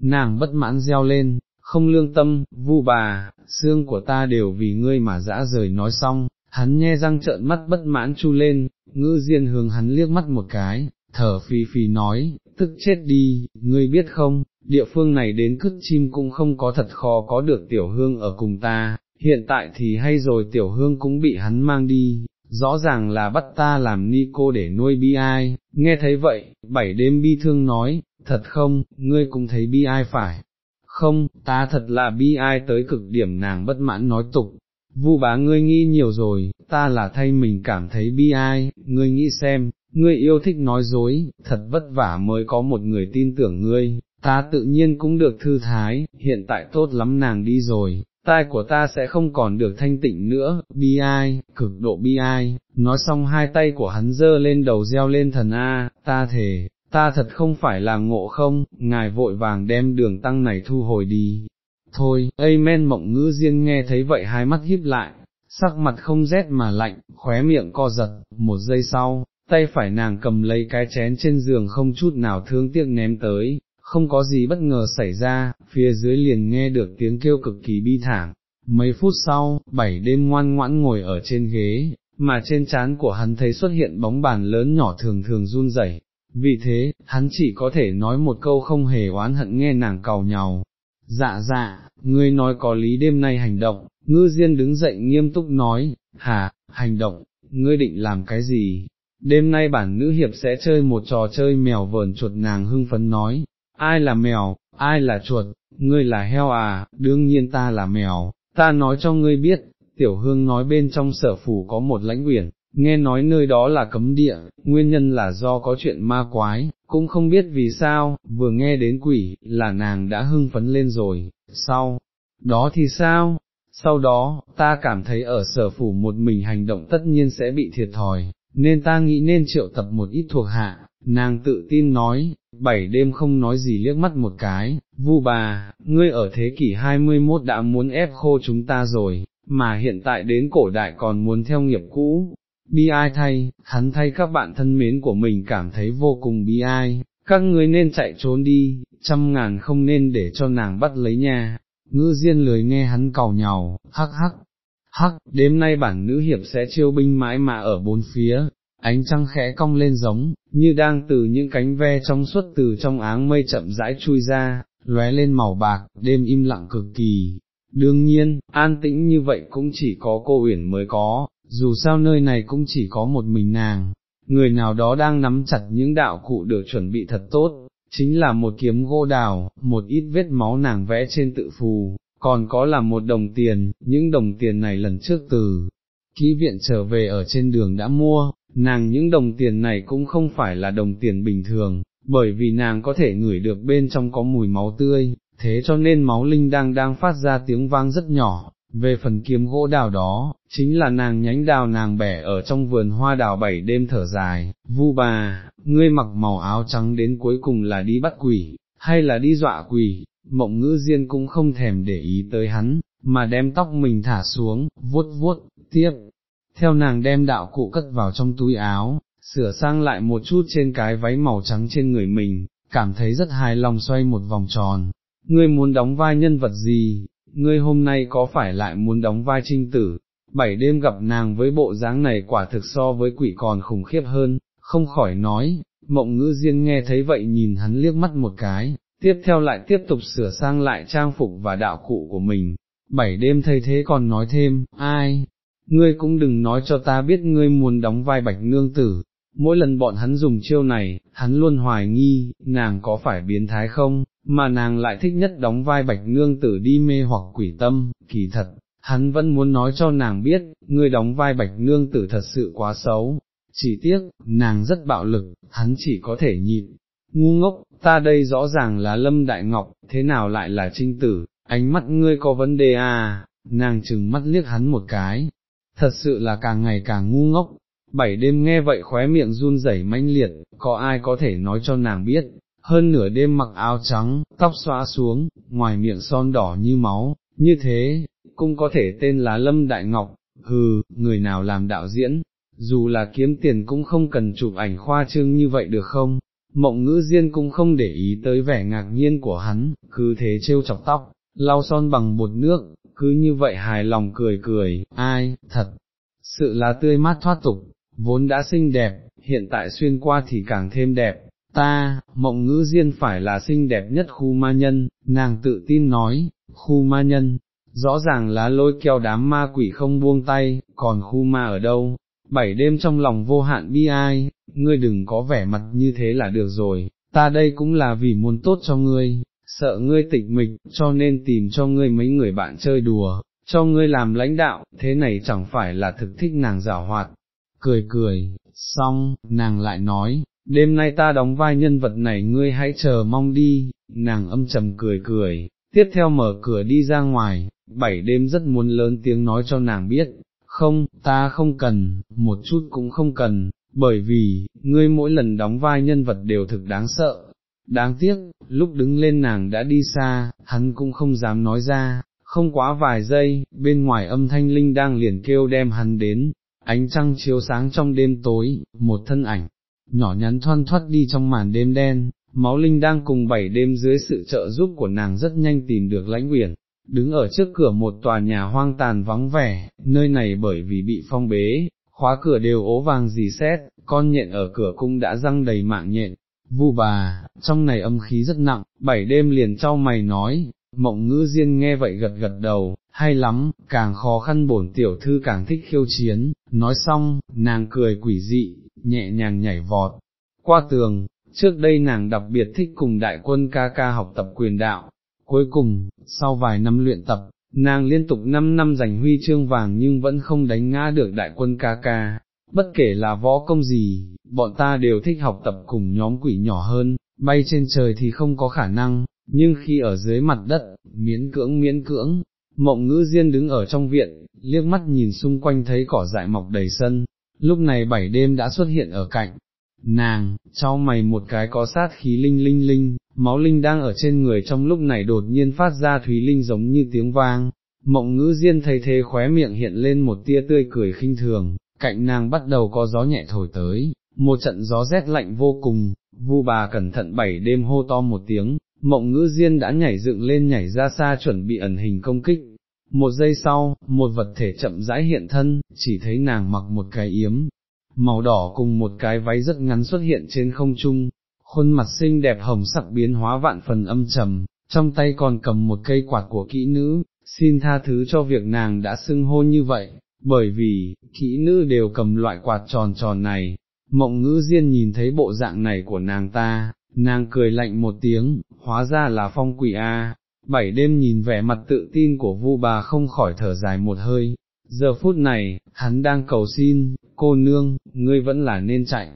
Speaker 1: nàng bất mãn reo lên, không lương tâm, vu bà, xương của ta đều vì ngươi mà dã rời. Nói xong, hắn nhe răng trợn mắt bất mãn chu lên, ngữ diên hướng hắn liếc mắt một cái, thở phì phì nói, tức chết đi, ngươi biết không, địa phương này đến cứt chim cũng không có thật khó có được tiểu hương ở cùng ta, hiện tại thì hay rồi tiểu hương cũng bị hắn mang đi, rõ ràng là bắt ta làm ni cô để nuôi bi ai, nghe thấy vậy, bảy đêm bi thương nói, thật không, ngươi cũng thấy bi ai phải, không, ta thật là bi ai tới cực điểm nàng bất mãn nói tục, vu bá ngươi nghĩ nhiều rồi, ta là thay mình cảm thấy bi ai, ngươi nghĩ xem, ngươi yêu thích nói dối, thật vất vả mới có một người tin tưởng ngươi, ta tự nhiên cũng được thư thái, hiện tại tốt lắm nàng đi rồi, tai của ta sẽ không còn được thanh tịnh nữa, bi ai, cực độ bi ai, nói xong hai tay của hắn dơ lên đầu reo lên thần A, ta thề, ta thật không phải là ngộ không, ngài vội vàng đem đường tăng này thu hồi đi. Thôi, Amen mộng ngữ riêng nghe thấy vậy hai mắt híp lại, sắc mặt không rét mà lạnh, khóe miệng co giật, một giây sau, tay phải nàng cầm lấy cái chén trên giường không chút nào thương tiếc ném tới, không có gì bất ngờ xảy ra, phía dưới liền nghe được tiếng kêu cực kỳ bi thảm. Mấy phút sau, bảy đêm ngoan ngoãn ngồi ở trên ghế, mà trên trán của hắn thấy xuất hiện bóng bàn lớn nhỏ thường thường run rẩy. Vì thế, hắn chỉ có thể nói một câu không hề oán hận nghe nàng cầu nhau. Dạ dạ, ngươi nói có lý đêm nay hành động, ngư diên đứng dậy nghiêm túc nói, hà hành động, ngươi định làm cái gì? Đêm nay bản nữ hiệp sẽ chơi một trò chơi mèo vờn chuột nàng hưng phấn nói, ai là mèo, ai là chuột, ngươi là heo à, đương nhiên ta là mèo, ta nói cho ngươi biết, tiểu hương nói bên trong sở phủ có một lãnh uyển, nghe nói nơi đó là cấm địa, nguyên nhân là do có chuyện ma quái, cũng không biết vì sao, vừa nghe đến quỷ, là nàng đã hưng phấn lên rồi, sau, đó thì sao? Sau đó, ta cảm thấy ở sở phủ một mình hành động tất nhiên sẽ bị thiệt thòi, nên ta nghĩ nên triệu tập một ít thuộc hạ, nàng tự tin nói, bảy đêm không nói gì liếc mắt một cái, vu bà, ngươi ở thế kỷ 21 đã muốn ép khô chúng ta rồi, mà hiện tại đến cổ đại còn muốn theo nghiệp cũ, bi ai thay, hắn thay các bạn thân mến của mình cảm thấy vô cùng bi ai, các ngươi nên chạy trốn đi, trăm ngàn không nên để cho nàng bắt lấy nha, ngư diên lười nghe hắn cầu nhào, hắc hắc. Hắc, đêm nay bản nữ hiệp sẽ chiêu binh mãi mà ở bốn phía, ánh trăng khẽ cong lên giống, như đang từ những cánh ve trong suốt từ trong áng mây chậm rãi chui ra, lóe lên màu bạc, đêm im lặng cực kỳ. Đương nhiên, an tĩnh như vậy cũng chỉ có cô Uyển mới có, dù sao nơi này cũng chỉ có một mình nàng, người nào đó đang nắm chặt những đạo cụ được chuẩn bị thật tốt, chính là một kiếm gỗ đào, một ít vết máu nàng vẽ trên tự phù, còn có là một đồng tiền, những đồng tiền này lần trước từ kỹ viện trở về ở trên đường đã mua, nàng những đồng tiền này cũng không phải là đồng tiền bình thường, bởi vì nàng có thể ngửi được bên trong có mùi máu tươi, thế cho nên máu linh đang đang phát ra tiếng vang rất nhỏ. Về phần kiếm gỗ đào đó, chính là nàng nhánh đào nàng bẻ ở trong vườn hoa đào bảy đêm thở dài, vu bà, ngươi mặc màu áo trắng đến cuối cùng là đi bắt quỷ, hay là đi dọa quỷ, mộng ngữ diên cũng không thèm để ý tới hắn, mà đem tóc mình thả xuống, vuốt vuốt, tiếp, theo nàng đem đạo cụ cất vào trong túi áo, sửa sang lại một chút trên cái váy màu trắng trên người mình, cảm thấy rất hài lòng xoay một vòng tròn. Ngươi muốn đóng vai nhân vật gì, ngươi hôm nay có phải lại muốn đóng vai trinh tử, bảy đêm gặp nàng với bộ dáng này quả thực so với quỷ còn khủng khiếp hơn, không khỏi nói, mộng ngữ diên nghe thấy vậy nhìn hắn liếc mắt một cái, tiếp theo lại tiếp tục sửa sang lại trang phục và đạo cụ của mình, bảy đêm thấy thế còn nói thêm, ai, ngươi cũng đừng nói cho ta biết ngươi muốn đóng vai bạch nương tử, mỗi lần bọn hắn dùng chiêu này, hắn luôn hoài nghi, nàng có phải biến thái không, mà nàng lại thích nhất đóng vai bạch nương tử đi mê hoặc quỷ tâm, kỳ thật, hắn vẫn muốn nói cho nàng biết, ngươi đóng vai bạch nương tử thật sự quá xấu, chỉ tiếc, nàng rất bạo lực, hắn chỉ có thể nhịn, ngu ngốc, ta đây rõ ràng là Lâm Đại Ngọc, thế nào lại là trinh tử, ánh mắt ngươi có vấn đề à, nàng chừng mắt liếc hắn một cái, thật sự là càng ngày càng ngu ngốc, bảy đêm nghe vậy khóe miệng run rẩy mãnh liệt, có ai có thể nói cho nàng biết, hơn nửa đêm mặc áo trắng, tóc xóa xuống, ngoài miệng son đỏ như máu, như thế, cũng có thể tên là Lâm Đại Ngọc, hừ, người nào làm đạo diễn, dù là kiếm tiền cũng không cần chụp ảnh khoa trương như vậy được không, mộng ngữ diên cũng không để ý tới vẻ ngạc nhiên của hắn, cứ thế trêu chọc tóc, lau son bằng bột nước, cứ như vậy hài lòng cười cười, ai, thật, sự là tươi mát thoát tục, vốn đã xinh đẹp, hiện tại xuyên qua thì càng thêm đẹp, ta, mộng ngữ diên phải là xinh đẹp nhất khu ma nhân, nàng tự tin nói, khu ma nhân, rõ ràng là lôi kéo đám ma quỷ không buông tay, còn khu ma ở đâu, bảy đêm trong lòng vô hạn bi ai, ngươi đừng có vẻ mặt như thế là được rồi, ta đây cũng là vì muốn tốt cho ngươi, sợ ngươi tịch mịch, cho nên tìm cho ngươi mấy người bạn chơi đùa, cho ngươi làm lãnh đạo, thế này chẳng phải là thực thích nàng giả hoạt. Cười cười, xong, nàng lại nói, đêm nay ta đóng vai nhân vật này ngươi hãy chờ mong đi, nàng âm trầm cười cười, tiếp theo mở cửa đi ra ngoài, bảy đêm rất muốn lớn tiếng nói cho nàng biết, không, ta không cần, một chút cũng không cần, bởi vì, ngươi mỗi lần đóng vai nhân vật đều thực đáng sợ. Đáng tiếc, lúc đứng lên nàng đã đi xa, hắn cũng không dám nói ra, không quá vài giây, bên ngoài âm thanh linh đang liền kêu đem hắn đến, ánh trăng chiếu sáng trong đêm tối, một thân ảnh, nhỏ nhắn thoăn thoắt đi trong màn đêm đen, máu linh đang cùng bảy đêm dưới sự trợ giúp của nàng rất nhanh tìm được lãnh quyển, đứng ở trước cửa một tòa nhà hoang tàn vắng vẻ, nơi này bởi vì bị phong bế, khóa cửa đều ố vàng dì xét, con nhện ở cửa cung đã răng đầy mạng nhện, vu bà, trong này âm khí rất nặng, bảy đêm liền trao mày nói, mộng ngữ diên nghe vậy gật gật đầu, hay lắm, càng khó khăn bổn tiểu thư càng thích khiêu chiến, nói xong, nàng cười quỷ dị, nhẹ nhàng nhảy vọt, qua tường, trước đây nàng đặc biệt thích cùng đại quân ca ca học tập quyền đạo, cuối cùng, sau vài năm luyện tập, nàng liên tục 5 năm giành huy chương vàng nhưng vẫn không đánh ngã được đại quân ca ca, bất kể là võ công gì, bọn ta đều thích học tập cùng nhóm quỷ nhỏ hơn, bay trên trời thì không có khả năng, nhưng khi ở dưới mặt đất, miễn cưỡng miễn cưỡng, mộng ngữ diên đứng ở trong viện, liếc mắt nhìn xung quanh thấy cỏ dại mọc đầy sân, lúc này bảy đêm đã xuất hiện ở cạnh, nàng, cho mày một cái có sát khí linh linh linh, máu linh đang ở trên người trong lúc này đột nhiên phát ra thúy linh giống như tiếng vang, mộng ngữ diên thấy thế khóe miệng hiện lên một tia tươi cười khinh thường, cạnh nàng bắt đầu có gió nhẹ thổi tới, một trận gió rét lạnh vô cùng, vu bà cẩn thận bảy đêm hô to một tiếng, mộng ngữ diên đã nhảy dựng lên nhảy ra xa chuẩn bị ẩn hình công kích. Một giây sau, một vật thể chậm rãi hiện thân, chỉ thấy nàng mặc một cái yếm, màu đỏ cùng một cái váy rất ngắn xuất hiện trên không trung, khuôn mặt xinh đẹp hồng sắc biến hóa vạn phần âm trầm, trong tay còn cầm một cây quạt của kỹ nữ, xin tha thứ cho việc nàng đã xưng hô như vậy, bởi vì, kỹ nữ đều cầm loại quạt tròn tròn này, mộng ngữ diên nhìn thấy bộ dạng này của nàng ta, nàng cười lạnh một tiếng, hóa ra là phong quỷ A, bảy đêm nhìn vẻ mặt tự tin của vu bà không khỏi thở dài một hơi, giờ phút này, hắn đang cầu xin, cô nương, ngươi vẫn là nên chạy,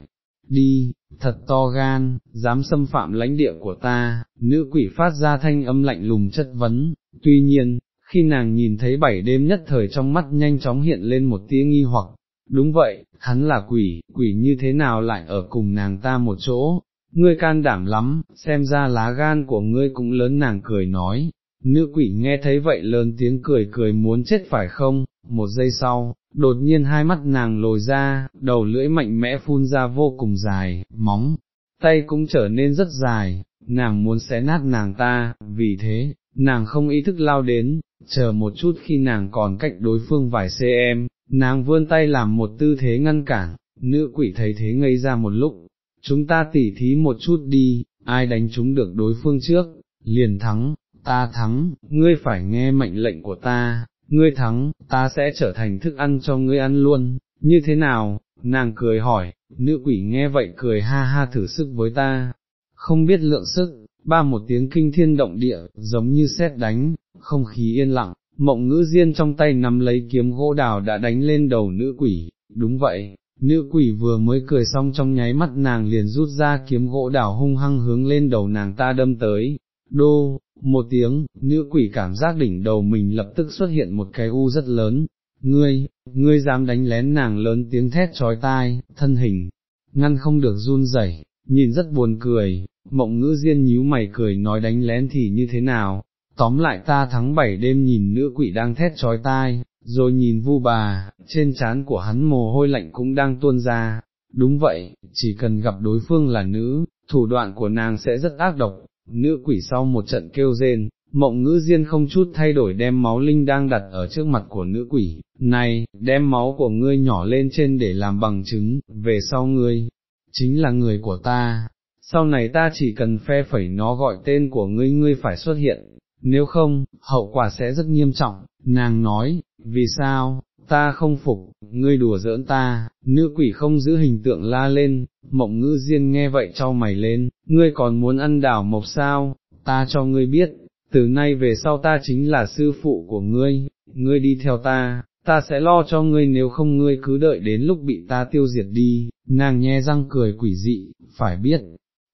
Speaker 1: đi, thật to gan, dám xâm phạm lãnh địa của ta, nữ quỷ phát ra thanh âm lạnh lùng chất vấn, tuy nhiên, khi nàng nhìn thấy bảy đêm nhất thời trong mắt nhanh chóng hiện lên một tia nghi hoặc, đúng vậy, hắn là quỷ, quỷ như thế nào lại ở cùng nàng ta một chỗ, ngươi can đảm lắm, xem ra lá gan của ngươi cũng lớn nàng cười nói, nữ quỷ nghe thấy vậy lớn tiếng cười cười muốn chết phải không, một giây sau, đột nhiên hai mắt nàng lồi ra, đầu lưỡi mạnh mẽ phun ra vô cùng dài, móng, tay cũng trở nên rất dài, nàng muốn xé nát nàng ta, vì thế, nàng không ý thức lao đến, chờ một chút khi nàng còn cách đối phương vài cm, nàng vươn tay làm một tư thế ngăn cản, nữ quỷ thấy thế ngây ra một lúc, chúng ta tỉ thí một chút đi, ai đánh chúng được đối phương trước, liền thắng, ta thắng, ngươi phải nghe mệnh lệnh của ta, ngươi thắng, ta sẽ trở thành thức ăn cho ngươi ăn luôn, như thế nào, nàng cười hỏi, nữ quỷ nghe vậy cười ha ha thử sức với ta, không biết lượng sức, ba một tiếng kinh thiên động địa, giống như xét đánh, không khí yên lặng, mộng ngữ diên trong tay nắm lấy kiếm gỗ đào đã đánh lên đầu nữ quỷ, đúng vậy, nữ quỷ vừa mới cười xong trong nháy mắt nàng liền rút ra kiếm gỗ đào hung hăng hướng lên đầu nàng ta đâm tới, đô, một tiếng, nữ quỷ cảm giác đỉnh đầu mình lập tức xuất hiện một cái u rất lớn, ngươi, ngươi dám đánh lén nàng lớn tiếng thét trói tai, thân hình, ngăn không được run rẩy, nhìn rất buồn cười, mộng ngữ diên nhíu mày cười nói đánh lén thì như thế nào, tóm lại ta thắng bảy đêm nhìn nữ quỷ đang thét trói tai, rồi nhìn vu bà, trên trán của hắn mồ hôi lạnh cũng đang tuôn ra, đúng vậy, chỉ cần gặp đối phương là nữ, thủ đoạn của nàng sẽ rất ác độc, nữ quỷ sau một trận kêu rên, mộng ngữ diên không chút thay đổi đem máu linh đang đặt ở trước mặt của nữ quỷ, này, đem máu của ngươi nhỏ lên trên để làm bằng chứng, về sau ngươi, chính là người của ta, sau này ta chỉ cần phe phẩy nó gọi tên của ngươi ngươi phải xuất hiện, nếu không, hậu quả sẽ rất nghiêm trọng, nàng nói, vì sao, ta không phục, ngươi đùa giỡn ta, nữ quỷ không giữ hình tượng la lên, mộng ngữ diên nghe vậy cho mày lên, ngươi còn muốn ăn đảo mộc sao, ta cho ngươi biết, từ nay về sau ta chính là sư phụ của ngươi, ngươi đi theo ta, ta sẽ lo cho ngươi nếu không ngươi cứ đợi đến lúc bị ta tiêu diệt đi, nàng nhe răng cười quỷ dị, phải biết,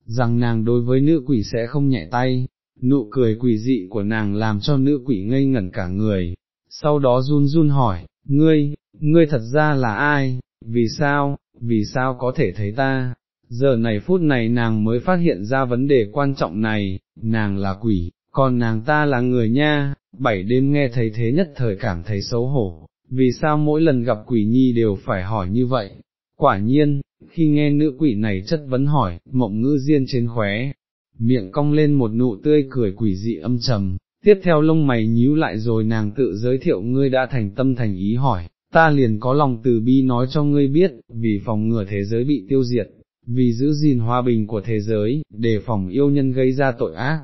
Speaker 1: rằng nàng đối với nữ quỷ sẽ không nhẹ tay, nụ cười quỷ dị của nàng làm cho nữ quỷ ngây ngẩn cả người, sau đó run run hỏi, ngươi, ngươi thật ra là ai, vì sao, vì sao có thể thấy ta, giờ này phút này nàng mới phát hiện ra vấn đề quan trọng này, nàng là quỷ, còn nàng ta là người nha, bảy đêm nghe thấy thế nhất thời cảm thấy xấu hổ, vì sao mỗi lần gặp quỷ nhi đều phải hỏi như vậy, quả nhiên, khi nghe nữ quỷ này chất vấn hỏi, mộng ngữ diên trên khóe, miệng cong lên một nụ tươi cười quỷ dị âm trầm, tiếp theo lông mày nhíu lại rồi nàng tự giới thiệu ngươi đã thành tâm thành ý hỏi, ta liền có lòng từ bi nói cho ngươi biết, vì phòng ngừa thế giới bị tiêu diệt, vì giữ gìn hòa bình của thế giới, để phòng yêu nhân gây ra tội ác,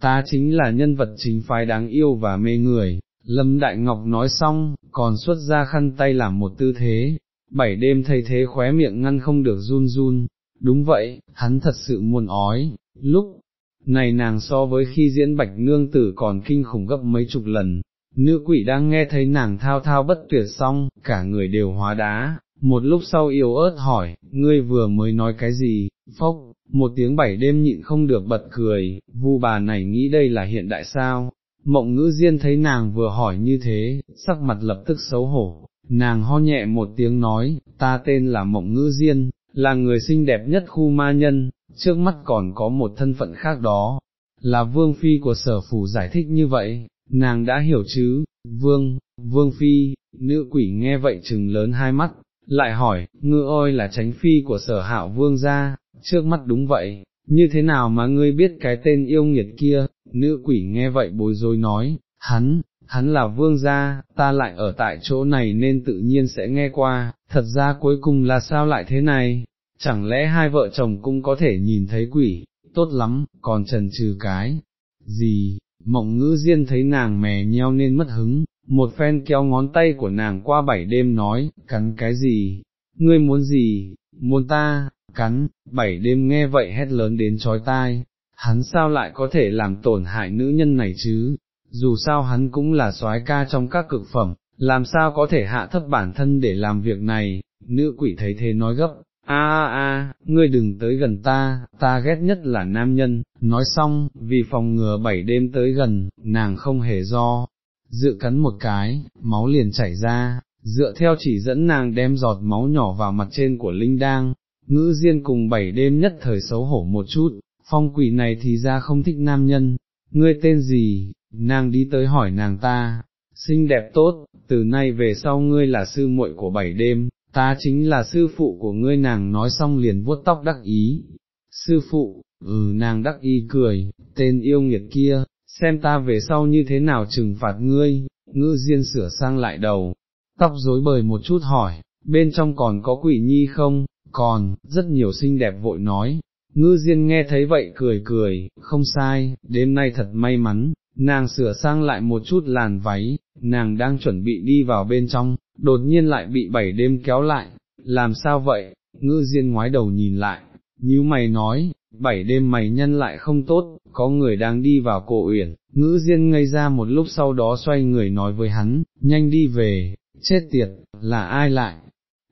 Speaker 1: ta chính là nhân vật chính phái đáng yêu và mê người. Lâm Đại Ngọc nói xong, còn xuất ra khăn tay làm một tư thế, bảy đêm thay thế khóe miệng ngăn không được run run, đúng vậy, hắn thật sự muôn ói, lúc này nàng so với khi diễn bạch nương tử còn kinh khủng gấp mấy chục lần, nữ quỷ đang nghe thấy nàng thao thao bất tuyệt xong, cả người đều hóa đá, một lúc sau yếu ớt hỏi, ngươi vừa mới nói cái gì, phốc, một tiếng bảy đêm nhịn không được bật cười, vu bà này nghĩ đây là hiện đại sao, mộng ngữ diên thấy nàng vừa hỏi như thế, sắc mặt lập tức xấu hổ, nàng ho nhẹ một tiếng nói, ta tên là mộng ngữ diên, là người xinh đẹp nhất khu ma nhân, trước mắt còn có một thân phận khác đó, là vương phi của sở phủ giải thích như vậy, nàng đã hiểu chứ, vương, vương phi, nữ quỷ nghe vậy chừng lớn hai mắt, lại hỏi, ngư ôi là tránh phi của sở hạo vương gia, trước mắt đúng vậy, như thế nào mà ngươi biết cái tên yêu nghiệt kia, nữ quỷ nghe vậy bối rối nói, hắn, hắn là vương gia, ta lại ở tại chỗ này nên tự nhiên sẽ nghe qua, thật ra cuối cùng là sao lại thế này, chẳng lẽ hai vợ chồng cũng có thể nhìn thấy quỷ, tốt lắm, còn trần trừ cái, gì, mộng ngữ diên thấy nàng mè nheo nên mất hứng, một phen kéo ngón tay của nàng qua bảy đêm nói, cắn cái gì, ngươi muốn gì, muốn ta, cắn, bảy đêm nghe vậy hét lớn đến trói tai, hắn sao lại có thể làm tổn hại nữ nhân này chứ, dù sao hắn cũng là soái ca trong các cực phẩm, làm sao có thể hạ thấp bản thân để làm việc này, nữ quỷ thấy thế nói gấp, a a a, ngươi đừng tới gần ta, ta ghét nhất là nam nhân, nói xong, vì phòng ngừa bảy đêm tới gần, nàng không hề do, dự cắn một cái, máu liền chảy ra, dựa theo chỉ dẫn nàng đem giọt máu nhỏ vào mặt trên của Linh Đang, ngữ diên cùng bảy đêm nhất thời xấu hổ một chút, phong quỷ này thì ra không thích nam nhân, ngươi tên gì, nàng đi tới hỏi nàng ta, xinh đẹp tốt, từ nay về sau ngươi là sư muội của bảy đêm, ta chính là sư phụ của ngươi. Nàng nói xong liền vuốt tóc đắc ý, sư phụ, ừ nàng đắc ý cười, tên yêu nghiệt kia, xem ta về sau như thế nào trừng phạt ngươi, ngữ diên sửa sang lại đầu, tóc rối bời một chút hỏi, bên trong còn có quỷ nhi không, còn, rất nhiều xinh đẹp vội nói, ngư diên nghe thấy vậy cười cười, không sai, đêm nay thật may mắn, nàng sửa sang lại một chút làn váy, nàng đang chuẩn bị đi vào bên trong, đột nhiên lại bị bảy đêm kéo lại, làm sao vậy, ngư diên ngoái đầu nhìn lại, như mày nói, bảy đêm mày nhân lại không tốt, có người đang đi vào cổ uyển, ngữ diên ngây ra một lúc sau đó xoay người nói với hắn, nhanh đi về, chết tiệt, là ai lại,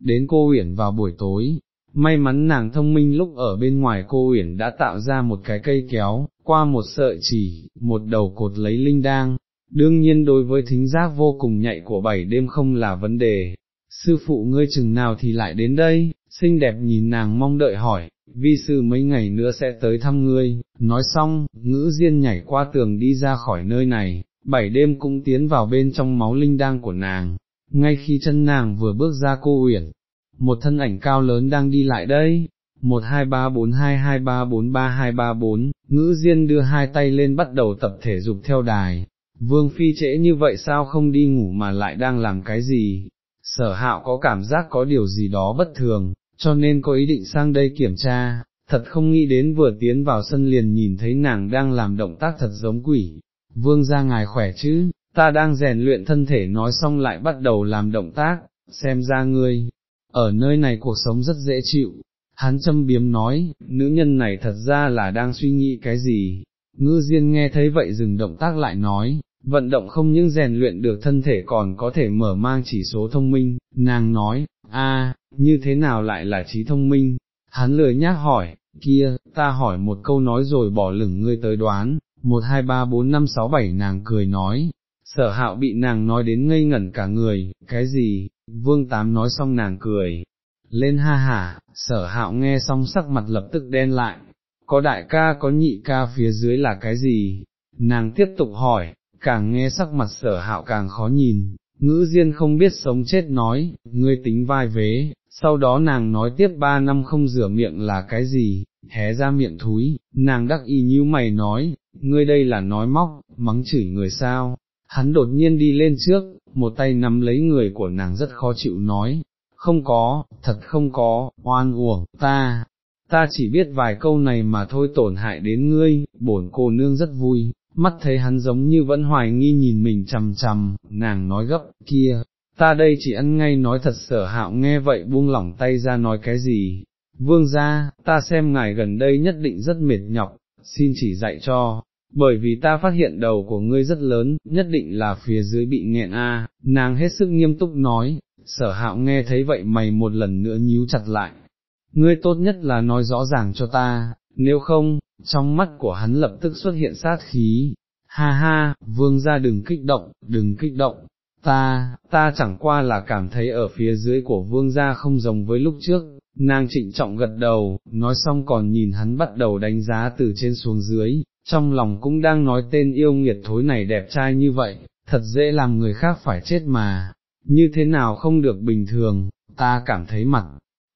Speaker 1: đến cô Uyển vào buổi tối, may mắn nàng thông minh lúc ở bên ngoài cô Uyển đã tạo ra một cái cây kéo, qua một sợi chỉ, một đầu cột lấy linh đang, đương nhiên đối với thính giác vô cùng nhạy của bảy đêm không là vấn đề. Sư phụ ngươi chừng nào thì lại đến đây, xinh đẹp nhìn nàng mong đợi hỏi, vi sư mấy ngày nữa sẽ tới thăm ngươi, nói xong, ngữ diên nhảy qua tường đi ra khỏi nơi này, bảy đêm cũng tiến vào bên trong máu linh đang của nàng, ngay khi chân nàng vừa bước ra cô uyển, một thân ảnh cao lớn đang đi lại đây, một hai ba bốn hai hai ba bốn ba hai ba bốn, ngữ diên đưa hai tay lên bắt đầu tập thể dục theo đài, vương phi trễ như vậy sao không đi ngủ mà lại đang làm cái gì, sở hạo có cảm giác có điều gì đó bất thường, cho nên có ý định sang đây kiểm tra, thật không nghĩ đến vừa tiến vào sân liền nhìn thấy nàng đang làm động tác thật giống quỷ, vương ra ngài khỏe chứ, ta đang rèn luyện thân thể nói xong lại bắt đầu làm động tác, xem ra ngươi, ở nơi này cuộc sống rất dễ chịu, hắn châm biếm nói, nữ nhân này thật ra là đang suy nghĩ cái gì, ngư diên nghe thấy vậy dừng động tác lại nói, vận động không những rèn luyện được thân thể còn có thể mở mang chỉ số thông minh, nàng nói, a, như thế nào lại là trí thông minh, hắn lười nhác hỏi, kia, ta hỏi một câu nói rồi bỏ lửng ngươi tới đoán, một hai ba bốn năm sáu bảy nàng cười nói, sở hạo bị nàng nói đến ngây ngẩn cả người, cái gì, vương tám nói xong nàng cười, lên ha hả, sở hạo nghe xong sắc mặt lập tức đen lại, có đại ca có nhị ca phía dưới là cái gì, nàng tiếp tục hỏi, càng nghe sắc mặt sở hạo càng khó nhìn, ngữ diên không biết sống chết nói, ngươi tính vai vế, sau đó nàng nói tiếp ba năm không rửa miệng là cái gì, hé ra miệng thúi, nàng đắc y như mày nói, ngươi đây là nói móc, mắng chửi người sao, hắn đột nhiên đi lên trước, một tay nắm lấy người của nàng rất khó chịu nói, không có, thật không có, oan uổng, ta, ta chỉ biết vài câu này mà thôi tổn hại đến ngươi, bổn cô nương rất vui, mắt thấy hắn giống như vẫn hoài nghi nhìn mình chằm chằm, nàng nói gấp, kia, ta đây chỉ ăn ngay nói thật sở hạo nghe vậy buông lỏng tay ra nói cái gì, vương ra, ta xem ngài gần đây nhất định rất mệt nhọc, xin chỉ dạy cho, bởi vì ta phát hiện đầu của ngươi rất lớn, nhất định là phía dưới bị nghẹn a. nàng hết sức nghiêm túc nói, sở hạo nghe thấy vậy mày một lần nữa nhíu chặt lại, ngươi tốt nhất là nói rõ ràng cho ta, nếu không, trong mắt của hắn lập tức xuất hiện sát khí, ha ha, vương ra đừng kích động, đừng kích động, ta, ta chẳng qua là cảm thấy ở phía dưới của vương gia không giống với lúc trước, nàng trịnh trọng gật đầu, nói xong còn nhìn hắn bắt đầu đánh giá từ trên xuống dưới, trong lòng cũng đang nói tên yêu nghiệt thối này đẹp trai như vậy, thật dễ làm người khác phải chết mà, như thế nào không được bình thường, ta cảm thấy mặt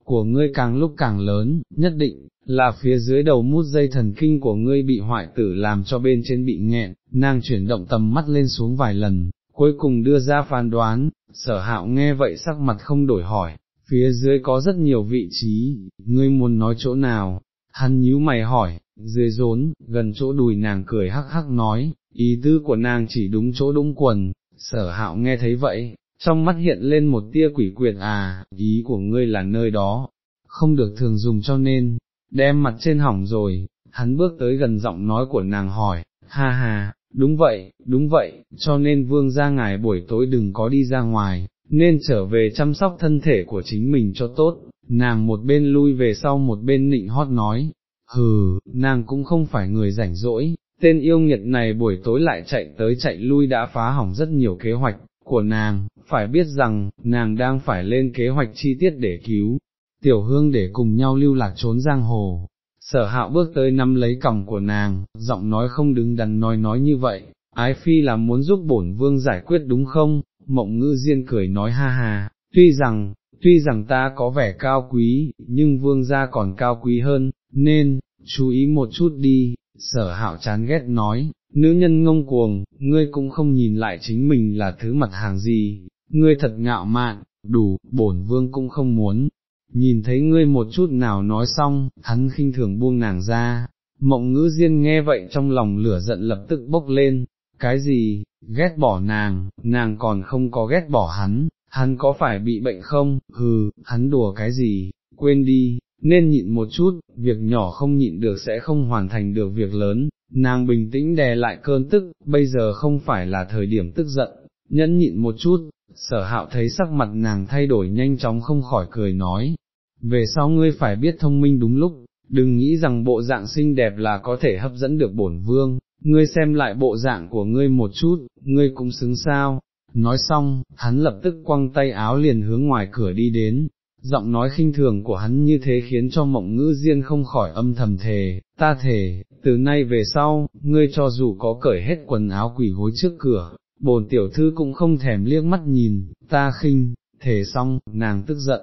Speaker 1: của ngươi càng lúc càng lớn, nhất định, là phía dưới đầu mút dây thần kinh của ngươi bị hoại tử làm cho bên trên bị nghẹn, nàng chuyển động tầm mắt lên xuống vài lần, cuối cùng đưa ra phán đoán, sở hạo nghe vậy sắc mặt không đổi hỏi, phía dưới có rất nhiều vị trí, ngươi muốn nói chỗ nào, hắn nhíu mày hỏi, dưới rốn, gần chỗ đùi nàng cười hắc hắc nói, ý tư của nàng chỉ đúng chỗ đúng quần, sở hạo nghe thấy vậy, trong mắt hiện lên một tia quỷ quyệt à, ý của ngươi là nơi đó, không được thường dùng cho nên, đem mặt trên hỏng rồi, hắn bước tới gần giọng nói của nàng hỏi, ha ha, đúng vậy, đúng vậy, cho nên vương ra ngài buổi tối đừng có đi ra ngoài, nên trở về chăm sóc thân thể của chính mình cho tốt, nàng một bên lui về sau một bên nịnh hót nói, hừ, nàng cũng không phải người rảnh rỗi, tên yêu nghiệt này buổi tối lại chạy tới chạy lui đã phá hỏng rất nhiều kế hoạch của nàng, phải biết rằng, nàng đang phải lên kế hoạch chi tiết để cứu, tiểu hương để cùng nhau lưu lạc trốn giang hồ. Sở hạo bước tới nắm lấy còng của nàng, giọng nói không đứng đắn nói nói như vậy, ái phi là muốn giúp bổn vương giải quyết đúng không, mộng ngữ diên cười nói ha ha, tuy rằng, tuy rằng ta có vẻ cao quý, nhưng vương gia còn cao quý hơn, nên, chú ý một chút đi, sở hạo chán ghét nói, nữ nhân ngông cuồng, ngươi cũng không nhìn lại chính mình là thứ mặt hàng gì, ngươi thật ngạo mạn, đủ, bổn vương cũng không muốn, nhìn thấy ngươi một chút nào nói xong, hắn khinh thường buông nàng ra, mộng ngữ diên nghe vậy trong lòng lửa giận lập tức bốc lên, cái gì, ghét bỏ nàng, nàng còn không có ghét bỏ hắn, hắn có phải bị bệnh không, hừ, hắn đùa cái gì, quên đi, nên nhịn một chút, việc nhỏ không nhịn được sẽ không hoàn thành được việc lớn, nàng bình tĩnh đè lại cơn tức, bây giờ không phải là thời điểm tức giận, nhẫn nhịn một chút, sở hạo thấy sắc mặt nàng thay đổi nhanh chóng không khỏi cười nói, về sau ngươi phải biết thông minh đúng lúc, đừng nghĩ rằng bộ dạng xinh đẹp là có thể hấp dẫn được bổn vương, ngươi xem lại bộ dạng của ngươi một chút, ngươi cũng xứng sao. Nói xong, hắn lập tức quăng tay áo liền hướng ngoài cửa đi đến, giọng nói khinh thường của hắn như thế khiến cho mộng ngữ diên không khỏi âm thầm thề, ta thề, từ nay về sau, ngươi cho dù có cởi hết quần áo quỷ gối trước cửa, bồn tiểu thư cũng không thèm liếc mắt nhìn, ta khinh, thề xong, nàng tức giận,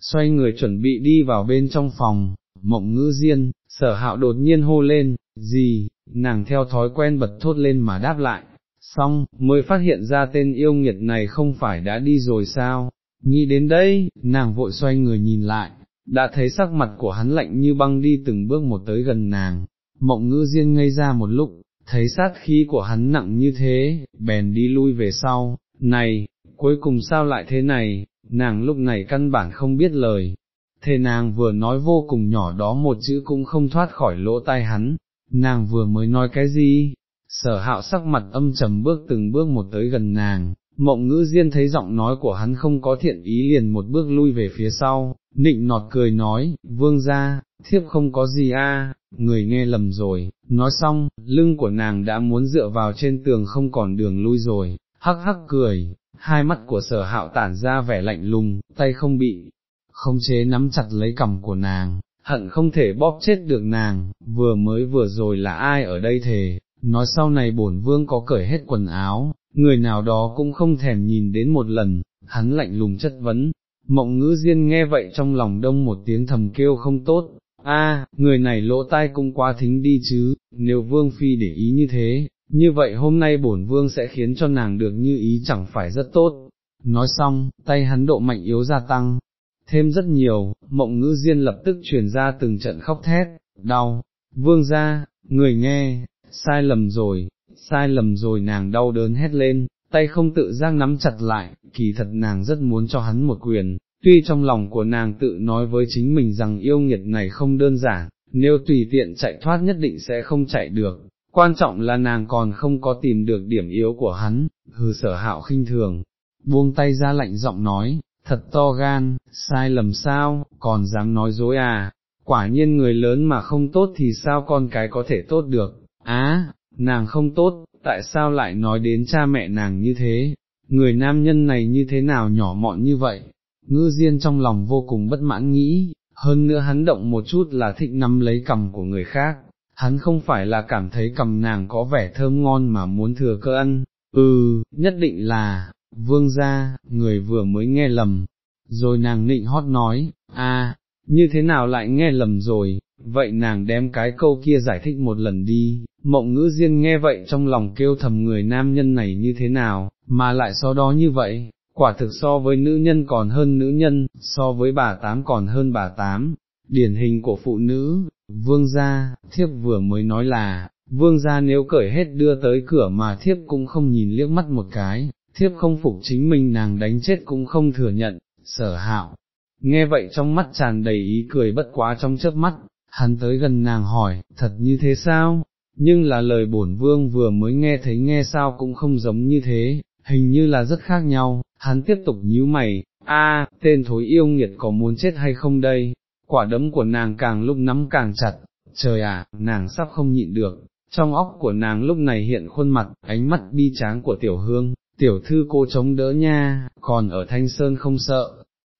Speaker 1: xoay người chuẩn bị đi vào bên trong phòng, mộng ngữ diên, sở hạo đột nhiên hô lên, gì, nàng theo thói quen bật thốt lên mà đáp lại, xong, mới phát hiện ra tên yêu nghiệt này không phải đã đi rồi sao, nghĩ đến đây, nàng vội xoay người nhìn lại, đã thấy sắc mặt của hắn lạnh như băng đi từng bước một tới gần nàng, mộng ngữ diên ngây ra một lúc, thấy sát khí của hắn nặng như thế, bèn đi lui về sau, này, cuối cùng sao lại thế này, nàng lúc này căn bản không biết lời, thế nàng vừa nói vô cùng nhỏ đó một chữ cũng không thoát khỏi lỗ tai hắn, nàng vừa mới nói cái gì, sở hạo sắc mặt âm trầm bước từng bước một tới gần nàng, mộng ngữ diên thấy giọng nói của hắn không có thiện ý liền một bước lui về phía sau, nịnh nọt cười nói, vương ra, thiếp không có gì a, người nghe lầm rồi, nói xong, lưng của nàng đã muốn dựa vào trên tường không còn đường lui rồi, hắc hắc cười, hai mắt của sở hạo tản ra vẻ lạnh lùng, tay không bị, không chế nắm chặt lấy cầm của nàng, hận không thể bóp chết được nàng, vừa mới vừa rồi là ai ở đây thề, nói sau này bổn vương có cởi hết quần áo, người nào đó cũng không thèm nhìn đến một lần, hắn lạnh lùng chất vấn, mộng ngữ diên nghe vậy trong lòng đông một tiếng thầm kêu không tốt, a người này lỗ tai cũng quá thính đi chứ, nếu vương phi để ý như thế, như vậy hôm nay bổn vương sẽ khiến cho nàng được như ý chẳng phải rất tốt. Nói xong, tay hắn độ mạnh yếu gia tăng, thêm rất nhiều, mộng ngữ diên lập tức truyền ra từng trận khóc thét, đau, vương ra, người nghe, sai lầm rồi, sai lầm rồi nàng đau đớn hét lên, tay không tự giác nắm chặt lại, kỳ thật nàng rất muốn cho hắn một quyền, tuy trong lòng của nàng tự nói với chính mình rằng yêu nghiệt này không đơn giản, nếu tùy tiện chạy thoát nhất định sẽ không chạy được, quan trọng là nàng còn không có tìm được điểm yếu của hắn, hừ sở hạo khinh thường, buông tay ra lạnh giọng nói, thật to gan, sai lầm sao, còn dám nói dối à, quả nhiên người lớn mà không tốt thì sao con cái có thể tốt được, á, nàng không tốt, tại sao lại nói đến cha mẹ nàng như thế, người nam nhân này như thế nào nhỏ mọn như vậy, ngư diên trong lòng vô cùng bất mãn nghĩ, hơn nữa hắn động một chút là thích nắm lấy cầm của người khác, hắn không phải là cảm thấy cầm nàng có vẻ thơm ngon mà muốn thừa cơ ăn, ừ, nhất định là, vương gia, người vừa mới nghe lầm, rồi nàng nịnh hót nói, a, như thế nào lại nghe lầm rồi, vậy nàng đem cái câu kia giải thích một lần đi, mộng ngữ riêng nghe vậy trong lòng kêu thầm người nam nhân này như thế nào, mà lại so đó như vậy, quả thực so với nữ nhân còn hơn nữ nhân, so với bà tám còn hơn bà tám, điển hình của phụ nữ, vương gia, thiếp vừa mới nói là, vương gia nếu cởi hết đưa tới cửa mà thiếp cũng không nhìn liếc mắt một cái, thiếp không phục chính mình nàng đánh chết cũng không thừa nhận, sở hạo. Nghe vậy trong mắt tràn đầy ý cười bất quá trong chớp mắt, hắn tới gần nàng hỏi, thật như thế sao? Nhưng là lời bổn vương vừa mới nghe thấy nghe sao cũng không giống như thế, hình như là rất khác nhau, hắn tiếp tục nhíu mày, a, tên thối yêu nghiệt có muốn chết hay không đây, quả đấm của nàng càng lúc nắm càng chặt, trời à, nàng sắp không nhịn được, trong óc của nàng lúc này hiện khuôn mặt, ánh mắt bi tráng của tiểu hương, tiểu thư cô chống đỡ nha, còn ở thanh sơn không sợ,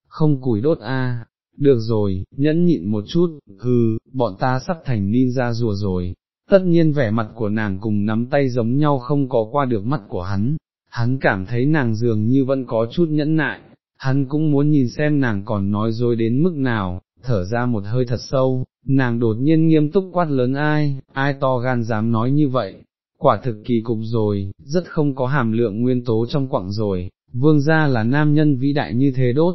Speaker 1: không củi đốt a. Được rồi, nhẫn nhịn một chút, hừ, bọn ta sắp thành ninja rùa rồi, tất nhiên vẻ mặt của nàng cùng nắm tay giống nhau không có qua được mắt của hắn, hắn cảm thấy nàng dường như vẫn có chút nhẫn nại, hắn cũng muốn nhìn xem nàng còn nói dối đến mức nào, thở ra một hơi thật sâu, nàng đột nhiên nghiêm túc quát lớn ai, ai to gan dám nói như vậy, quả thực kỳ cục rồi, rất không có hàm lượng nguyên tố trong quặng rồi, vương gia là nam nhân vĩ đại như thế đốt,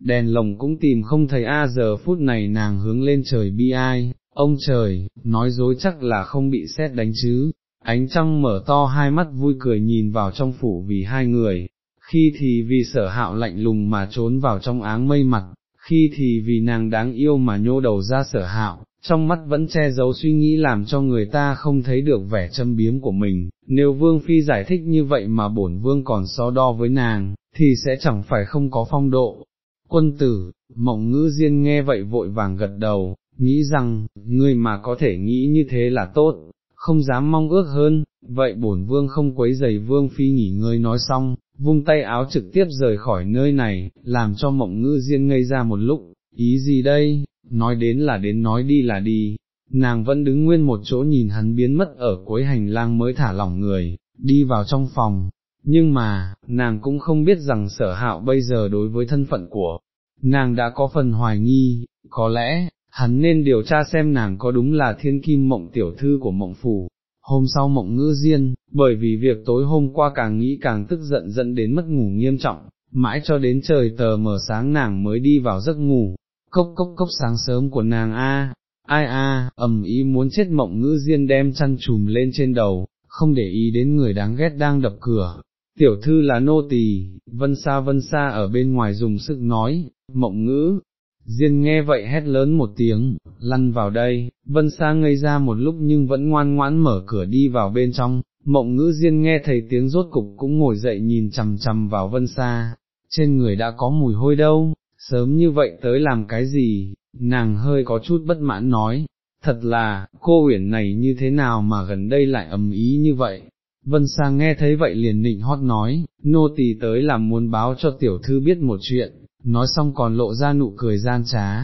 Speaker 1: đèn lồng cũng tìm không thấy a giờ phút này nàng hướng lên trời bi ai, ông trời, nói dối chắc là không bị xét đánh chứ, ánh trăng mở to hai mắt vui cười nhìn vào trong phủ vì hai người, khi thì vì sở hạo lạnh lùng mà trốn vào trong áng mây mặt, khi thì vì nàng đáng yêu mà nhô đầu ra sở hạo, trong mắt vẫn che giấu suy nghĩ làm cho người ta không thấy được vẻ châm biếm của mình, nếu vương phi giải thích như vậy mà bổn vương còn so đo với nàng, thì sẽ chẳng phải không có phong độ. Quân tử, mộng ngữ diên nghe vậy vội vàng gật đầu, nghĩ rằng, người mà có thể nghĩ như thế là tốt, không dám mong ước hơn, vậy bổn vương không quấy giày vương phi nghỉ ngơi nói xong, vung tay áo trực tiếp rời khỏi nơi này, làm cho mộng ngữ diên ngây ra một lúc, ý gì đây, nói đến là đến nói đi là đi, nàng vẫn đứng nguyên một chỗ nhìn hắn biến mất ở cuối hành lang mới thả lỏng người, đi vào trong phòng, nhưng mà, nàng cũng không biết rằng sở hạo bây giờ đối với thân phận của nàng đã có phần hoài nghi, có lẽ, hắn nên điều tra xem nàng có đúng là thiên kim mộng tiểu thư của mộng phủ. Hôm sau mộng ngữ diên, bởi vì việc tối hôm qua càng nghĩ càng tức giận dẫn đến mất ngủ nghiêm trọng, mãi cho đến trời tờ mờ sáng nàng mới đi vào giấc ngủ, cốc cốc cốc sáng sớm của nàng a, ai a, ầm ý muốn chết mộng ngữ diên đem chăn trùm lên trên đầu, không để ý đến người đáng ghét đang đập cửa. Tiểu thư là nô tỳ, vân xa vân xa ở bên ngoài dùng sức nói, mộng ngữ, Diên nghe vậy hét lớn một tiếng, lăn vào đây, vân xa ngây ra một lúc nhưng vẫn ngoan ngoãn mở cửa đi vào bên trong, mộng ngữ Diên nghe thấy tiếng rốt cục cũng ngồi dậy nhìn chằm chằm vào vân xa, trên người đã có mùi hôi đâu, sớm như vậy tới làm cái gì, nàng hơi có chút bất mãn nói, thật là, cô uyển này như thế nào mà gần đây lại ầm ý như vậy. Vân Sang nghe thấy vậy liền nịnh hót nói, nô tỳ tới làm muốn báo cho tiểu thư biết một chuyện, nói xong còn lộ ra nụ cười gian trá.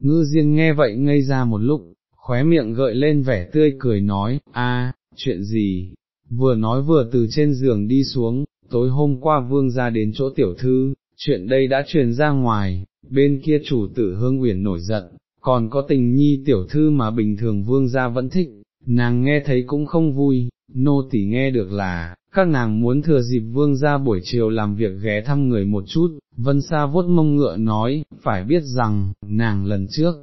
Speaker 1: Ngư Diên nghe vậy ngây ra một lúc, khóe miệng gợi lên vẻ tươi cười nói, a, chuyện gì, vừa nói vừa từ trên giường đi xuống, tối hôm qua vương ra đến chỗ tiểu thư, chuyện đây đã truyền ra ngoài, bên kia chủ tử hương uyển nổi giận, còn có tình nhi tiểu thư mà bình thường vương gia vẫn thích, nàng nghe thấy cũng không vui, nô tỳ nghe được là, các nàng muốn thừa dịp vương gia buổi chiều làm việc ghé thăm người một chút, vân sa vuốt mông ngựa nói, phải biết rằng, nàng lần trước,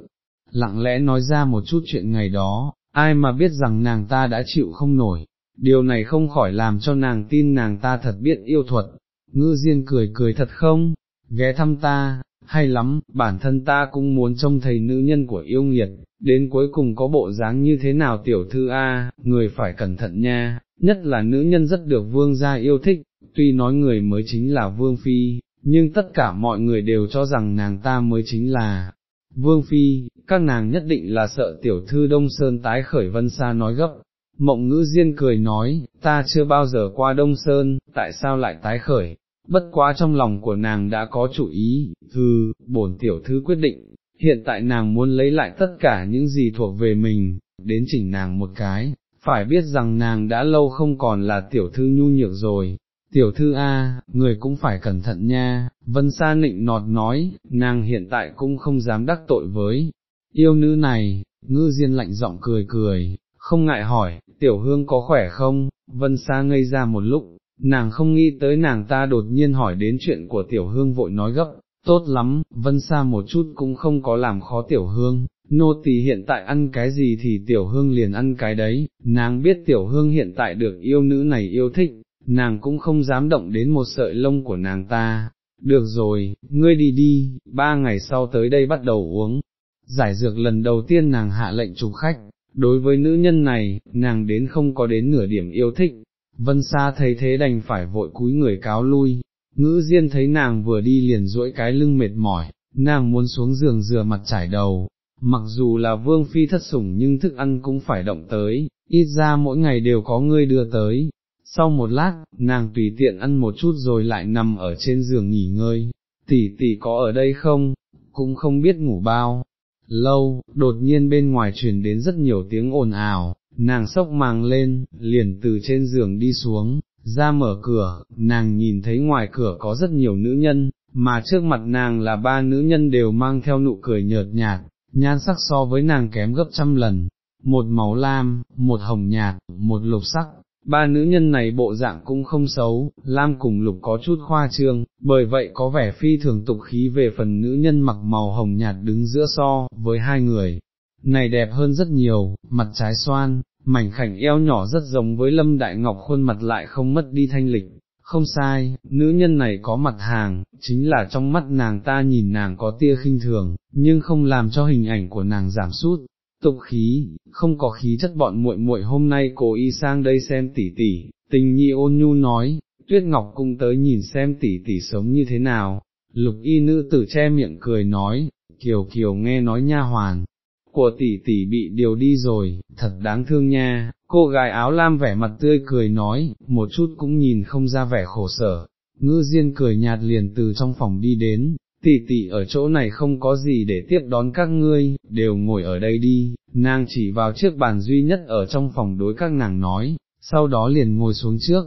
Speaker 1: lặng lẽ nói ra một chút chuyện ngày đó, ai mà biết rằng nàng ta đã chịu không nổi, điều này không khỏi làm cho nàng tin nàng ta thật biết yêu thuật, ngư diên cười cười thật không, ghé thăm ta, hay lắm, bản thân ta cũng muốn trông thấy nữ nhân của yêu nghiệt, đến cuối cùng có bộ dáng như thế nào tiểu thư A, người phải cẩn thận nha, nhất là nữ nhân rất được vương gia yêu thích, tuy nói người mới chính là vương phi, nhưng tất cả mọi người đều cho rằng nàng ta mới chính là vương phi, các nàng nhất định là sợ tiểu thư Đông Sơn tái khởi vân xa nói gấp. Mộng ngữ diên cười nói, ta chưa bao giờ qua Đông Sơn, tại sao lại tái khởi, bất quá trong lòng của nàng đã có chủ ý, hừ, bổn tiểu thư quyết định, hiện tại nàng muốn lấy lại tất cả những gì thuộc về mình, đến chỉnh nàng một cái, phải biết rằng nàng đã lâu không còn là tiểu thư nhu nhược rồi. Tiểu thư A, người cũng phải cẩn thận nha, vân sa nịnh nọt nói, nàng hiện tại cũng không dám đắc tội với, yêu nữ này, ngư diên lạnh giọng cười cười, không ngại hỏi, tiểu hương có khỏe không, vân sa ngây ra một lúc, nàng không nghĩ tới nàng ta đột nhiên hỏi đến chuyện của tiểu hương vội nói gấp, tốt lắm, vân xa một chút cũng không có làm khó tiểu hương, nô tỳ hiện tại ăn cái gì thì tiểu hương liền ăn cái đấy, nàng biết tiểu hương hiện tại được yêu nữ này yêu thích, nàng cũng không dám động đến một sợi lông của nàng ta. Được rồi, ngươi đi đi, ba ngày sau tới đây bắt đầu uống. Giải dược lần đầu tiên nàng hạ lệnh chụp khách, đối với nữ nhân này, nàng đến không có đến nửa điểm yêu thích, Vân Sa thấy thế đành phải vội cúi người cáo lui, ngữ diên thấy nàng vừa đi liền duỗi cái lưng mệt mỏi, nàng muốn xuống giường rửa mặt trải đầu, mặc dù là vương phi thất sủng nhưng thức ăn cũng phải động tới, ít ra mỗi ngày đều có người đưa tới. Sau một lát, nàng tùy tiện ăn một chút rồi lại nằm ở trên giường nghỉ ngơi, tỷ tỷ có ở đây không, cũng không biết ngủ bao. Lâu, đột nhiên bên ngoài truyền đến rất nhiều tiếng ồn ào, nàng sốc màng lên, liền từ trên giường đi xuống, ra mở cửa, nàng nhìn thấy ngoài cửa có rất nhiều nữ nhân, mà trước mặt nàng là ba nữ nhân đều mang theo nụ cười nhợt nhạt, nhan sắc so với nàng kém gấp trăm lần, một màu lam, một hồng nhạt, một lục sắc. Ba nữ nhân này bộ dạng cũng không xấu, lam cùng lục có chút khoa trương, bởi vậy có vẻ phi thường tục khí về phần nữ nhân mặc màu hồng nhạt đứng giữa so, với hai người, này đẹp hơn rất nhiều, mặt trái xoan, mảnh khảnh eo nhỏ rất giống với lâm đại ngọc khuôn mặt lại không mất đi thanh lịch, không sai, nữ nhân này có mặt hàng, chính là trong mắt nàng ta nhìn nàng có tia khinh thường, nhưng không làm cho hình ảnh của nàng giảm sút. Tục khí, không có khí chất bọn muội muội hôm nay cố y sang đây xem tỷ tỷ, tình nhi ôn nhu nói, tuyết ngọc cũng tới nhìn xem tỷ tỷ sống như thế nào, lục y nữ tử che miệng cười nói, kiều kiều nghe nói nha hoàn, của tỷ tỷ bị điều đi rồi, thật đáng thương nha, cô gái áo lam vẻ mặt tươi cười nói, một chút cũng nhìn không ra vẻ khổ sở, ngư diên cười nhạt liền từ trong phòng đi đến, tỷ tỷ ở chỗ này không có gì để tiếp đón các ngươi, đều ngồi ở đây đi, nàng chỉ vào chiếc bàn duy nhất ở trong phòng đối các nàng nói, sau đó liền ngồi xuống trước.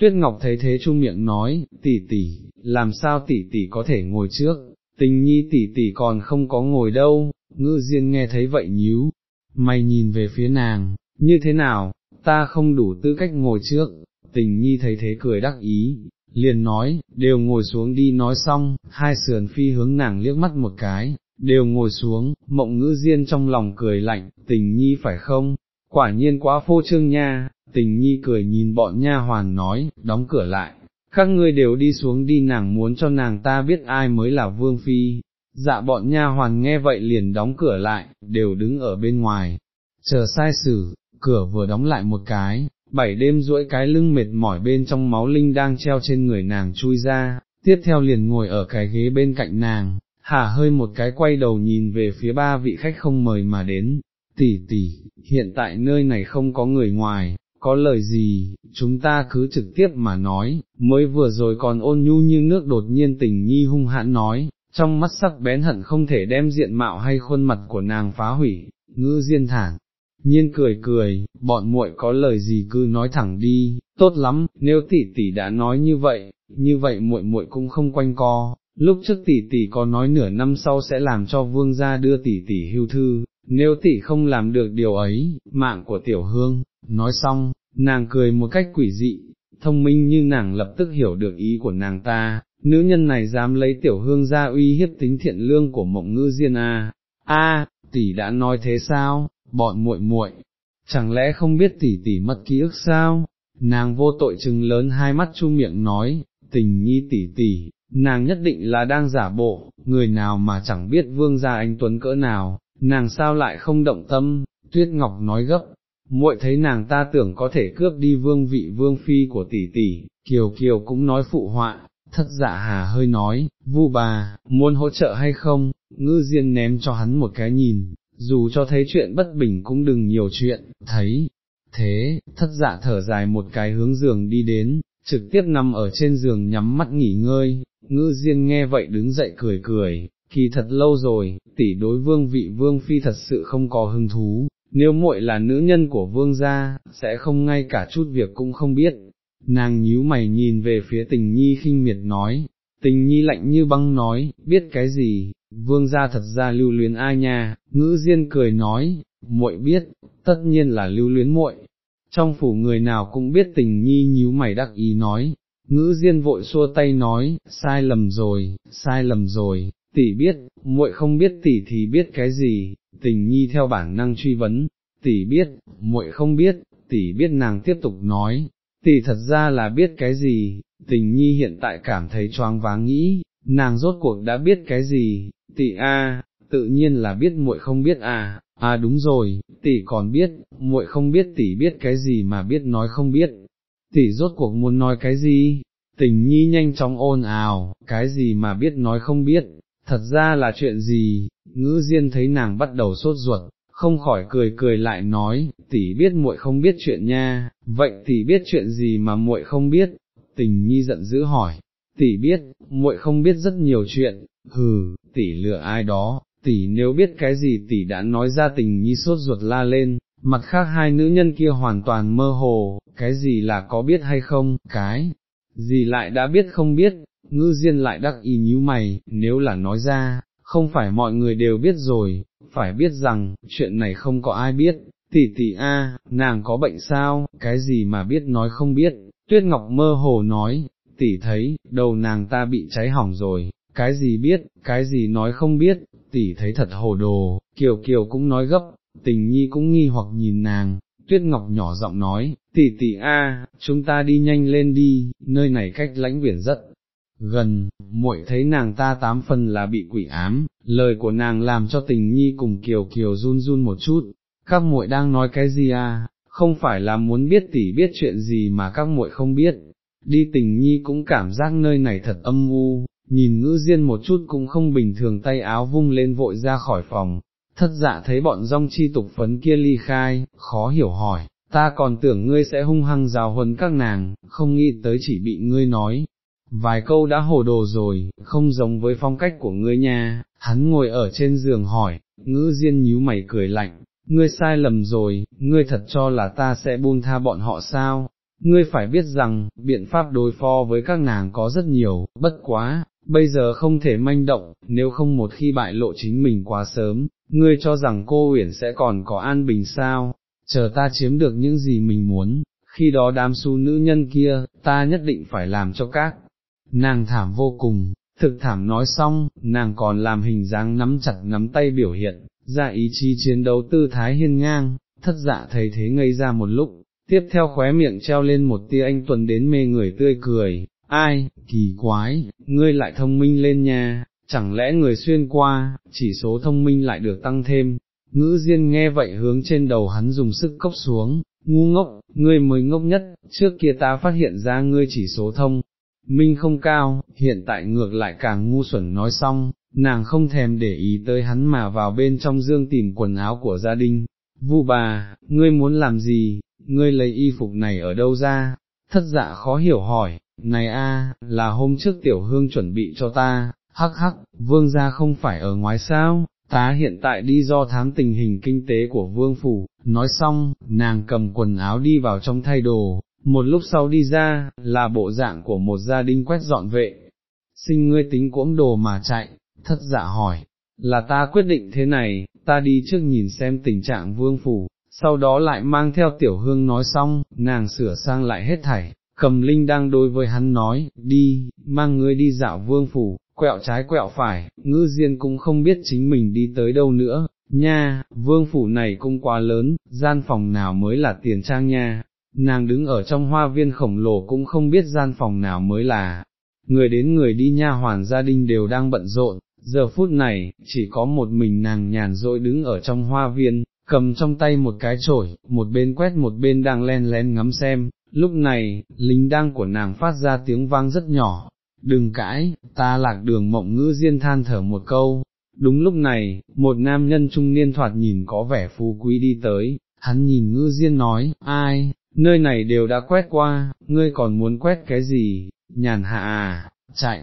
Speaker 1: Tuyết Ngọc thấy thế chung miệng nói, tỷ tỷ, làm sao tỷ tỷ có thể ngồi trước, tình nhi tỷ tỷ còn không có ngồi đâu, ngư diên nghe thấy vậy nhíu, mày nhìn về phía nàng, như thế nào, ta không đủ tư cách ngồi trước, tình nhi thấy thế cười đắc ý, liền nói, đều ngồi xuống đi nói xong, hai sườn phi hướng nàng liếc mắt một cái, đều ngồi xuống, mộng ngữ diên trong lòng cười lạnh, tình nhi phải không, quả nhiên quá phô trương nha, tình nhi cười nhìn bọn nha hoàn nói, đóng cửa lại, các ngươi đều đi xuống đi nàng muốn cho nàng ta biết ai mới là vương phi, dạ bọn nha hoàn nghe vậy liền đóng cửa lại, đều đứng ở bên ngoài, chờ sai xử, cửa vừa đóng lại một cái, bảy đêm duỗi cái lưng mệt mỏi bên trong máu linh đang treo trên người nàng chui ra, tiếp theo liền ngồi ở cái ghế bên cạnh nàng, hả hơi một cái quay đầu nhìn về phía ba vị khách không mời mà đến, tỷ tỷ, hiện tại nơi này không có người ngoài, có lời gì, chúng ta cứ trực tiếp mà nói, mới vừa rồi còn ôn nhu như nước đột nhiên tình nhi hung hãn nói, trong mắt sắc bén hận không thể đem diện mạo hay khuôn mặt của nàng phá hủy, ngư diên thản. Nhiên cười cười, bọn muội có lời gì cứ nói thẳng đi, tốt lắm, nếu tỷ tỷ đã nói như vậy, như vậy muội muội cũng không quanh co, lúc trước tỷ tỷ có nói nửa năm sau sẽ làm cho vương gia đưa tỷ tỷ hưu thư, nếu tỷ không làm được điều ấy, mạng của tiểu hương, nói xong, nàng cười một cách quỷ dị, thông minh như nàng lập tức hiểu được ý của nàng ta, nữ nhân này dám lấy tiểu hương ra uy hiếp tính thiện lương của mộng ngư diên à, a tỷ đã nói thế sao, bọn muội muội, chẳng lẽ không biết tỷ tỷ mất ký ức sao, nàng vô tội chừng lớn hai mắt chu miệng nói, tình nhi tỷ tỷ, nàng nhất định là đang giả bộ, người nào mà chẳng biết vương gia anh Tuấn cỡ nào, nàng sao lại không động tâm, tuyết ngọc nói gấp, muội thấy nàng ta tưởng có thể cướp đi vương vị vương phi của tỷ tỷ, kiều kiều cũng nói phụ họa, thất dạ hà hơi nói, vu bà, muốn hỗ trợ hay không, ngư diên ném cho hắn một cái nhìn, dù cho thấy chuyện bất bình cũng đừng nhiều chuyện, thấy, thế, thất dạ thở dài một cái hướng giường đi đến, trực tiếp nằm ở trên giường nhắm mắt nghỉ ngơi, ngư diên nghe vậy đứng dậy cười cười, kỳ thật lâu rồi, tỷ đối vương vị vương phi thật sự không có hứng thú, nếu muội là nữ nhân của vương gia, sẽ không ngay cả chút việc cũng không biết. Nàng nhíu mày nhìn về phía tình nhi khinh miệt nói, tình nhi lạnh như băng nói, biết cái gì, vương gia thật ra lưu luyến ai nha, ngữ diên cười nói, muội biết, tất nhiên là lưu luyến muội. Trong phủ người nào cũng biết tình nhi nhíu mày đắc ý nói, ngữ diên vội xua tay nói, sai lầm rồi, sai lầm rồi, tỷ biết, muội không biết tỷ thì biết cái gì, tình nhi theo bản năng truy vấn, tỷ biết, muội không biết, tỷ biết nàng tiếp tục nói, thì thật ra là biết cái gì, tình nhi hiện tại cảm thấy choáng váng nghĩ, nàng rốt cuộc đã biết cái gì, tỷ a, tự nhiên là biết muội không biết à, à đúng rồi, tỷ còn biết, muội không biết tỷ biết cái gì mà biết nói không biết, tỷ rốt cuộc muốn nói cái gì, tình nhi nhanh chóng ôn ào, cái gì mà biết nói không biết, thật ra là chuyện gì, ngữ diên thấy nàng bắt đầu sốt ruột, không khỏi cười cười lại nói, tỷ biết muội không biết chuyện nha, vậy tỷ biết chuyện gì mà muội không biết, tình nhi giận dữ hỏi, tỷ biết, muội không biết rất nhiều chuyện, hừ, tỷ lừa ai đó, tỷ nếu biết cái gì tỷ đã nói ra tình nhi sốt ruột la lên, mặt khác hai nữ nhân kia hoàn toàn mơ hồ, cái gì là có biết hay không, cái gì lại đã biết không biết, ngư diên lại đắc ý nhíu mày, nếu là nói ra, không phải mọi người đều biết rồi, phải biết rằng, chuyện này không có ai biết, tỷ tỷ a, nàng có bệnh sao, cái gì mà biết nói không biết, tuyết ngọc mơ hồ nói, tỷ thấy, đầu nàng ta bị cháy hỏng rồi, cái gì biết, cái gì nói không biết, tỷ thấy thật hồ đồ, kiều kiều cũng nói gấp, tình nhi cũng nghi hoặc nhìn nàng, tuyết ngọc nhỏ giọng nói, tỷ tỷ a, chúng ta đi nhanh lên đi, nơi này cách lãnh biển rất gần, muội thấy nàng ta tám phần là bị quỷ ám, lời của nàng làm cho tình nhi cùng kiều kiều run run một chút, các muội đang nói cái gì à, không phải là muốn biết tỷ biết chuyện gì mà các muội không biết, đi tình nhi cũng cảm giác nơi này thật âm u, nhìn ngữ diên một chút cũng không bình thường tay áo vung lên vội ra khỏi phòng, thất dạ thấy bọn rong chi tục phấn kia ly khai, khó hiểu hỏi, ta còn tưởng ngươi sẽ hung hăng rào huấn các nàng, không nghĩ tới chỉ bị ngươi nói. Vài câu đã hồ đồ rồi, không giống với phong cách của ngươi nha, hắn ngồi ở trên giường hỏi, ngữ diên nhíu mày cười lạnh, ngươi sai lầm rồi, ngươi thật cho là ta sẽ buông tha bọn họ sao, ngươi phải biết rằng, biện pháp đối phó với các nàng có rất nhiều, bất quá, bây giờ không thể manh động, nếu không một khi bại lộ chính mình quá sớm, ngươi cho rằng cô Uyển sẽ còn có an bình sao, chờ ta chiếm được những gì mình muốn, khi đó đám su nữ nhân kia, ta nhất định phải làm cho các. Nàng thảm vô cùng, thực thảm nói xong, nàng còn làm hình dáng nắm chặt nắm tay biểu hiện, ra ý chí chiến đấu tư thái hiên ngang, thất dạ thấy thế ngây ra một lúc, tiếp theo khóe miệng treo lên một tia anh tuần đến mê người tươi cười, ai, kỳ quái, ngươi lại thông minh lên nha, chẳng lẽ người xuyên qua, chỉ số thông minh lại được tăng thêm, ngữ diên nghe vậy hướng trên đầu hắn dùng sức cốc xuống, ngu ngốc, ngươi mới ngốc nhất, trước kia ta phát hiện ra ngươi chỉ số thông. Minh không cao, hiện tại ngược lại càng ngu xuẩn nói xong, nàng không thèm để ý tới hắn mà vào bên trong dương tìm quần áo của gia đình. Vu bà, ngươi muốn làm gì, ngươi lấy y phục này ở đâu ra? Thất dạ khó hiểu hỏi, này a, là hôm trước tiểu hương chuẩn bị cho ta, hắc hắc, vương gia không phải ở ngoài sao, Tá hiện tại đi do thám tình hình kinh tế của vương phủ, nói xong, nàng cầm quần áo đi vào trong thay đồ, một lúc sau đi ra, là bộ dạng của một gia đình quét dọn vệ, sinh ngươi tính cuỗng đồ mà chạy, thất dạ hỏi, là ta quyết định thế này, ta đi trước nhìn xem tình trạng vương phủ, sau đó lại mang theo tiểu hương nói xong, nàng sửa sang lại hết thảy, cầm linh đang đối với hắn nói, đi, mang ngươi đi dạo vương phủ, quẹo trái quẹo phải, ngư diên cũng không biết chính mình đi tới đâu nữa, nha, vương phủ này cũng quá lớn, gian phòng nào mới là tiền trang nha, nàng đứng ở trong hoa viên khổng lồ cũng không biết gian phòng nào mới là, người đến người đi nha hoàn gia đình đều đang bận rộn, giờ phút này, chỉ có một mình nàng nhàn rỗi đứng ở trong hoa viên, cầm trong tay một cái chổi, một bên quét một bên đang len lén ngắm xem, lúc này, lính đang của nàng phát ra tiếng vang rất nhỏ, đừng cãi, ta lạc đường mộng ngữ diên than thở một câu. Đúng lúc này, một nam nhân trung niên thoạt nhìn có vẻ phú quý đi tới, hắn nhìn ngư diên nói, ai, nơi này đều đã quét qua, ngươi còn muốn quét cái gì, nhàn hạ à, chạy,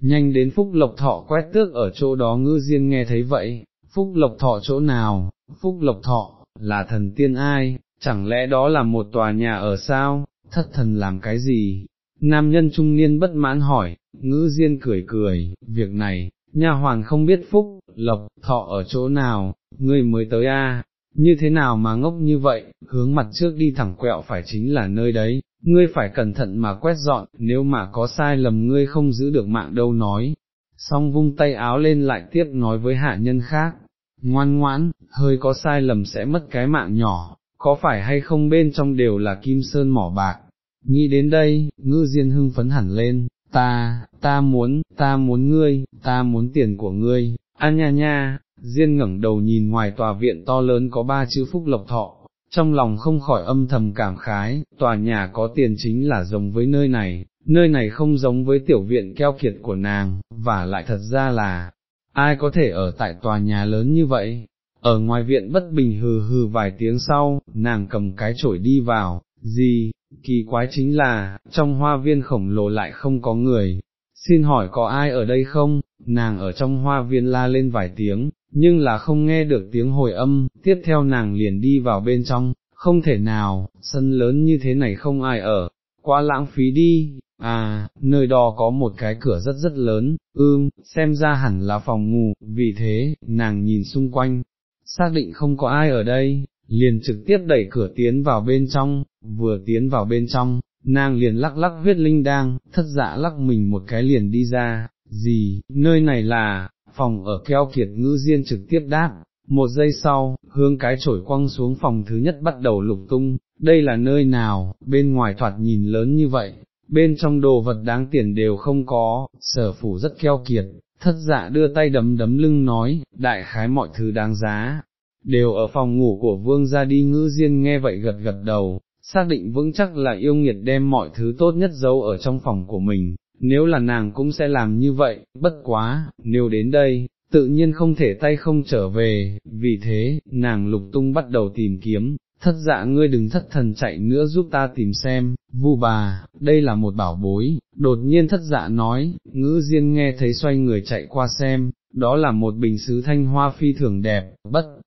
Speaker 1: nhanh đến phúc lộc thọ quét tước ở chỗ đó ngư diên nghe thấy vậy, phúc lộc thọ chỗ nào, phúc lộc thọ, là thần tiên ai, chẳng lẽ đó là một tòa nhà ở sao, thất thần làm cái gì, Nam nhân trung niên bất mãn hỏi, ngữ diên cười cười, việc này, nhà hoàn không biết phúc, lộc, thọ ở chỗ nào, ngươi mới tới a, như thế nào mà ngốc như vậy, hướng mặt trước đi thẳng quẹo phải chính là nơi đấy, ngươi phải cẩn thận mà quét dọn, nếu mà có sai lầm ngươi không giữ được mạng đâu nói. Xong vung tay áo lên lại tiếp nói với hạ nhân khác, ngoan ngoãn, hơi có sai lầm sẽ mất cái mạng nhỏ, có phải hay không bên trong đều là kim sơn mỏ bạc, Nghĩ đến đây, ngư diên hưng phấn hẳn lên, ta, ta muốn, ta muốn ngươi, ta muốn tiền của ngươi, a nha nha, diên ngẩng đầu nhìn ngoài tòa viện to lớn có ba chữ phúc lộc thọ, trong lòng không khỏi âm thầm cảm khái, tòa nhà có tiền chính là giống với nơi này, nơi này không giống với tiểu viện keo kiệt của nàng, và lại thật ra là, ai có thể ở tại tòa nhà lớn như vậy, ở ngoài viện bất bình hừ hừ vài tiếng sau, nàng cầm cái chổi đi vào, gì, kỳ quái chính là, trong hoa viên khổng lồ lại không có người, xin hỏi có ai ở đây không, nàng ở trong hoa viên la lên vài tiếng, nhưng là không nghe được tiếng hồi âm, tiếp theo nàng liền đi vào bên trong, không thể nào, sân lớn như thế này không ai ở, quá lãng phí đi, à, nơi đó có một cái cửa rất rất lớn, ưm, xem ra hẳn là phòng ngủ, vì thế, nàng nhìn xung quanh, xác định không có ai ở đây, liền trực tiếp đẩy cửa tiến vào bên trong, vừa tiến vào bên trong, nàng liền lắc lắc huyết linh đang, thất dạ lắc mình một cái liền đi ra, gì, nơi này là, phòng ở keo kiệt ngữ diên trực tiếp đáp, một giây sau, hướng cái chổi quăng xuống phòng thứ nhất bắt đầu lục tung, đây là nơi nào, bên ngoài thoạt nhìn lớn như vậy, bên trong đồ vật đáng tiền đều không có, sở phủ rất keo kiệt, thất dạ đưa tay đấm đấm lưng nói, đại khái mọi thứ đáng giá, đều ở phòng ngủ của vương ra đi ngữ diên nghe vậy gật gật đầu, xác định vững chắc là yêu nghiệt đem mọi thứ tốt nhất giấu ở trong phòng của mình, nếu là nàng cũng sẽ làm như vậy, bất quá, nếu đến đây, tự nhiên không thể tay không trở về, vì thế, nàng lục tung bắt đầu tìm kiếm, thất dạ ngươi đừng thất thần chạy nữa giúp ta tìm xem, vu bà, đây là một bảo bối, đột nhiên thất dạ nói, ngữ diên nghe thấy xoay người chạy qua xem, đó là một bình sứ thanh hoa phi thường đẹp, bất,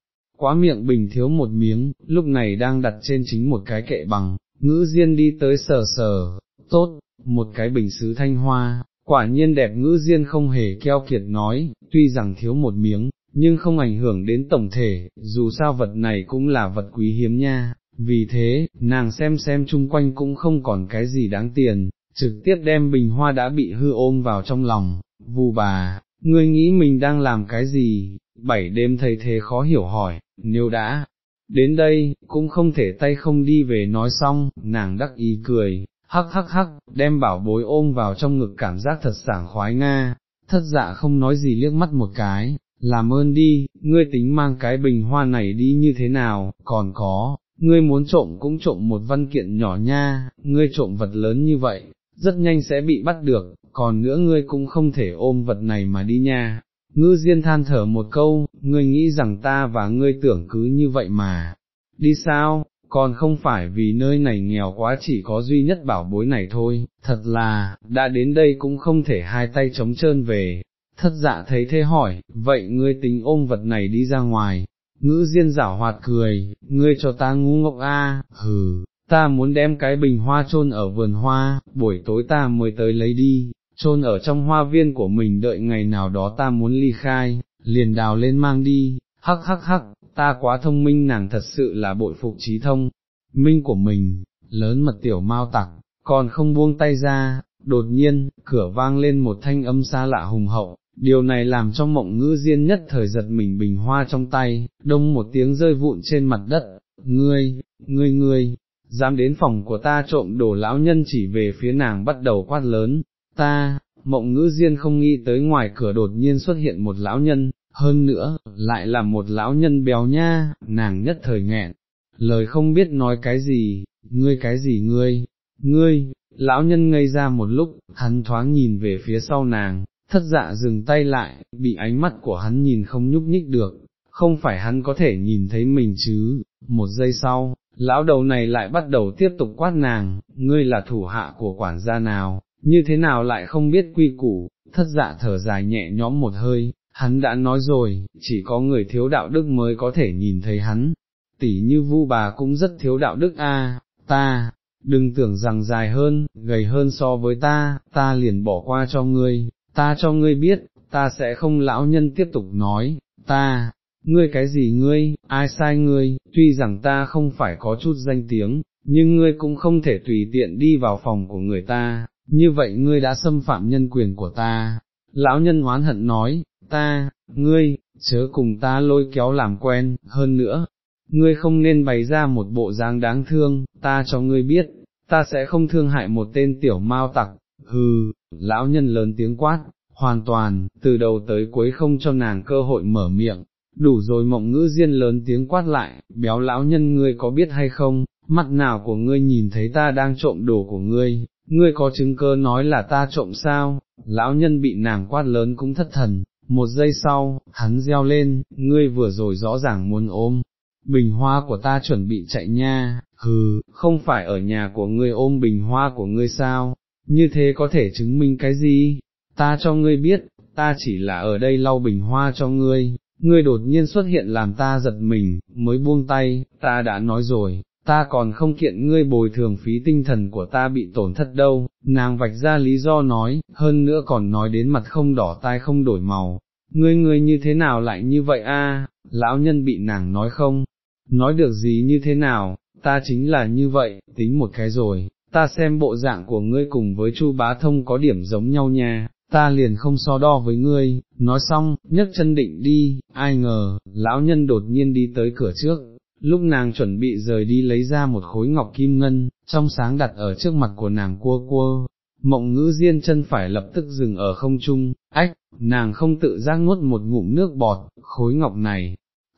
Speaker 1: quá miệng bình thiếu một miếng, lúc này đang đặt trên chính một cái kệ bằng, ngữ diên đi tới sờ sờ, tốt, một cái bình sứ thanh hoa, quả nhiên đẹp ngữ diên không hề keo kiệt nói, tuy rằng thiếu một miếng, nhưng không ảnh hưởng đến tổng thể, dù sao vật này cũng là vật quý hiếm nha, vì thế, nàng xem xem chung quanh cũng không còn cái gì đáng tiền, trực tiếp đem bình hoa đã bị hư ôm vào trong lòng, vù bà, ngươi nghĩ mình đang làm cái gì, bảy đêm thầy thế khó hiểu hỏi, nếu đã, đến đây, cũng không thể tay không đi về nói xong, nàng đắc ý cười, hắc hắc hắc, đem bảo bối ôm vào trong ngực cảm giác thật sảng khoái nga, thất dạ không nói gì liếc mắt một cái, làm ơn đi, ngươi tính mang cái bình hoa này đi như thế nào, còn có, ngươi muốn trộm cũng trộm một văn kiện nhỏ nha, ngươi trộm vật lớn như vậy, rất nhanh sẽ bị bắt được, còn nữa ngươi cũng không thể ôm vật này mà đi nha. Ngư Diên than thở một câu, ngươi nghĩ rằng ta và ngươi tưởng cứ như vậy mà, đi sao, còn không phải vì nơi này nghèo quá chỉ có duy nhất bảo bối này thôi, thật là, đã đến đây cũng không thể hai tay trống trơn về, thất dạ thấy thế hỏi, vậy ngươi tính ôm vật này đi ra ngoài, ngữ diên giảo hoạt cười, ngươi cho ta ngu ngốc a, hừ, ta muốn đem cái bình hoa chôn ở vườn hoa, buổi tối ta mới tới lấy đi, chôn ở trong hoa viên của mình đợi ngày nào đó ta muốn ly khai, liền đào lên mang đi, hắc hắc hắc, ta quá thông minh nàng thật sự là bội phục trí thông, minh của mình, lớn mật tiểu mau tặc, còn không buông tay ra, đột nhiên, cửa vang lên một thanh âm xa lạ hùng hậu, điều này làm cho mộng ngữ diên nhất thời giật mình bình hoa trong tay, đông một tiếng rơi vụn trên mặt đất, ngươi, ngươi ngươi, dám đến phòng của ta trộm đồ lão nhân chỉ về phía nàng bắt đầu quát lớn, ta, mộng ngữ diên không nghĩ tới ngoài cửa đột nhiên xuất hiện một lão nhân, hơn nữa, lại là một lão nhân béo nha, nàng nhất thời nghẹn, lời không biết nói cái gì, ngươi cái gì ngươi, ngươi, lão nhân ngây ra một lúc, hắn thoáng nhìn về phía sau nàng, thất dạ dừng tay lại, bị ánh mắt của hắn nhìn không nhúc nhích được, không phải hắn có thể nhìn thấy mình chứ, một giây sau, lão đầu này lại bắt đầu tiếp tục quát nàng, ngươi là thủ hạ của quản gia nào, như thế nào lại không biết quy củ, thất dạ thở dài nhẹ nhõm một hơi, hắn đã nói rồi, chỉ có người thiếu đạo đức mới có thể nhìn thấy hắn, tỷ như vu bà cũng rất thiếu đạo đức a, ta, đừng tưởng rằng dài hơn, gầy hơn so với ta, ta liền bỏ qua cho ngươi, ta cho ngươi biết, ta sẽ không lão nhân tiếp tục nói, ta, ngươi cái gì ngươi, ai sai ngươi, tuy rằng ta không phải có chút danh tiếng, nhưng ngươi cũng không thể tùy tiện đi vào phòng của người ta, như vậy ngươi đã xâm phạm nhân quyền của ta. Lão nhân oán hận nói, ta, ngươi, chớ cùng ta lôi kéo làm quen, hơn nữa, ngươi không nên bày ra một bộ dáng đáng thương, ta cho ngươi biết, ta sẽ không thương hại một tên tiểu mao tặc, hừ, lão nhân lớn tiếng quát, hoàn toàn, từ đầu tới cuối không cho nàng cơ hội mở miệng, đủ rồi mộng ngữ diên lớn tiếng quát lại, béo lão nhân ngươi có biết hay không, mắt nào của ngươi nhìn thấy ta đang trộm đồ của ngươi, ngươi có chứng cơ nói là ta trộm sao, lão nhân bị nàng quát lớn cũng thất thần, một giây sau, hắn reo lên, ngươi vừa rồi rõ ràng muốn ôm, bình hoa của ta chuẩn bị chạy nha, hừ, không phải ở nhà của ngươi ôm bình hoa của ngươi sao, như thế có thể chứng minh cái gì, ta cho ngươi biết, ta chỉ là ở đây lau bình hoa cho ngươi, ngươi đột nhiên xuất hiện làm ta giật mình, mới buông tay, ta đã nói rồi, ta còn không kiện ngươi bồi thường phí tinh thần của ta bị tổn thất đâu, nàng vạch ra lý do nói, hơn nữa còn nói đến mặt không đỏ tai không đổi màu, ngươi ngươi như thế nào lại như vậy a? lão nhân bị nàng nói không, nói được gì như thế nào, ta chính là như vậy, tính một cái rồi, ta xem bộ dạng của ngươi cùng với Chu Bá Thông có điểm giống nhau nha, ta liền không so đo với ngươi, nói xong, nhấc chân định đi, ai ngờ, lão nhân đột nhiên đi tới cửa trước, lúc nàng chuẩn bị rời đi lấy ra một khối ngọc kim ngân, trong sáng đặt ở trước mặt của nàng cua cua, mộng ngữ diên chân phải lập tức dừng ở không trung, ách, nàng không tự giác nuốt một ngụm nước bọt, khối ngọc này,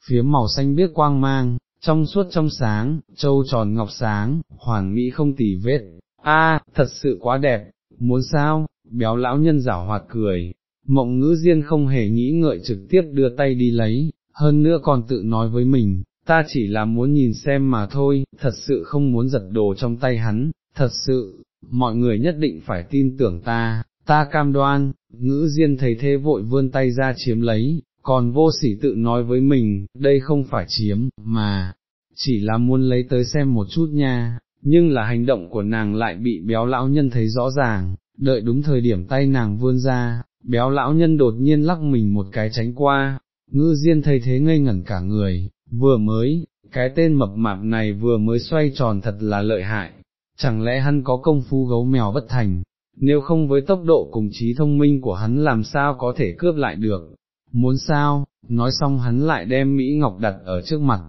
Speaker 1: phía màu xanh biếc quang mang, trong suốt trong sáng, trâu tròn ngọc sáng, hoàn mỹ không tì vết, a, thật sự quá đẹp, muốn sao, béo lão nhân giả hoạt cười, mộng ngữ diên không hề nghĩ ngợi trực tiếp đưa tay đi lấy, hơn nữa còn tự nói với mình, ta chỉ là muốn nhìn xem mà thôi, thật sự không muốn giật đồ trong tay hắn, thật sự, mọi người nhất định phải tin tưởng ta, ta cam đoan, ngữ diên thấy thế vội vươn tay ra chiếm lấy, còn vô sỉ tự nói với mình, đây không phải chiếm, mà, chỉ là muốn lấy tới xem một chút nha, nhưng là hành động của nàng lại bị béo lão nhân thấy rõ ràng, đợi đúng thời điểm tay nàng vươn ra, béo lão nhân đột nhiên lắc mình một cái tránh qua, ngư diên thấy thế ngây ngẩn cả người, vừa mới, cái tên mập mạp này vừa mới xoay tròn thật là lợi hại, chẳng lẽ hắn có công phu gấu mèo bất thành, nếu không với tốc độ cùng trí thông minh của hắn làm sao có thể cướp lại được, muốn sao, nói xong hắn lại đem Mỹ Ngọc đặt ở trước mặt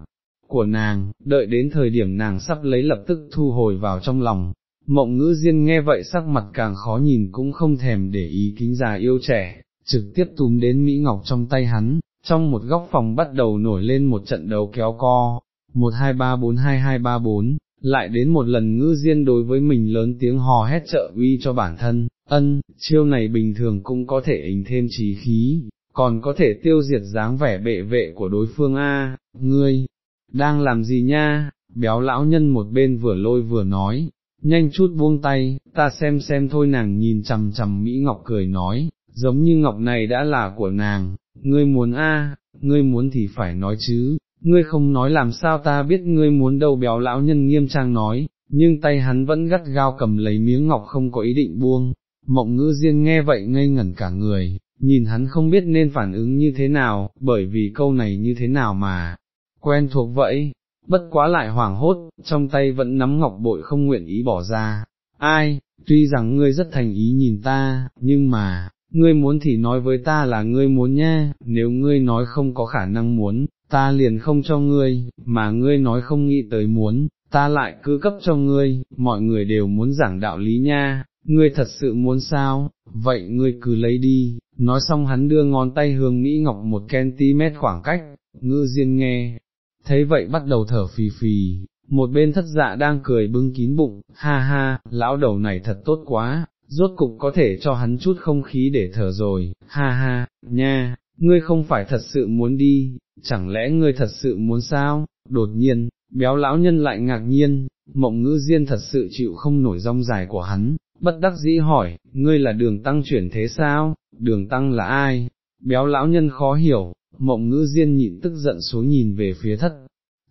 Speaker 1: của nàng, đợi đến thời điểm nàng sắp lấy lập tức thu hồi vào trong lòng. Mộng ngữ diên nghe vậy sắc mặt càng khó nhìn cũng không thèm để ý kính già yêu trẻ, trực tiếp túm đến Mỹ Ngọc trong tay hắn, trong một góc phòng bắt đầu nổi lên một trận đấu kéo co, một hai ba bốn hai hai ba bốn, lại đến một lần ngư diên đối với mình lớn tiếng hò hét trợ uy cho bản thân, ân, chiêu này bình thường cũng có thể hình thêm trí khí, còn có thể tiêu diệt dáng vẻ bệ vệ của đối phương A, ngươi, đang làm gì nha, béo lão nhân một bên vừa lôi vừa nói, nhanh chút buông tay, ta xem xem thôi nàng nhìn chằm chằm Mỹ Ngọc cười nói, giống như Ngọc này đã là của nàng, ngươi muốn a, ngươi muốn thì phải nói chứ, ngươi không nói làm sao ta biết ngươi muốn đâu béo lão nhân nghiêm trang nói, nhưng tay hắn vẫn gắt gao cầm lấy miếng ngọc không có ý định buông, mộng ngữ riêng nghe vậy ngây ngẩn cả người, nhìn hắn không biết nên phản ứng như thế nào, bởi vì câu này như thế nào mà, quen thuộc vậy, bất quá lại hoảng hốt, trong tay vẫn nắm ngọc bội không nguyện ý bỏ ra, ai, tuy rằng ngươi rất thành ý nhìn ta, nhưng mà, ngươi muốn thì nói với ta là ngươi muốn nha, nếu ngươi nói không có khả năng muốn, ta liền không cho ngươi, mà ngươi nói không nghĩ tới muốn, ta lại cứ cấp cho ngươi, mọi người đều muốn giảng đạo lý nha, ngươi thật sự muốn sao, vậy ngươi cứ lấy đi, nói xong hắn đưa ngón tay hướng Mỹ Ngọc một cm khoảng cách, ngư diên nghe, thấy vậy bắt đầu thở phì phì, một bên thất dạ đang cười bưng kín bụng, ha ha, lão đầu này thật tốt quá, rốt cục có thể cho hắn chút không khí để thở rồi, ha ha, nha, ngươi không phải thật sự muốn đi, chẳng lẽ ngươi thật sự muốn sao, đột nhiên, béo lão nhân lại ngạc nhiên, mộng ngữ diên thật sự chịu không nổi rong dài của hắn, bất đắc dĩ hỏi, ngươi là đường tăng chuyển thế sao, đường tăng là ai, béo lão nhân khó hiểu, mộng ngữ diên nhịn tức giận xuống nhìn về phía thất,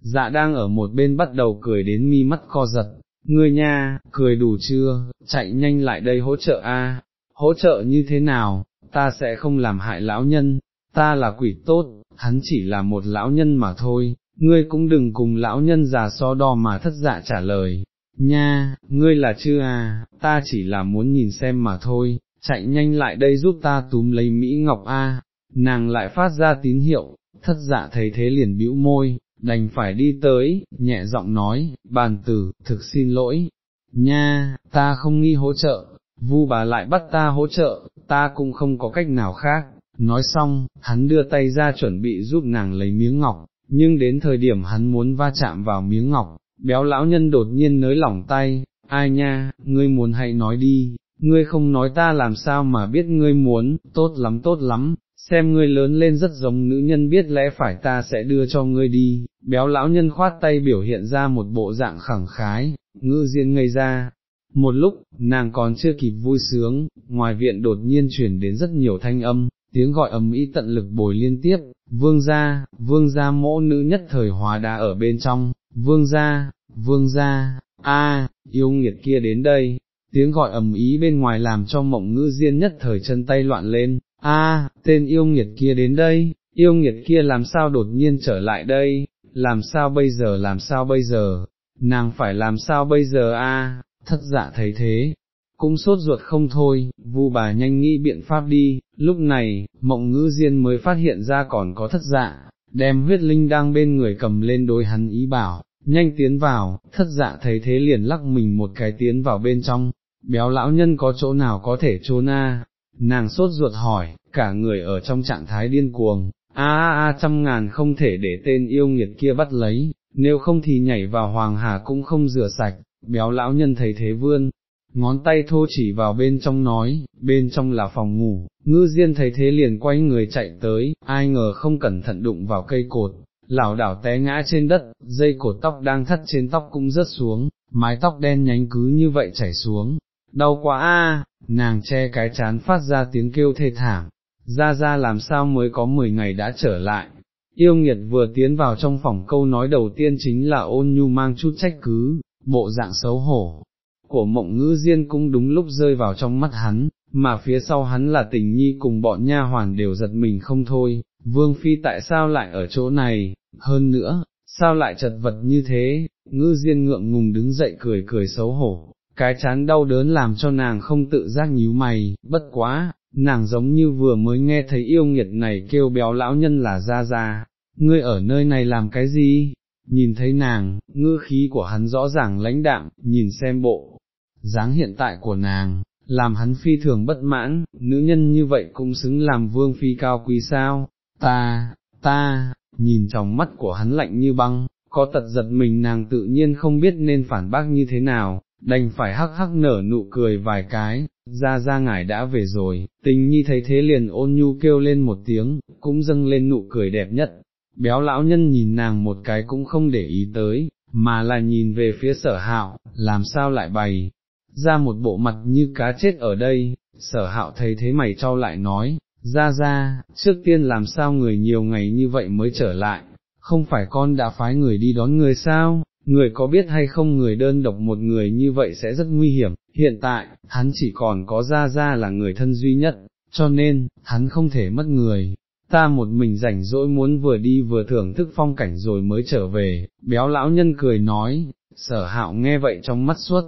Speaker 1: dạ đang ở một bên bắt đầu cười đến mi mắt co giật, ngươi nha, cười đủ chưa, chạy nhanh lại đây hỗ trợ a, hỗ trợ như thế nào, ta sẽ không làm hại lão nhân, ta là quỷ tốt, hắn chỉ là một lão nhân mà thôi, ngươi cũng đừng cùng lão nhân già so đo mà thất dạ trả lời, nha, ngươi là chưa à, ta chỉ là muốn nhìn xem mà thôi, chạy nhanh lại đây giúp ta túm lấy Mỹ Ngọc A, nàng lại phát ra tín hiệu, thất dạ thấy thế liền bĩu môi, đành phải đi tới, nhẹ giọng nói, bàn tử, thực xin lỗi, nha, ta không nghi hỗ trợ, vu bà lại bắt ta hỗ trợ, ta cũng không có cách nào khác, nói xong, hắn đưa tay ra chuẩn bị giúp nàng lấy miếng ngọc, nhưng đến thời điểm hắn muốn va chạm vào miếng ngọc, béo lão nhân đột nhiên nới lỏng tay, ai nha, ngươi muốn hãy nói đi, ngươi không nói ta làm sao mà biết ngươi muốn, tốt lắm tốt lắm, xem ngươi lớn lên rất giống nữ nhân biết lẽ phải ta sẽ đưa cho ngươi đi, béo lão nhân khoát tay biểu hiện ra một bộ dạng khẳng khái, ngư diên ngây ra. Một lúc, nàng còn chưa kịp vui sướng, ngoài viện đột nhiên chuyển đến rất nhiều thanh âm, tiếng gọi ầm ĩ tận lực bồi liên tiếp, vương gia, vương gia mỗ nữ nhất thời hóa đá ở bên trong, vương gia, vương gia, a, yêu nghiệt kia đến đây, tiếng gọi ầm ý bên ngoài làm cho mộng ngữ diên nhất thời chân tay loạn lên, a, tên yêu nghiệt kia đến đây, yêu nghiệt kia làm sao đột nhiên trở lại đây, làm sao bây giờ làm sao bây giờ, nàng phải làm sao bây giờ a, thất dạ thấy thế, cũng sốt ruột không thôi, vu bà nhanh nghĩ biện pháp đi, lúc này, mộng ngữ diên mới phát hiện ra còn có thất dạ, đem huyết linh đang bên người cầm lên đối hắn ý bảo, nhanh tiến vào, thất dạ thấy thế liền lắc mình một cái tiến vào bên trong, béo lão nhân có chỗ nào có thể trốn a? Nàng sốt ruột hỏi, cả người ở trong trạng thái điên cuồng, a a a trăm ngàn không thể để tên yêu nghiệt kia bắt lấy, nếu không thì nhảy vào hoàng hà cũng không rửa sạch, béo lão nhân thấy thế vươn, ngón tay thô chỉ vào bên trong nói, bên trong là phòng ngủ, ngư diên thấy thế liền quay người chạy tới, ai ngờ không cẩn thận đụng vào cây cột, lảo đảo té ngã trên đất, dây cột tóc đang thắt trên tóc cũng rớt xuống, mái tóc đen nhánh cứ như vậy chảy xuống, đau quá a, nàng che cái chán phát ra tiếng kêu thê thảm, ra ra làm sao mới có 10 ngày đã trở lại. Yêu nghiệt vừa tiến vào trong phòng câu nói đầu tiên chính là ôn nhu mang chút trách cứ, bộ dạng xấu hổ, của mộng ngữ diên cũng đúng lúc rơi vào trong mắt hắn, mà phía sau hắn là tình nhi cùng bọn nha hoàn đều giật mình không thôi, vương phi tại sao lại ở chỗ này, hơn nữa, sao lại chật vật như thế, ngữ diên ngượng ngùng đứng dậy cười cười xấu hổ, cái chán đau đớn làm cho nàng không tự giác nhíu mày, bất quá, nàng giống như vừa mới nghe thấy yêu nghiệt này kêu béo lão nhân là ra ra, ngươi ở nơi này làm cái gì? Nhìn thấy nàng, ngư khí của hắn rõ ràng lãnh đạm, nhìn xem bộ, dáng hiện tại của nàng, làm hắn phi thường bất mãn, nữ nhân như vậy cũng xứng làm vương phi cao quý sao, ta, ta, nhìn trong mắt của hắn lạnh như băng, có tật giật mình nàng tự nhiên không biết nên phản bác như thế nào, đành phải hắc hắc nở nụ cười vài cái, ra ra ngải đã về rồi, tình nhi thấy thế liền ôn nhu kêu lên một tiếng, cũng dâng lên nụ cười đẹp nhất, béo lão nhân nhìn nàng một cái cũng không để ý tới, mà là nhìn về phía sở hạo, làm sao lại bày, ra một bộ mặt như cá chết ở đây, sở hạo thấy thế mày trao lại nói, ra ra, trước tiên làm sao người nhiều ngày như vậy mới trở lại, không phải con đã phái người đi đón người sao, người có biết hay không người đơn độc một người như vậy sẽ rất nguy hiểm, hiện tại, hắn chỉ còn có ra ra là người thân duy nhất, cho nên, hắn không thể mất người. Ta một mình rảnh rỗi muốn vừa đi vừa thưởng thức phong cảnh rồi mới trở về, béo lão nhân cười nói, sở hạo nghe vậy trong mắt suốt,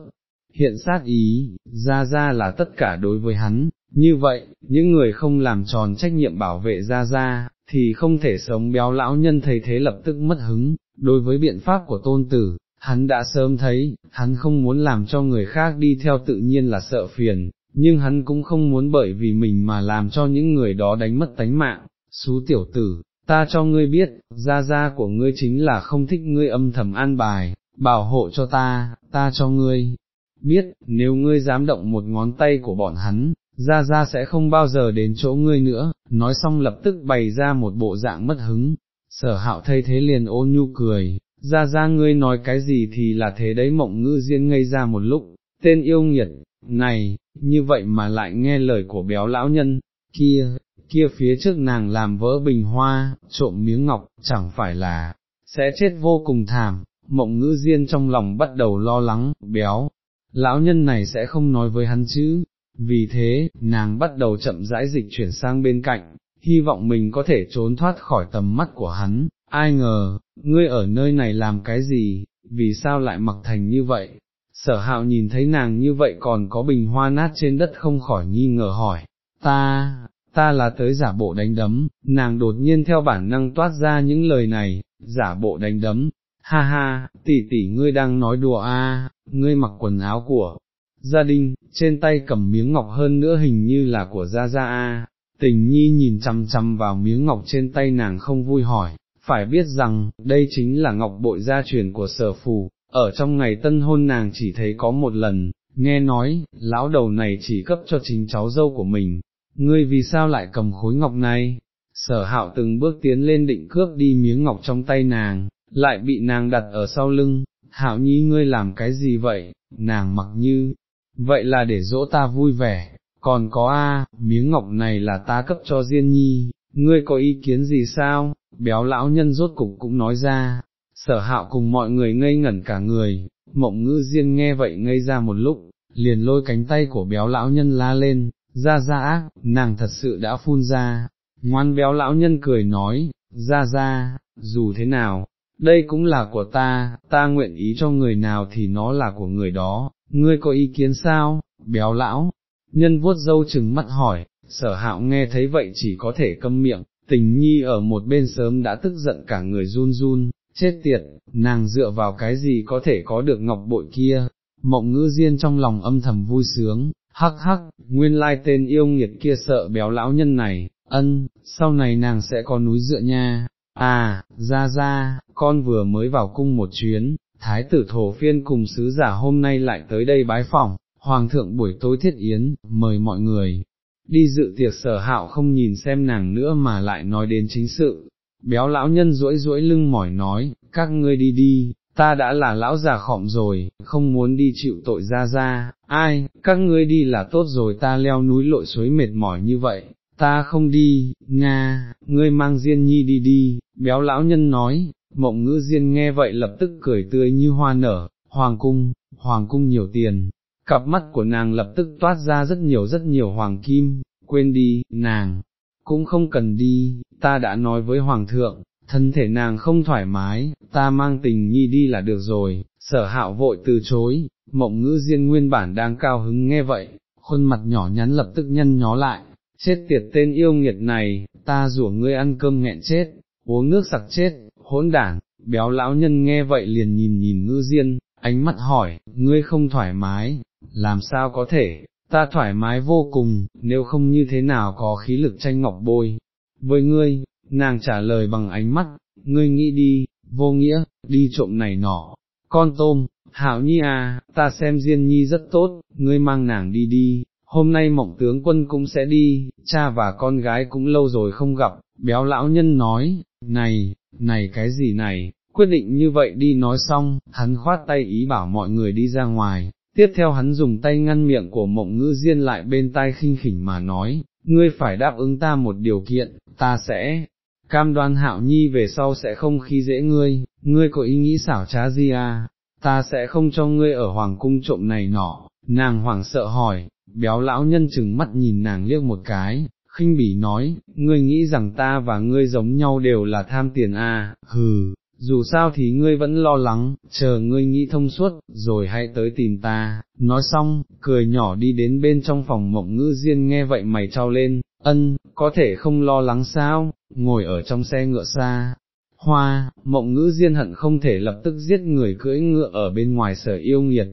Speaker 1: hiện sát ý, ra ra là tất cả đối với hắn, như vậy, những người không làm tròn trách nhiệm bảo vệ ra ra, thì không thể sống béo lão nhân thấy thế lập tức mất hứng, đối với biện pháp của tôn tử, hắn đã sớm thấy, hắn không muốn làm cho người khác đi theo tự nhiên là sợ phiền, nhưng hắn cũng không muốn bởi vì mình mà làm cho những người đó đánh mất tánh mạng, xú tiểu tử. Ta cho ngươi biết, gia gia của ngươi chính là không thích ngươi âm thầm an bài, bảo hộ cho ta, ta cho ngươi, biết, nếu ngươi dám động một ngón tay của bọn hắn, ra ra sẽ không bao giờ đến chỗ ngươi nữa, nói xong lập tức bày ra một bộ dạng mất hứng, sở hạo thay thế liền ôn nhu cười, ra ra ngươi nói cái gì thì là thế đấy mộng ngữ diên ngây ra một lúc, tên yêu nghiệt, này, như vậy mà lại nghe lời của béo lão nhân, kia, kia phía trước nàng làm vỡ bình hoa, trộm miếng ngọc, chẳng phải là, sẽ chết vô cùng thảm, mộng ngữ diên trong lòng bắt đầu lo lắng, béo, lão nhân này sẽ không nói với hắn chứ, vì thế, nàng bắt đầu chậm rãi dịch chuyển sang bên cạnh, hy vọng mình có thể trốn thoát khỏi tầm mắt của hắn, ai ngờ, ngươi ở nơi này làm cái gì, vì sao lại mặc thành như vậy? Sở hạo nhìn thấy nàng như vậy còn có bình hoa nát trên đất không khỏi nghi ngờ hỏi, ta, ta là tới giả bộ đánh đấm, nàng đột nhiên theo bản năng toát ra những lời này, giả bộ đánh đấm, ha ha, tỷ tỷ ngươi đang nói đùa a, ngươi mặc quần áo của gia đình, trên tay cầm miếng ngọc hơn nữa hình như là của gia gia a. Tình nhi nhìn chăm chăm vào miếng ngọc trên tay nàng không vui hỏi, phải biết rằng, đây chính là ngọc bội gia truyền của sở phù, ở trong ngày tân hôn nàng chỉ thấy có một lần, nghe nói, lão đầu này chỉ cấp cho chính cháu dâu của mình, ngươi vì sao lại cầm khối ngọc này? Sở hạo từng bước tiến lên định cướp đi miếng ngọc trong tay nàng, lại bị nàng đặt ở sau lưng, hạo nhi ngươi làm cái gì vậy, nàng mặc như, vậy là để dỗ ta vui vẻ, còn có a, miếng ngọc này là ta cấp cho Diên Nhi, ngươi có ý kiến gì sao, béo lão nhân rốt cục cũng nói ra, sở hạo cùng mọi người ngây ngẩn cả người, mộng ngữ Diên nghe vậy ngây ra một lúc, liền lôi cánh tay của béo lão nhân la lên, ra ra ác, nàng thật sự đã phun ra, ngoan béo lão nhân cười nói, ra ra, dù thế nào, đây cũng là của ta, ta nguyện ý cho người nào thì nó là của người đó, ngươi có ý kiến sao, béo lão, nhân vuốt dâu chừng mắt hỏi, sở hạo nghe thấy vậy chỉ có thể câm miệng, tình nhi ở một bên sớm đã tức giận cả người run run, chết tiệt, nàng dựa vào cái gì có thể có được ngọc bội kia, mộng ngữ diên trong lòng âm thầm vui sướng, hắc hắc, nguyên lai tên yêu nghiệt kia sợ béo lão nhân này, ân, sau này nàng sẽ có núi dựa nha, à, ra ra, con vừa mới vào cung một chuyến, thái tử thổ phiên cùng sứ giả hôm nay lại tới đây bái phỏng, hoàng thượng buổi tối thiết yến, mời mọi người, đi dự tiệc sở hạo không nhìn xem nàng nữa mà lại nói đến chính sự, béo lão nhân duỗi duỗi lưng mỏi nói, các ngươi đi đi, ta đã là lão già khọm rồi, không muốn đi chịu tội ra ra, ai, các ngươi đi là tốt rồi ta leo núi lội suối mệt mỏi như vậy, ta không đi, Nga, ngươi mang Diên Nhi đi đi, béo lão nhân nói, mộng ngữ Diên nghe vậy lập tức cười tươi như hoa nở, hoàng cung, hoàng cung nhiều tiền, cặp mắt của nàng lập tức toát ra rất nhiều rất nhiều hoàng kim, quên đi, nàng, cũng không cần đi, ta đã nói với hoàng thượng, thân thể nàng không thoải mái, ta mang tình nhi đi là được rồi, sở hạo vội từ chối, mộng ngữ diên nguyên bản đang cao hứng nghe vậy, khuôn mặt nhỏ nhắn lập tức nhăn nhó lại, chết tiệt tên yêu nghiệt này, ta rủa ngươi ăn cơm nghẹn chết, uống nước sặc chết, hỗn đảng béo lão nhân nghe vậy liền nhìn nhìn ngư diên, ánh mắt hỏi, ngươi không thoải mái, làm sao có thể, ta thoải mái vô cùng, nếu không như thế nào có khí lực tranh ngọc bôi, với ngươi, nàng trả lời bằng ánh mắt, ngươi nghĩ đi, vô nghĩa, đi trộm này nọ, con tôm, hảo nhi à, ta xem Diên Nhi rất tốt, ngươi mang nàng đi đi, hôm nay mộng tướng quân cũng sẽ đi, cha và con gái cũng lâu rồi không gặp, béo lão nhân nói, này, này cái gì này, quyết định như vậy đi nói xong, hắn khoát tay ý bảo mọi người đi ra ngoài, tiếp theo hắn dùng tay ngăn miệng của mộng ngữ diên lại bên tai khinh khỉnh mà nói, ngươi phải đáp ứng ta một điều kiện, ta sẽ, cam đoan hạo nhi về sau sẽ không khi dễ ngươi, ngươi có ý nghĩ xảo trá gì à, ta sẽ không cho ngươi ở hoàng cung trộm này nọ, nàng hoảng sợ hỏi, béo lão nhân chừng mắt nhìn nàng liếc một cái, khinh bỉ nói, ngươi nghĩ rằng ta và ngươi giống nhau đều là tham tiền à, hừ, dù sao thì ngươi vẫn lo lắng, chờ ngươi nghĩ thông suốt, rồi hãy tới tìm ta, nói xong, cười nhỏ đi đến bên trong phòng mộng ngữ diên nghe vậy mày trao lên, ân, có thể không lo lắng sao, ngồi ở trong xe ngựa xa. Hoa, mộng ngữ diên hận không thể lập tức giết người cưỡi ngựa ở bên ngoài sở yêu nghiệt,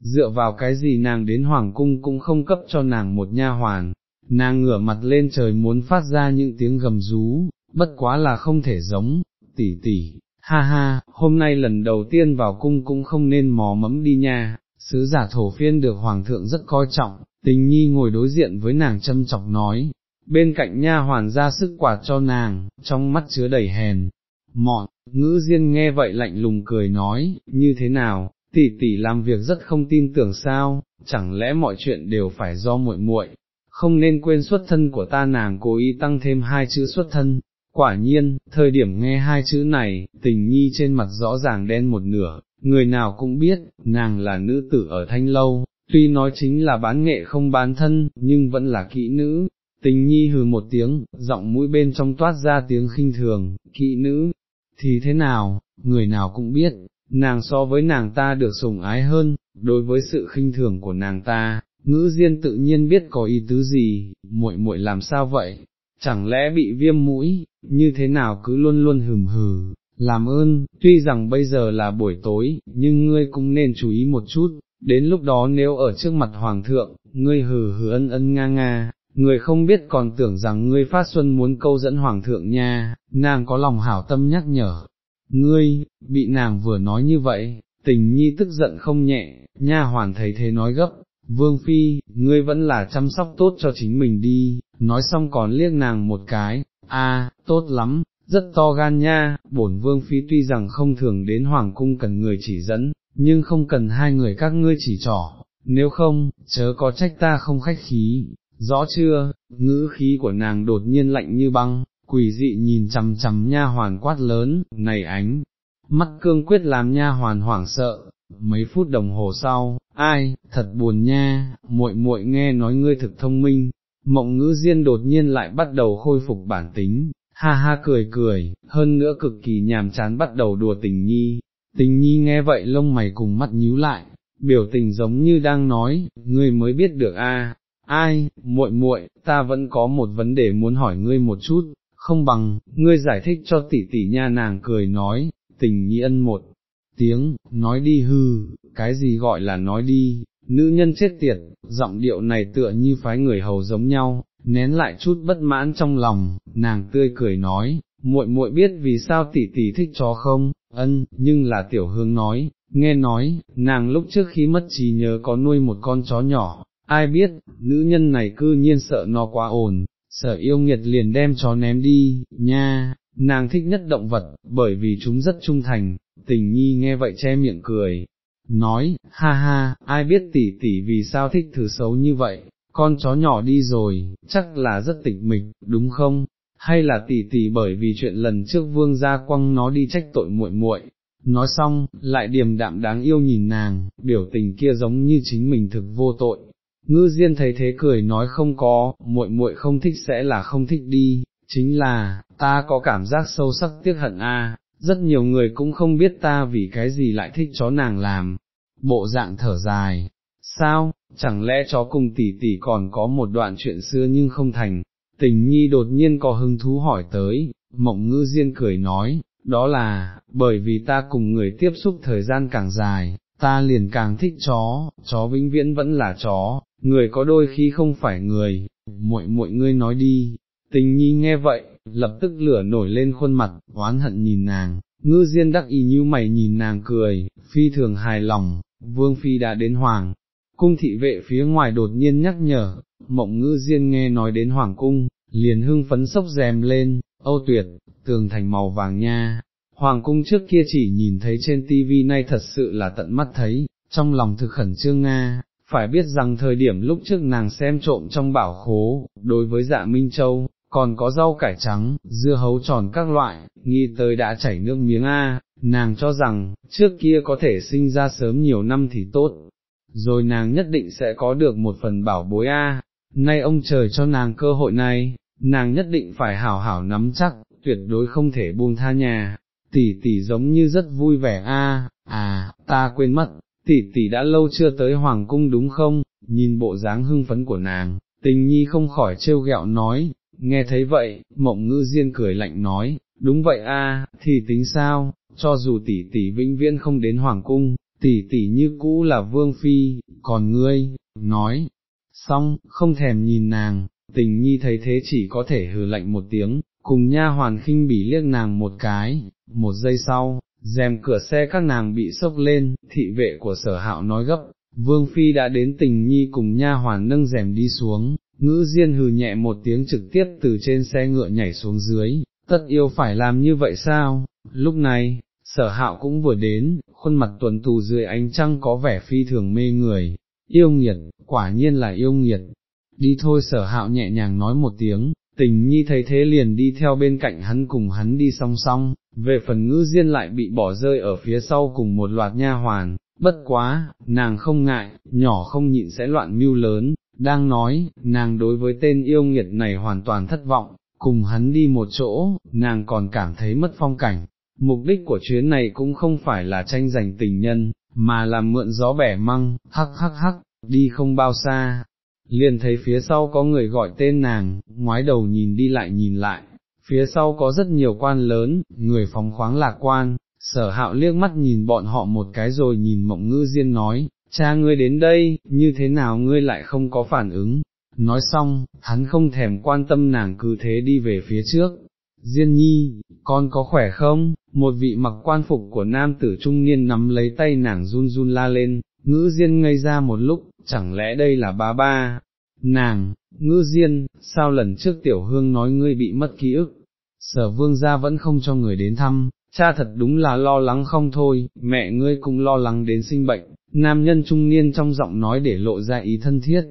Speaker 1: dựa vào cái gì nàng đến hoàng cung cũng không cấp cho nàng một nha hoàn, nàng ngửa mặt lên trời muốn phát ra những tiếng gầm rú, bất quá là không thể giống, tỷ tỷ, ha ha, hôm nay lần đầu tiên vào cung cũng không nên mò mẫm đi nha, sứ giả thổ phiên được hoàng thượng rất coi trọng, tình nhi ngồi đối diện với nàng châm chọc nói, bên cạnh nha hoàn ra sức quạt cho nàng, trong mắt chứa đầy hèn, mọn, ngữ diên nghe vậy lạnh lùng cười nói, như thế nào, tỷ tỷ làm việc rất không tin tưởng sao, chẳng lẽ mọi chuyện đều phải do muội muội, không nên quên xuất thân của ta nàng cố ý tăng thêm hai chữ xuất thân. Quả nhiên, thời điểm nghe hai chữ này, tình nhi trên mặt rõ ràng đen một nửa, người nào cũng biết, nàng là nữ tử ở thanh lâu, tuy nói chính là bán nghệ không bán thân, nhưng vẫn là kỹ nữ, tình nhi hừ một tiếng, giọng mũi bên trong toát ra tiếng khinh thường, kỹ nữ, thì thế nào, người nào cũng biết, nàng so với nàng ta được sủng ái hơn, đối với sự khinh thường của nàng ta, ngữ diên tự nhiên biết có ý tứ gì, muội muội làm sao vậy, chẳng lẽ bị viêm mũi, như thế nào cứ luôn luôn hừm hừ, làm ơn, tuy rằng bây giờ là buổi tối, nhưng ngươi cũng nên chú ý một chút, đến lúc đó nếu ở trước mặt hoàng thượng, ngươi hừ hừ ân ân nga nga, người không biết còn tưởng rằng ngươi phát xuân muốn câu dẫn hoàng thượng nha, nàng có lòng hảo tâm nhắc nhở, ngươi, bị nàng vừa nói như vậy, tình nhi tức giận không nhẹ, nha hoàn thấy thế nói gấp, vương phi, ngươi vẫn là chăm sóc tốt cho chính mình đi, nói xong còn liếc nàng một cái, a, tốt lắm, rất to gan nha, bổn vương phi tuy rằng không thường đến hoàng cung cần người chỉ dẫn, nhưng không cần hai người các ngươi chỉ trỏ, nếu không, chớ có trách ta không khách khí, rõ chưa, ngữ khí của nàng đột nhiên lạnh như băng, quỷ dị nhìn chằm chằm nha hoàn quát lớn, này ánh, mắt cương quyết làm nha hoàn hoảng sợ, mấy phút đồng hồ sau, ai, thật buồn nha, muội muội nghe nói ngươi thực thông minh, mộng ngữ diên đột nhiên lại bắt đầu khôi phục bản tính, ha ha cười cười, hơn nữa cực kỳ nhàm chán bắt đầu đùa tình nhi, tình nhi nghe vậy lông mày cùng mắt nhíu lại, biểu tình giống như đang nói, ngươi mới biết được a. ai, muội muội, ta vẫn có một vấn đề muốn hỏi ngươi một chút, không bằng, ngươi giải thích cho tỷ tỷ nha. Nàng cười nói, tình nhi ân một tiếng, nói đi hư, cái gì gọi là nói đi, nữ nhân chết tiệt, giọng điệu này tựa như phái người hầu giống nhau, nén lại chút bất mãn trong lòng, nàng tươi cười nói, muội muội biết vì sao tỷ tỷ thích chó không, ân, nhưng là tiểu hương nói, nghe nói, nàng lúc trước khi mất trí nhớ có nuôi một con chó nhỏ, ai biết, nữ nhân này cư nhiên sợ nó quá ồn, sợ yêu nghiệt liền đem chó ném đi, nha, nàng thích nhất động vật, bởi vì chúng rất trung thành, tình nhi nghe vậy che miệng cười, nói, ha ha, ai biết tỷ tỷ vì sao thích thứ xấu như vậy, con chó nhỏ đi rồi, chắc là rất tịch mịch, đúng không? Hay là tỷ tỷ bởi vì chuyện lần trước vương gia quăng nó đi trách tội muội muội. Nói xong, lại điềm đạm đáng yêu nhìn nàng, biểu tình kia giống như chính mình thực vô tội. Ngư Diên thấy thế cười nói không có, muội muội không thích sẽ là không thích đi, chính là, ta có cảm giác sâu sắc tiếc hận a, rất nhiều người cũng không biết ta vì cái gì lại thích chó nàng làm, bộ dạng thở dài, sao, chẳng lẽ chó cùng tỷ tỷ còn có một đoạn chuyện xưa nhưng không thành, tình nhi đột nhiên có hứng thú hỏi tới, mộng ngư diên cười nói, đó là, bởi vì ta cùng người tiếp xúc thời gian càng dài, ta liền càng thích chó, chó vĩnh viễn vẫn là chó, người có đôi khi không phải người, muội muội ngươi nói đi, tình nhi nghe vậy, lập tức lửa nổi lên khuôn mặt, oán hận nhìn nàng, ngư diên đắc ý như mày nhìn nàng cười, phi thường hài lòng, vương phi đã đến hoàng, cung thị vệ phía ngoài đột nhiên nhắc nhở, mộng ngư diên nghe nói đến hoàng cung, liền hưng phấn sốc rèm lên, âu tuyệt, tường thành màu vàng nha. Hoàng cung trước kia chỉ nhìn thấy trên tivi nay thật sự là tận mắt thấy, trong lòng thực khẩn trương Nga, phải biết rằng thời điểm lúc trước nàng xem trộm trong bảo khố, đối với dạ Minh Châu, còn có rau cải trắng, dưa hấu tròn các loại, nghi tới đã chảy nước miếng A, nàng cho rằng, trước kia có thể sinh ra sớm nhiều năm thì tốt, rồi nàng nhất định sẽ có được một phần bảo bối A, nay ông trời cho nàng cơ hội này, nàng nhất định phải hảo hảo nắm chắc, tuyệt đối không thể buông tha nhà, tỷ tỷ giống như rất vui vẻ a, à, ta quên mất, tỷ tỷ đã lâu chưa tới hoàng cung đúng không, nhìn bộ dáng hưng phấn của nàng, tình nhi không khỏi trêu ghẹo nói, nghe thấy vậy, mộng ngữ diên cười lạnh nói, đúng vậy a, thì tính sao, cho dù tỷ tỷ vĩnh viễn không đến hoàng cung, tỷ tỷ như cũ là vương phi, còn ngươi, nói, xong, không thèm nhìn nàng, tình nhi thấy thế chỉ có thể hừ lạnh một tiếng, cùng nha hoàn khinh bỉ liếc nàng một cái, một giây sau, rèm cửa xe các nàng bị sốc lên, thị vệ của sở hạo nói gấp, vương phi đã đến tình nhi cùng nha hoàn nâng rèm đi xuống, ngữ diên hừ nhẹ một tiếng trực tiếp từ trên xe ngựa nhảy xuống dưới, tất yêu phải làm như vậy sao, lúc này, sở hạo cũng vừa đến, khuôn mặt tuần tù dưới ánh trăng có vẻ phi thường mê người, yêu nghiệt, quả nhiên là yêu nghiệt, đi thôi sở hạo nhẹ nhàng nói một tiếng, tình nhi thấy thế liền đi theo bên cạnh hắn cùng hắn đi song song, về phần ngữ diên lại bị bỏ rơi ở phía sau cùng một loạt nha hoàn, bất quá, nàng không ngại, nhỏ không nhịn sẽ loạn mưu lớn, đang nói, nàng đối với tên yêu nghiệt này hoàn toàn thất vọng, cùng hắn đi một chỗ, nàng còn cảm thấy mất phong cảnh, mục đích của chuyến này cũng không phải là tranh giành tình nhân, mà là mượn gió bẻ măng, hắc hắc hắc, đi không bao xa, liền thấy phía sau có người gọi tên nàng, ngoái đầu nhìn đi lại nhìn lại, phía sau có rất nhiều quan lớn, người phóng khoáng lạc quan, sở hạo liếc mắt nhìn bọn họ một cái rồi nhìn mộng ngư diên nói, cha ngươi đến đây, như thế nào ngươi lại không có phản ứng, nói xong, hắn không thèm quan tâm nàng cứ thế đi về phía trước. Diên nhi, con có khỏe không? Một vị mặc quan phục của nam tử trung niên nắm lấy tay nàng run run la lên, ngữ diên ngây ra một lúc, chẳng lẽ đây là ba ba, nàng, ngư diên, sao lần trước tiểu hương nói ngươi bị mất ký ức, sở vương gia vẫn không cho người đến thăm, cha thật đúng là lo lắng không thôi, mẹ ngươi cũng lo lắng đến sinh bệnh, nam nhân trung niên trong giọng nói để lộ ra ý thân thiết,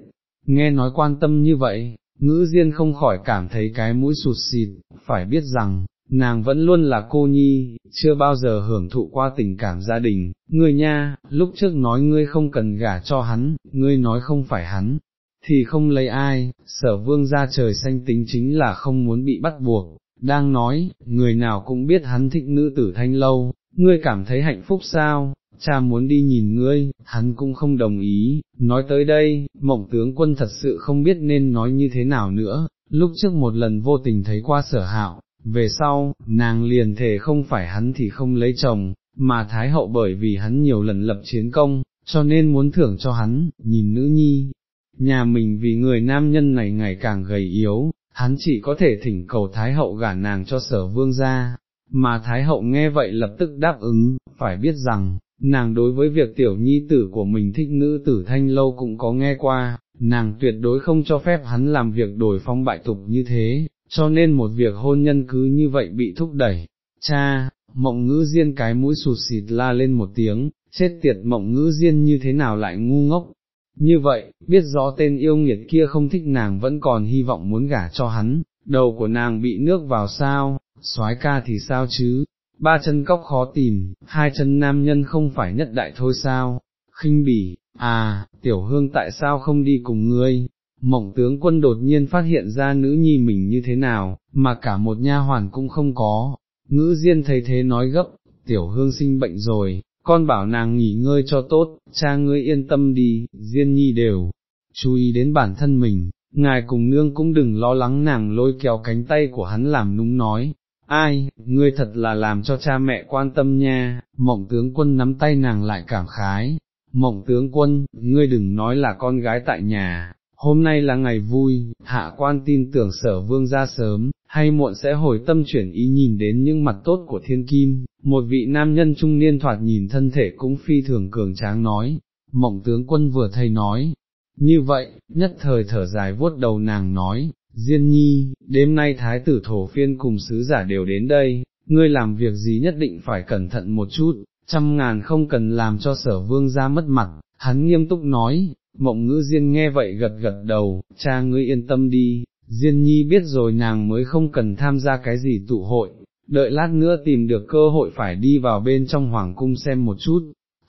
Speaker 1: nghe nói quan tâm như vậy, ngữ diên không khỏi cảm thấy cái mũi sụt xịt, phải biết rằng, nàng vẫn luôn là cô nhi, chưa bao giờ hưởng thụ qua tình cảm gia đình, ngươi nha, lúc trước nói ngươi không cần gả cho hắn, ngươi nói không phải hắn, thì không lấy ai, sở vương ra trời xanh tính chính là không muốn bị bắt buộc, đang nói, người nào cũng biết hắn thích nữ tử thanh lâu, ngươi cảm thấy hạnh phúc sao, cha muốn đi nhìn ngươi, hắn cũng không đồng ý, nói tới đây, mộng tướng quân thật sự không biết nên nói như thế nào nữa, lúc trước một lần vô tình thấy qua sở hạo, về sau, nàng liền thể không phải hắn thì không lấy chồng, mà Thái hậu bởi vì hắn nhiều lần lập chiến công, cho nên muốn thưởng cho hắn, nhìn nữ nhi, nhà mình vì người nam nhân này ngày càng gầy yếu, hắn chỉ có thể thỉnh cầu Thái hậu gả nàng cho sở vương ra, mà Thái hậu nghe vậy lập tức đáp ứng, phải biết rằng, nàng đối với việc tiểu nhi tử của mình thích nữ tử thanh lâu cũng có nghe qua, nàng tuyệt đối không cho phép hắn làm việc đổi phong bại tục như thế, cho nên một việc hôn nhân cứ như vậy bị thúc đẩy. Cha, mộng ngữ diên cái mũi sụt xịt la lên một tiếng, chết tiệt mộng ngữ diên như thế nào lại ngu ngốc. Như vậy, biết rõ tên yêu nghiệt kia không thích nàng vẫn còn hy vọng muốn gả cho hắn, đầu của nàng bị nước vào sao, soái ca thì sao chứ, ba chân cóc khó tìm, hai chân nam nhân không phải nhất đại thôi sao, khinh bỉ, à, tiểu hương tại sao không đi cùng ngươi, mộng tướng quân đột nhiên phát hiện ra nữ nhi mình như thế nào, mà cả một nha hoàn cũng không có, ngữ diên thấy thế nói gấp, tiểu hương sinh bệnh rồi, con bảo nàng nghỉ ngơi cho tốt, cha ngươi yên tâm đi, diên nhi đều, chú ý đến bản thân mình, ngài cùng nương cũng đừng lo lắng nàng lôi kéo cánh tay của hắn làm núng nói, ai, ngươi thật là làm cho cha mẹ quan tâm nha, mộng tướng quân nắm tay nàng lại cảm khái, mộng tướng quân, ngươi đừng nói là con gái tại nhà, hôm nay là ngày vui, hạ quan tin tưởng sở vương ra sớm, hay muộn sẽ hồi tâm chuyển ý nhìn đến những mặt tốt của thiên kim, một vị nam nhân trung niên thoạt nhìn thân thể cũng phi thường cường tráng nói, mộng tướng quân vừa thấy nói, như vậy, nhất thời thở dài vuốt đầu nàng nói, Diên nhi, đêm nay thái tử thổ phiên cùng sứ giả đều đến đây, ngươi làm việc gì nhất định phải cẩn thận một chút, trăm ngàn không cần làm cho sở vương ra mất mặt, hắn nghiêm túc nói, mộng ngữ Diên nghe vậy gật gật đầu, cha ngươi yên tâm đi, Diên nhi biết rồi nàng mới không cần tham gia cái gì tụ hội, đợi lát nữa tìm được cơ hội phải đi vào bên trong hoàng cung xem một chút,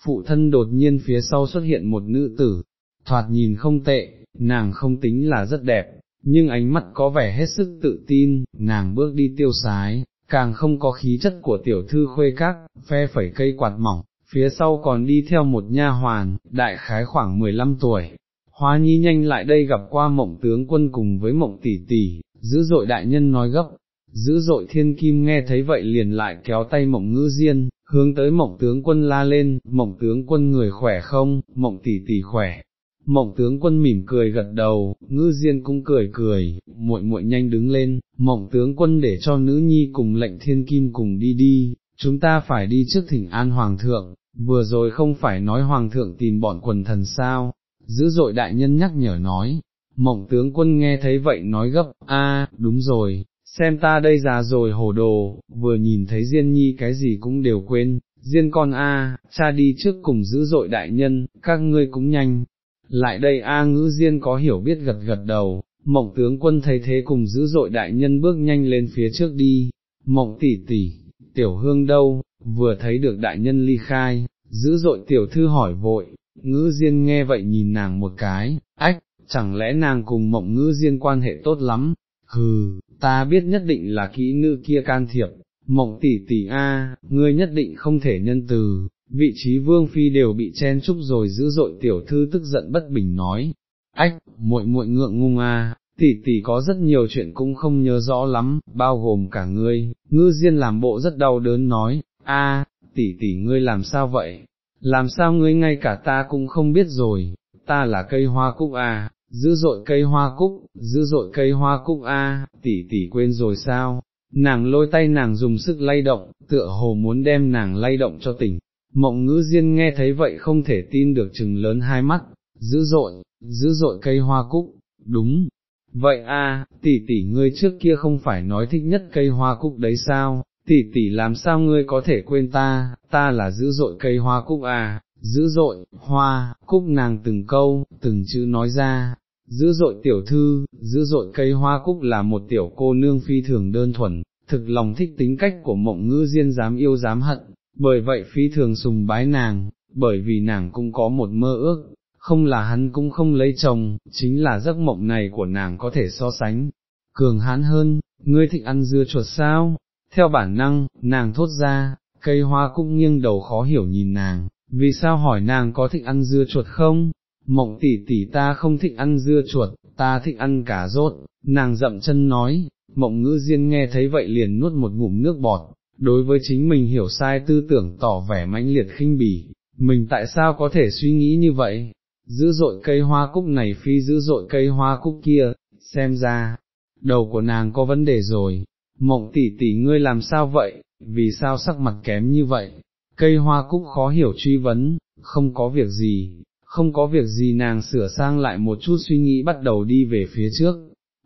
Speaker 1: phụ thân đột nhiên phía sau xuất hiện một nữ tử, thoạt nhìn không tệ, nàng không tính là rất đẹp, nhưng ánh mắt có vẻ hết sức tự tin, nàng bước đi tiêu sái, càng không có khí chất của tiểu thư khuê các, phe phẩy cây quạt mỏng, phía sau còn đi theo một nha hoàn, đại khái khoảng 15 tuổi. Hoa nhi nhanh lại đây gặp qua mộng tướng quân cùng với mộng tỷ tỷ, dữ dội đại nhân nói gấp, dữ dội thiên kim nghe thấy vậy liền lại kéo tay mộng ngữ diên, hướng tới mộng tướng quân la lên, mộng tướng quân người khỏe không, mộng tỷ tỷ khỏe, Mộng tướng quân mỉm cười gật đầu, ngư diên cũng cười cười, muội muội nhanh đứng lên, mộng tướng quân để cho nữ nhi cùng lệnh thiên kim cùng đi đi, chúng ta phải đi trước thỉnh an hoàng thượng, vừa rồi không phải nói hoàng thượng tìm bọn quần thần sao, dữ dội đại nhân nhắc nhở nói, mộng tướng quân nghe thấy vậy nói gấp, a đúng rồi, xem ta đây già rồi hồ đồ, vừa nhìn thấy Diên Nhi cái gì cũng đều quên, Diên con a, cha đi trước cùng dữ dội đại nhân, các ngươi cũng nhanh, lại đây A ngữ diên có hiểu biết gật gật đầu, mộng tướng quân thấy thế cùng dữ dội đại nhân bước nhanh lên phía trước đi, mộng tỷ tỷ, tiểu hương đâu, vừa thấy được đại nhân ly khai, dữ dội tiểu thư hỏi vội, ngữ diên nghe vậy nhìn nàng một cái, ách, chẳng lẽ nàng cùng mộng ngữ diên quan hệ tốt lắm, hừ, ta biết nhất định là kỹ nữ kia can thiệp, mộng tỷ tỷ a, ngươi nhất định không thể nhân từ, vị trí vương phi đều bị chen chúc rồi dữ dội tiểu thư tức giận bất bình nói, ách, muội muội ngượng ngung à, tỷ tỷ có rất nhiều chuyện cũng không nhớ rõ lắm, bao gồm cả ngươi, ngư diên làm bộ rất đau đớn nói, a, tỷ tỷ ngươi làm sao vậy, làm sao ngươi ngay cả ta cũng không biết rồi, ta là cây hoa cúc à, dữ dội cây hoa cúc, dữ dội cây hoa cúc a, tỷ tỷ quên rồi sao, nàng lôi tay nàng dùng sức lay động, tựa hồ muốn đem nàng lay động cho tỉnh, Mộng ngữ diên nghe thấy vậy không thể tin được chừng lớn hai mắt, dữ dội, dữ dội cây hoa cúc, đúng, vậy a, tỷ tỷ ngươi trước kia không phải nói thích nhất cây hoa cúc đấy sao, tỷ tỷ làm sao ngươi có thể quên ta, ta là dữ dội cây hoa cúc à, dữ dội, hoa, cúc nàng từng câu, từng chữ nói ra, dữ dội tiểu thư, dữ dội cây hoa cúc là một tiểu cô nương phi thường đơn thuần, thực lòng thích tính cách của mộng ngữ diên dám yêu dám hận, bởi vậy phi thường sùng bái nàng, bởi vì nàng cũng có một mơ ước, không là hắn cũng không lấy chồng, chính là giấc mộng này của nàng có thể so sánh, cường hãn hơn, ngươi thích ăn dưa chuột sao, theo bản năng, nàng thốt ra, cây hoa cũng nghiêng đầu khó hiểu nhìn nàng, vì sao hỏi nàng có thích ăn dưa chuột không? Mộng tỷ tỷ ta không thích ăn dưa chuột, ta thích ăn cả rốt, nàng dậm chân nói, mộng ngữ diên nghe thấy vậy liền nuốt một ngụm nước bọt, đối với chính mình hiểu sai tư tưởng tỏ vẻ mãnh liệt khinh bỉ, mình tại sao có thể suy nghĩ như vậy, dữ dội cây hoa cúc này phi dữ dội cây hoa cúc kia, xem ra, đầu của nàng có vấn đề rồi, mộng tỷ tỷ ngươi làm sao vậy, vì sao sắc mặt kém như vậy, cây hoa cúc khó hiểu truy vấn, không có việc gì, không có việc gì nàng sửa sang lại một chút suy nghĩ bắt đầu đi về phía trước,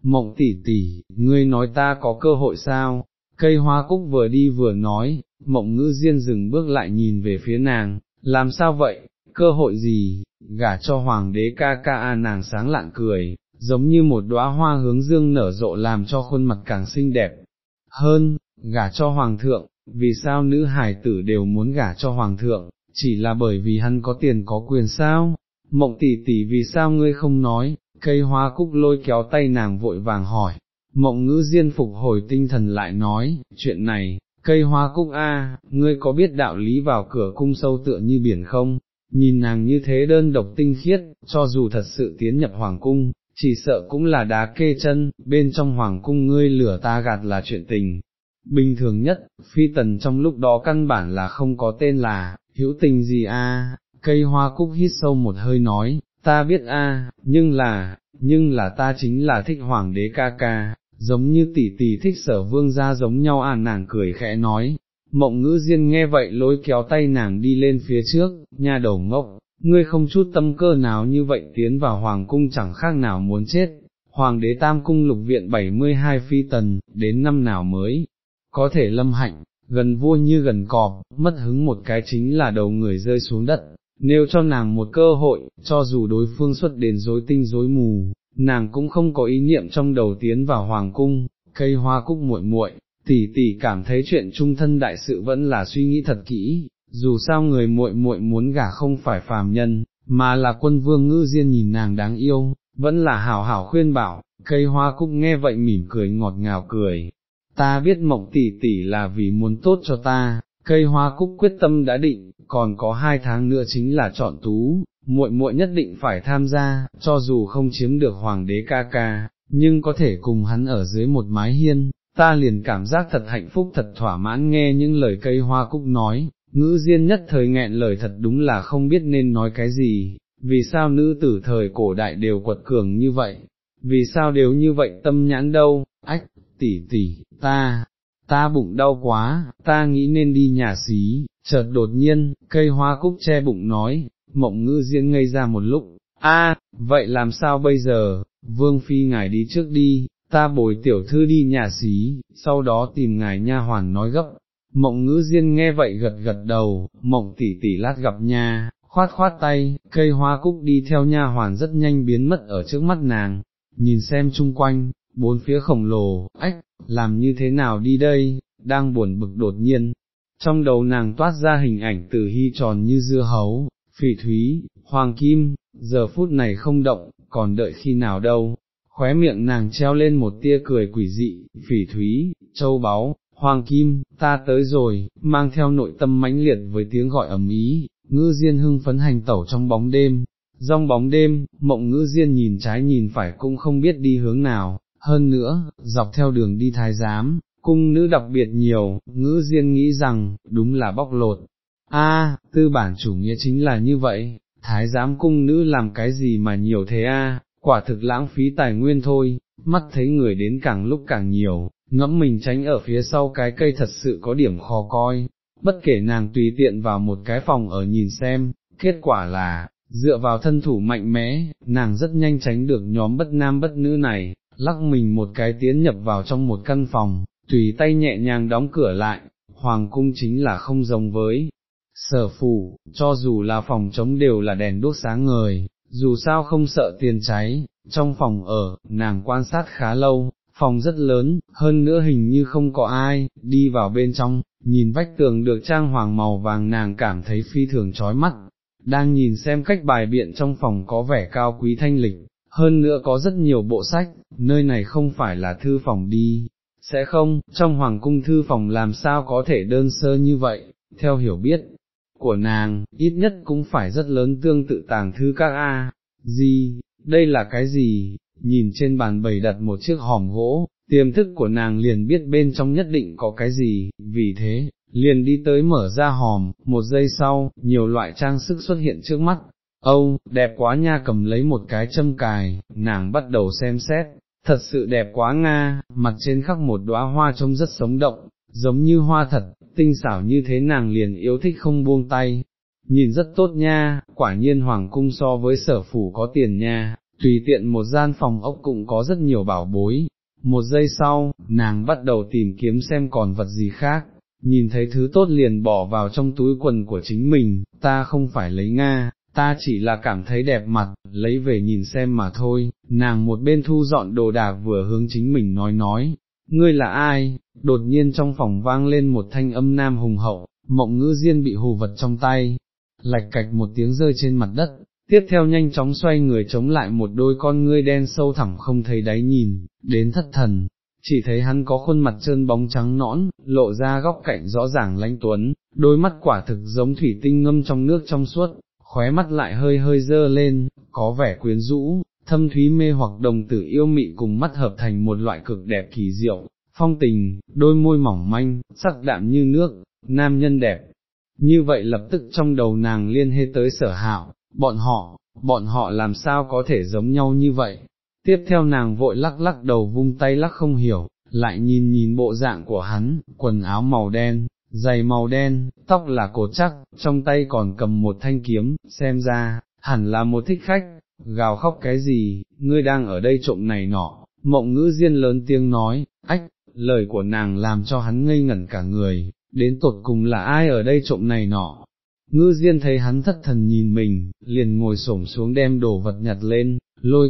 Speaker 1: mộng tỷ tỷ, ngươi nói ta có cơ hội sao, cây hoa cúc vừa đi vừa nói, mộng ngữ diên dừng bước lại nhìn về phía nàng, làm sao vậy, cơ hội gì, gả cho hoàng đế ca ca a nàng sáng lạng cười, giống như một đóa hoa hướng dương nở rộ làm cho khuôn mặt càng xinh đẹp. Hơn, gả cho hoàng thượng, vì sao nữ hải tử đều muốn gả cho hoàng thượng, chỉ là bởi vì hắn có tiền có quyền sao, mộng tỷ tỷ vì sao ngươi không nói, cây hoa cúc lôi kéo tay nàng vội vàng hỏi, mộng ngữ diên phục hồi tinh thần lại nói, chuyện này, cây hoa cúc a, ngươi có biết đạo lý vào cửa cung sâu tựa như biển không, nhìn nàng như thế đơn độc tinh khiết, cho dù thật sự tiến nhập hoàng cung, chỉ sợ cũng là đá kê chân, bên trong hoàng cung ngươi lửa ta gạt là chuyện tình. Bình thường nhất, phi tần trong lúc đó căn bản là không có tên là, hữu tình gì a? cây hoa cúc hít sâu một hơi nói, ta biết a, nhưng là, nhưng là ta chính là thích hoàng đế ca ca, giống như tỷ tỷ thích sở vương ra giống nhau à nàng cười khẽ nói, mộng ngữ diên nghe vậy lôi kéo tay nàng đi lên phía trước, nha đầu ngốc, ngươi không chút tâm cơ nào như vậy tiến vào hoàng cung chẳng khác nào muốn chết, hoàng đế tam cung lục viện 72 phi tần, đến năm nào mới, có thể lâm hạnh, gần vua như gần cọp, mất hứng một cái chính là đầu người rơi xuống đất, nếu cho nàng một cơ hội, cho dù đối phương xuất đến dối tinh dối mù, nàng cũng không có ý niệm trong đầu tiến vào hoàng cung, cây hoa cúc muội muội, tỷ tỷ cảm thấy chuyện trung thân đại sự vẫn là suy nghĩ thật kỹ, dù sao người muội muội muốn gả không phải phàm nhân, mà là quân vương ngư diên nhìn nàng đáng yêu, vẫn là hảo hảo khuyên bảo, cây hoa cúc nghe vậy mỉm cười ngọt ngào cười, ta biết mộng tỷ tỷ là vì muốn tốt cho ta, cây hoa cúc quyết tâm đã định, còn có hai tháng nữa chính là chọn tú, muội muội nhất định phải tham gia, cho dù không chiếm được hoàng đế ca ca, nhưng có thể cùng hắn ở dưới một mái hiên, ta liền cảm giác thật hạnh phúc thật thỏa mãn nghe những lời cây hoa cúc nói, ngữ diên nhất thời nghẹn lời thật đúng là không biết nên nói cái gì, vì sao nữ tử thời cổ đại đều quật cường như vậy, vì sao đều như vậy tâm nhãn đâu, ách, tỷ tỷ, ta, ta bụng đau quá, ta nghĩ nên đi nhà xí, chợt đột nhiên, cây hoa cúc che bụng nói, mộng ngữ diễn ngây ra một lúc, a, vậy làm sao bây giờ, vương phi ngài đi trước đi, ta bồi tiểu thư đi nhà xí, sau đó tìm ngài nha hoàn nói gấp. Mộng ngữ diên nghe vậy gật gật đầu, mộng tỷ tỷ lát gặp nha, khoát khoát tay, cây hoa cúc đi theo nha hoàn rất nhanh biến mất ở trước mắt nàng, nhìn xem chung quanh, bốn phía khổng lồ, ách, làm như thế nào đi đây, đang buồn bực đột nhiên. Trong đầu nàng toát ra hình ảnh từ hy tròn như dưa hấu, phỉ thúy, hoàng kim, giờ phút này không động, còn đợi khi nào đâu, khóe miệng nàng treo lên một tia cười quỷ dị, phỉ thúy, châu báu, hoàng kim, ta tới rồi, mang theo nội tâm mãnh liệt với tiếng gọi ầm ý, ngư diên hưng phấn hành tẩu trong bóng đêm, rong bóng đêm, mộng ngư diên nhìn trái nhìn phải cũng không biết đi hướng nào, hơn nữa, dọc theo đường đi thái giám, cung nữ đặc biệt nhiều, ngữ diên nghĩ rằng, đúng là bóc lột. A, tư bản chủ nghĩa chính là như vậy, thái giám cung nữ làm cái gì mà nhiều thế a, quả thực lãng phí tài nguyên thôi, mắt thấy người đến càng lúc càng nhiều, ngẫm mình tránh ở phía sau cái cây thật sự có điểm khó coi, bất kể nàng tùy tiện vào một cái phòng ở nhìn xem, kết quả là, dựa vào thân thủ mạnh mẽ, nàng rất nhanh tránh được nhóm bất nam bất nữ này, lắc mình một cái tiến nhập vào trong một căn phòng, tùy tay nhẹ nhàng đóng cửa lại, hoàng cung chính là không giống với sở phủ, cho dù là phòng trống đều là đèn đốt sáng ngời, dù sao không sợ tiền cháy, trong phòng ở, nàng quan sát khá lâu, phòng rất lớn, hơn nữa hình như không có ai, đi vào bên trong, nhìn vách tường được trang hoàng màu vàng nàng cảm thấy phi thường chói mắt, đang nhìn xem cách bài biện trong phòng có vẻ cao quý thanh lịch, hơn nữa có rất nhiều bộ sách, nơi này không phải là thư phòng đi, sẽ không, trong hoàng cung thư phòng làm sao có thể đơn sơ như vậy, theo hiểu biết, của nàng, ít nhất cũng phải rất lớn tương tự tàng thư các A, gì, đây là cái gì, nhìn trên bàn bày đặt một chiếc hòm gỗ, tiềm thức của nàng liền biết bên trong nhất định có cái gì, vì thế, liền đi tới mở ra hòm, một giây sau, nhiều loại trang sức xuất hiện trước mắt, âu, đẹp quá nha cầm lấy một cái châm cài, nàng bắt đầu xem xét, thật sự đẹp quá nga, mặt trên khắc một đóa hoa trông rất sống động, giống như hoa thật, tinh xảo như thế nàng liền yêu thích không buông tay, nhìn rất tốt nha, quả nhiên hoàng cung so với sở phủ có tiền nha, tùy tiện một gian phòng ốc cũng có rất nhiều bảo bối. Một giây sau, nàng bắt đầu tìm kiếm xem còn vật gì khác, nhìn thấy thứ tốt liền bỏ vào trong túi quần của chính mình, ta không phải lấy Nga, ta chỉ là cảm thấy đẹp mặt, lấy về nhìn xem mà thôi, nàng một bên thu dọn đồ đạc vừa hướng chính mình nói nói, ngươi là ai, đột nhiên trong phòng vang lên một thanh âm nam hùng hậu, mộng ngữ diên bị hù vật trong tay, lạch cạch một tiếng rơi trên mặt đất, tiếp theo nhanh chóng xoay người chống lại một đôi con ngươi đen sâu thẳm không thấy đáy nhìn, đến thất thần, chỉ thấy hắn có khuôn mặt trơn bóng trắng nõn, lộ ra góc cạnh rõ ràng lãnh tuấn, đôi mắt quả thực giống thủy tinh ngâm trong nước trong suốt, khóe mắt lại hơi hơi dơ lên, có vẻ quyến rũ, thâm thúy mê hoặc đồng tử yêu mị cùng mắt hợp thành một loại cực đẹp kỳ diệu, phong tình, đôi môi mỏng manh, sắc đạm như nước, nam nhân đẹp. Như vậy lập tức trong đầu nàng liên hệ tới sở hạo, bọn họ, bọn họ làm sao có thể giống nhau như vậy. Tiếp theo nàng vội lắc lắc đầu vung tay lắc không hiểu, lại nhìn nhìn bộ dạng của hắn, quần áo màu đen, giày màu đen, tóc là cột chắc, trong tay còn cầm một thanh kiếm, xem ra, hẳn là một thích khách, gào khóc cái gì, ngươi đang ở đây trộm này nọ, mộng ngữ diên lớn tiếng nói, ách, lời của nàng làm cho hắn ngây ngẩn cả người, đến tột cùng là ai ở đây trộm này nọ. Ngư Diên thấy hắn thất thần nhìn mình, liền ngồi xổm xuống đem đồ vật nhặt lên, lôi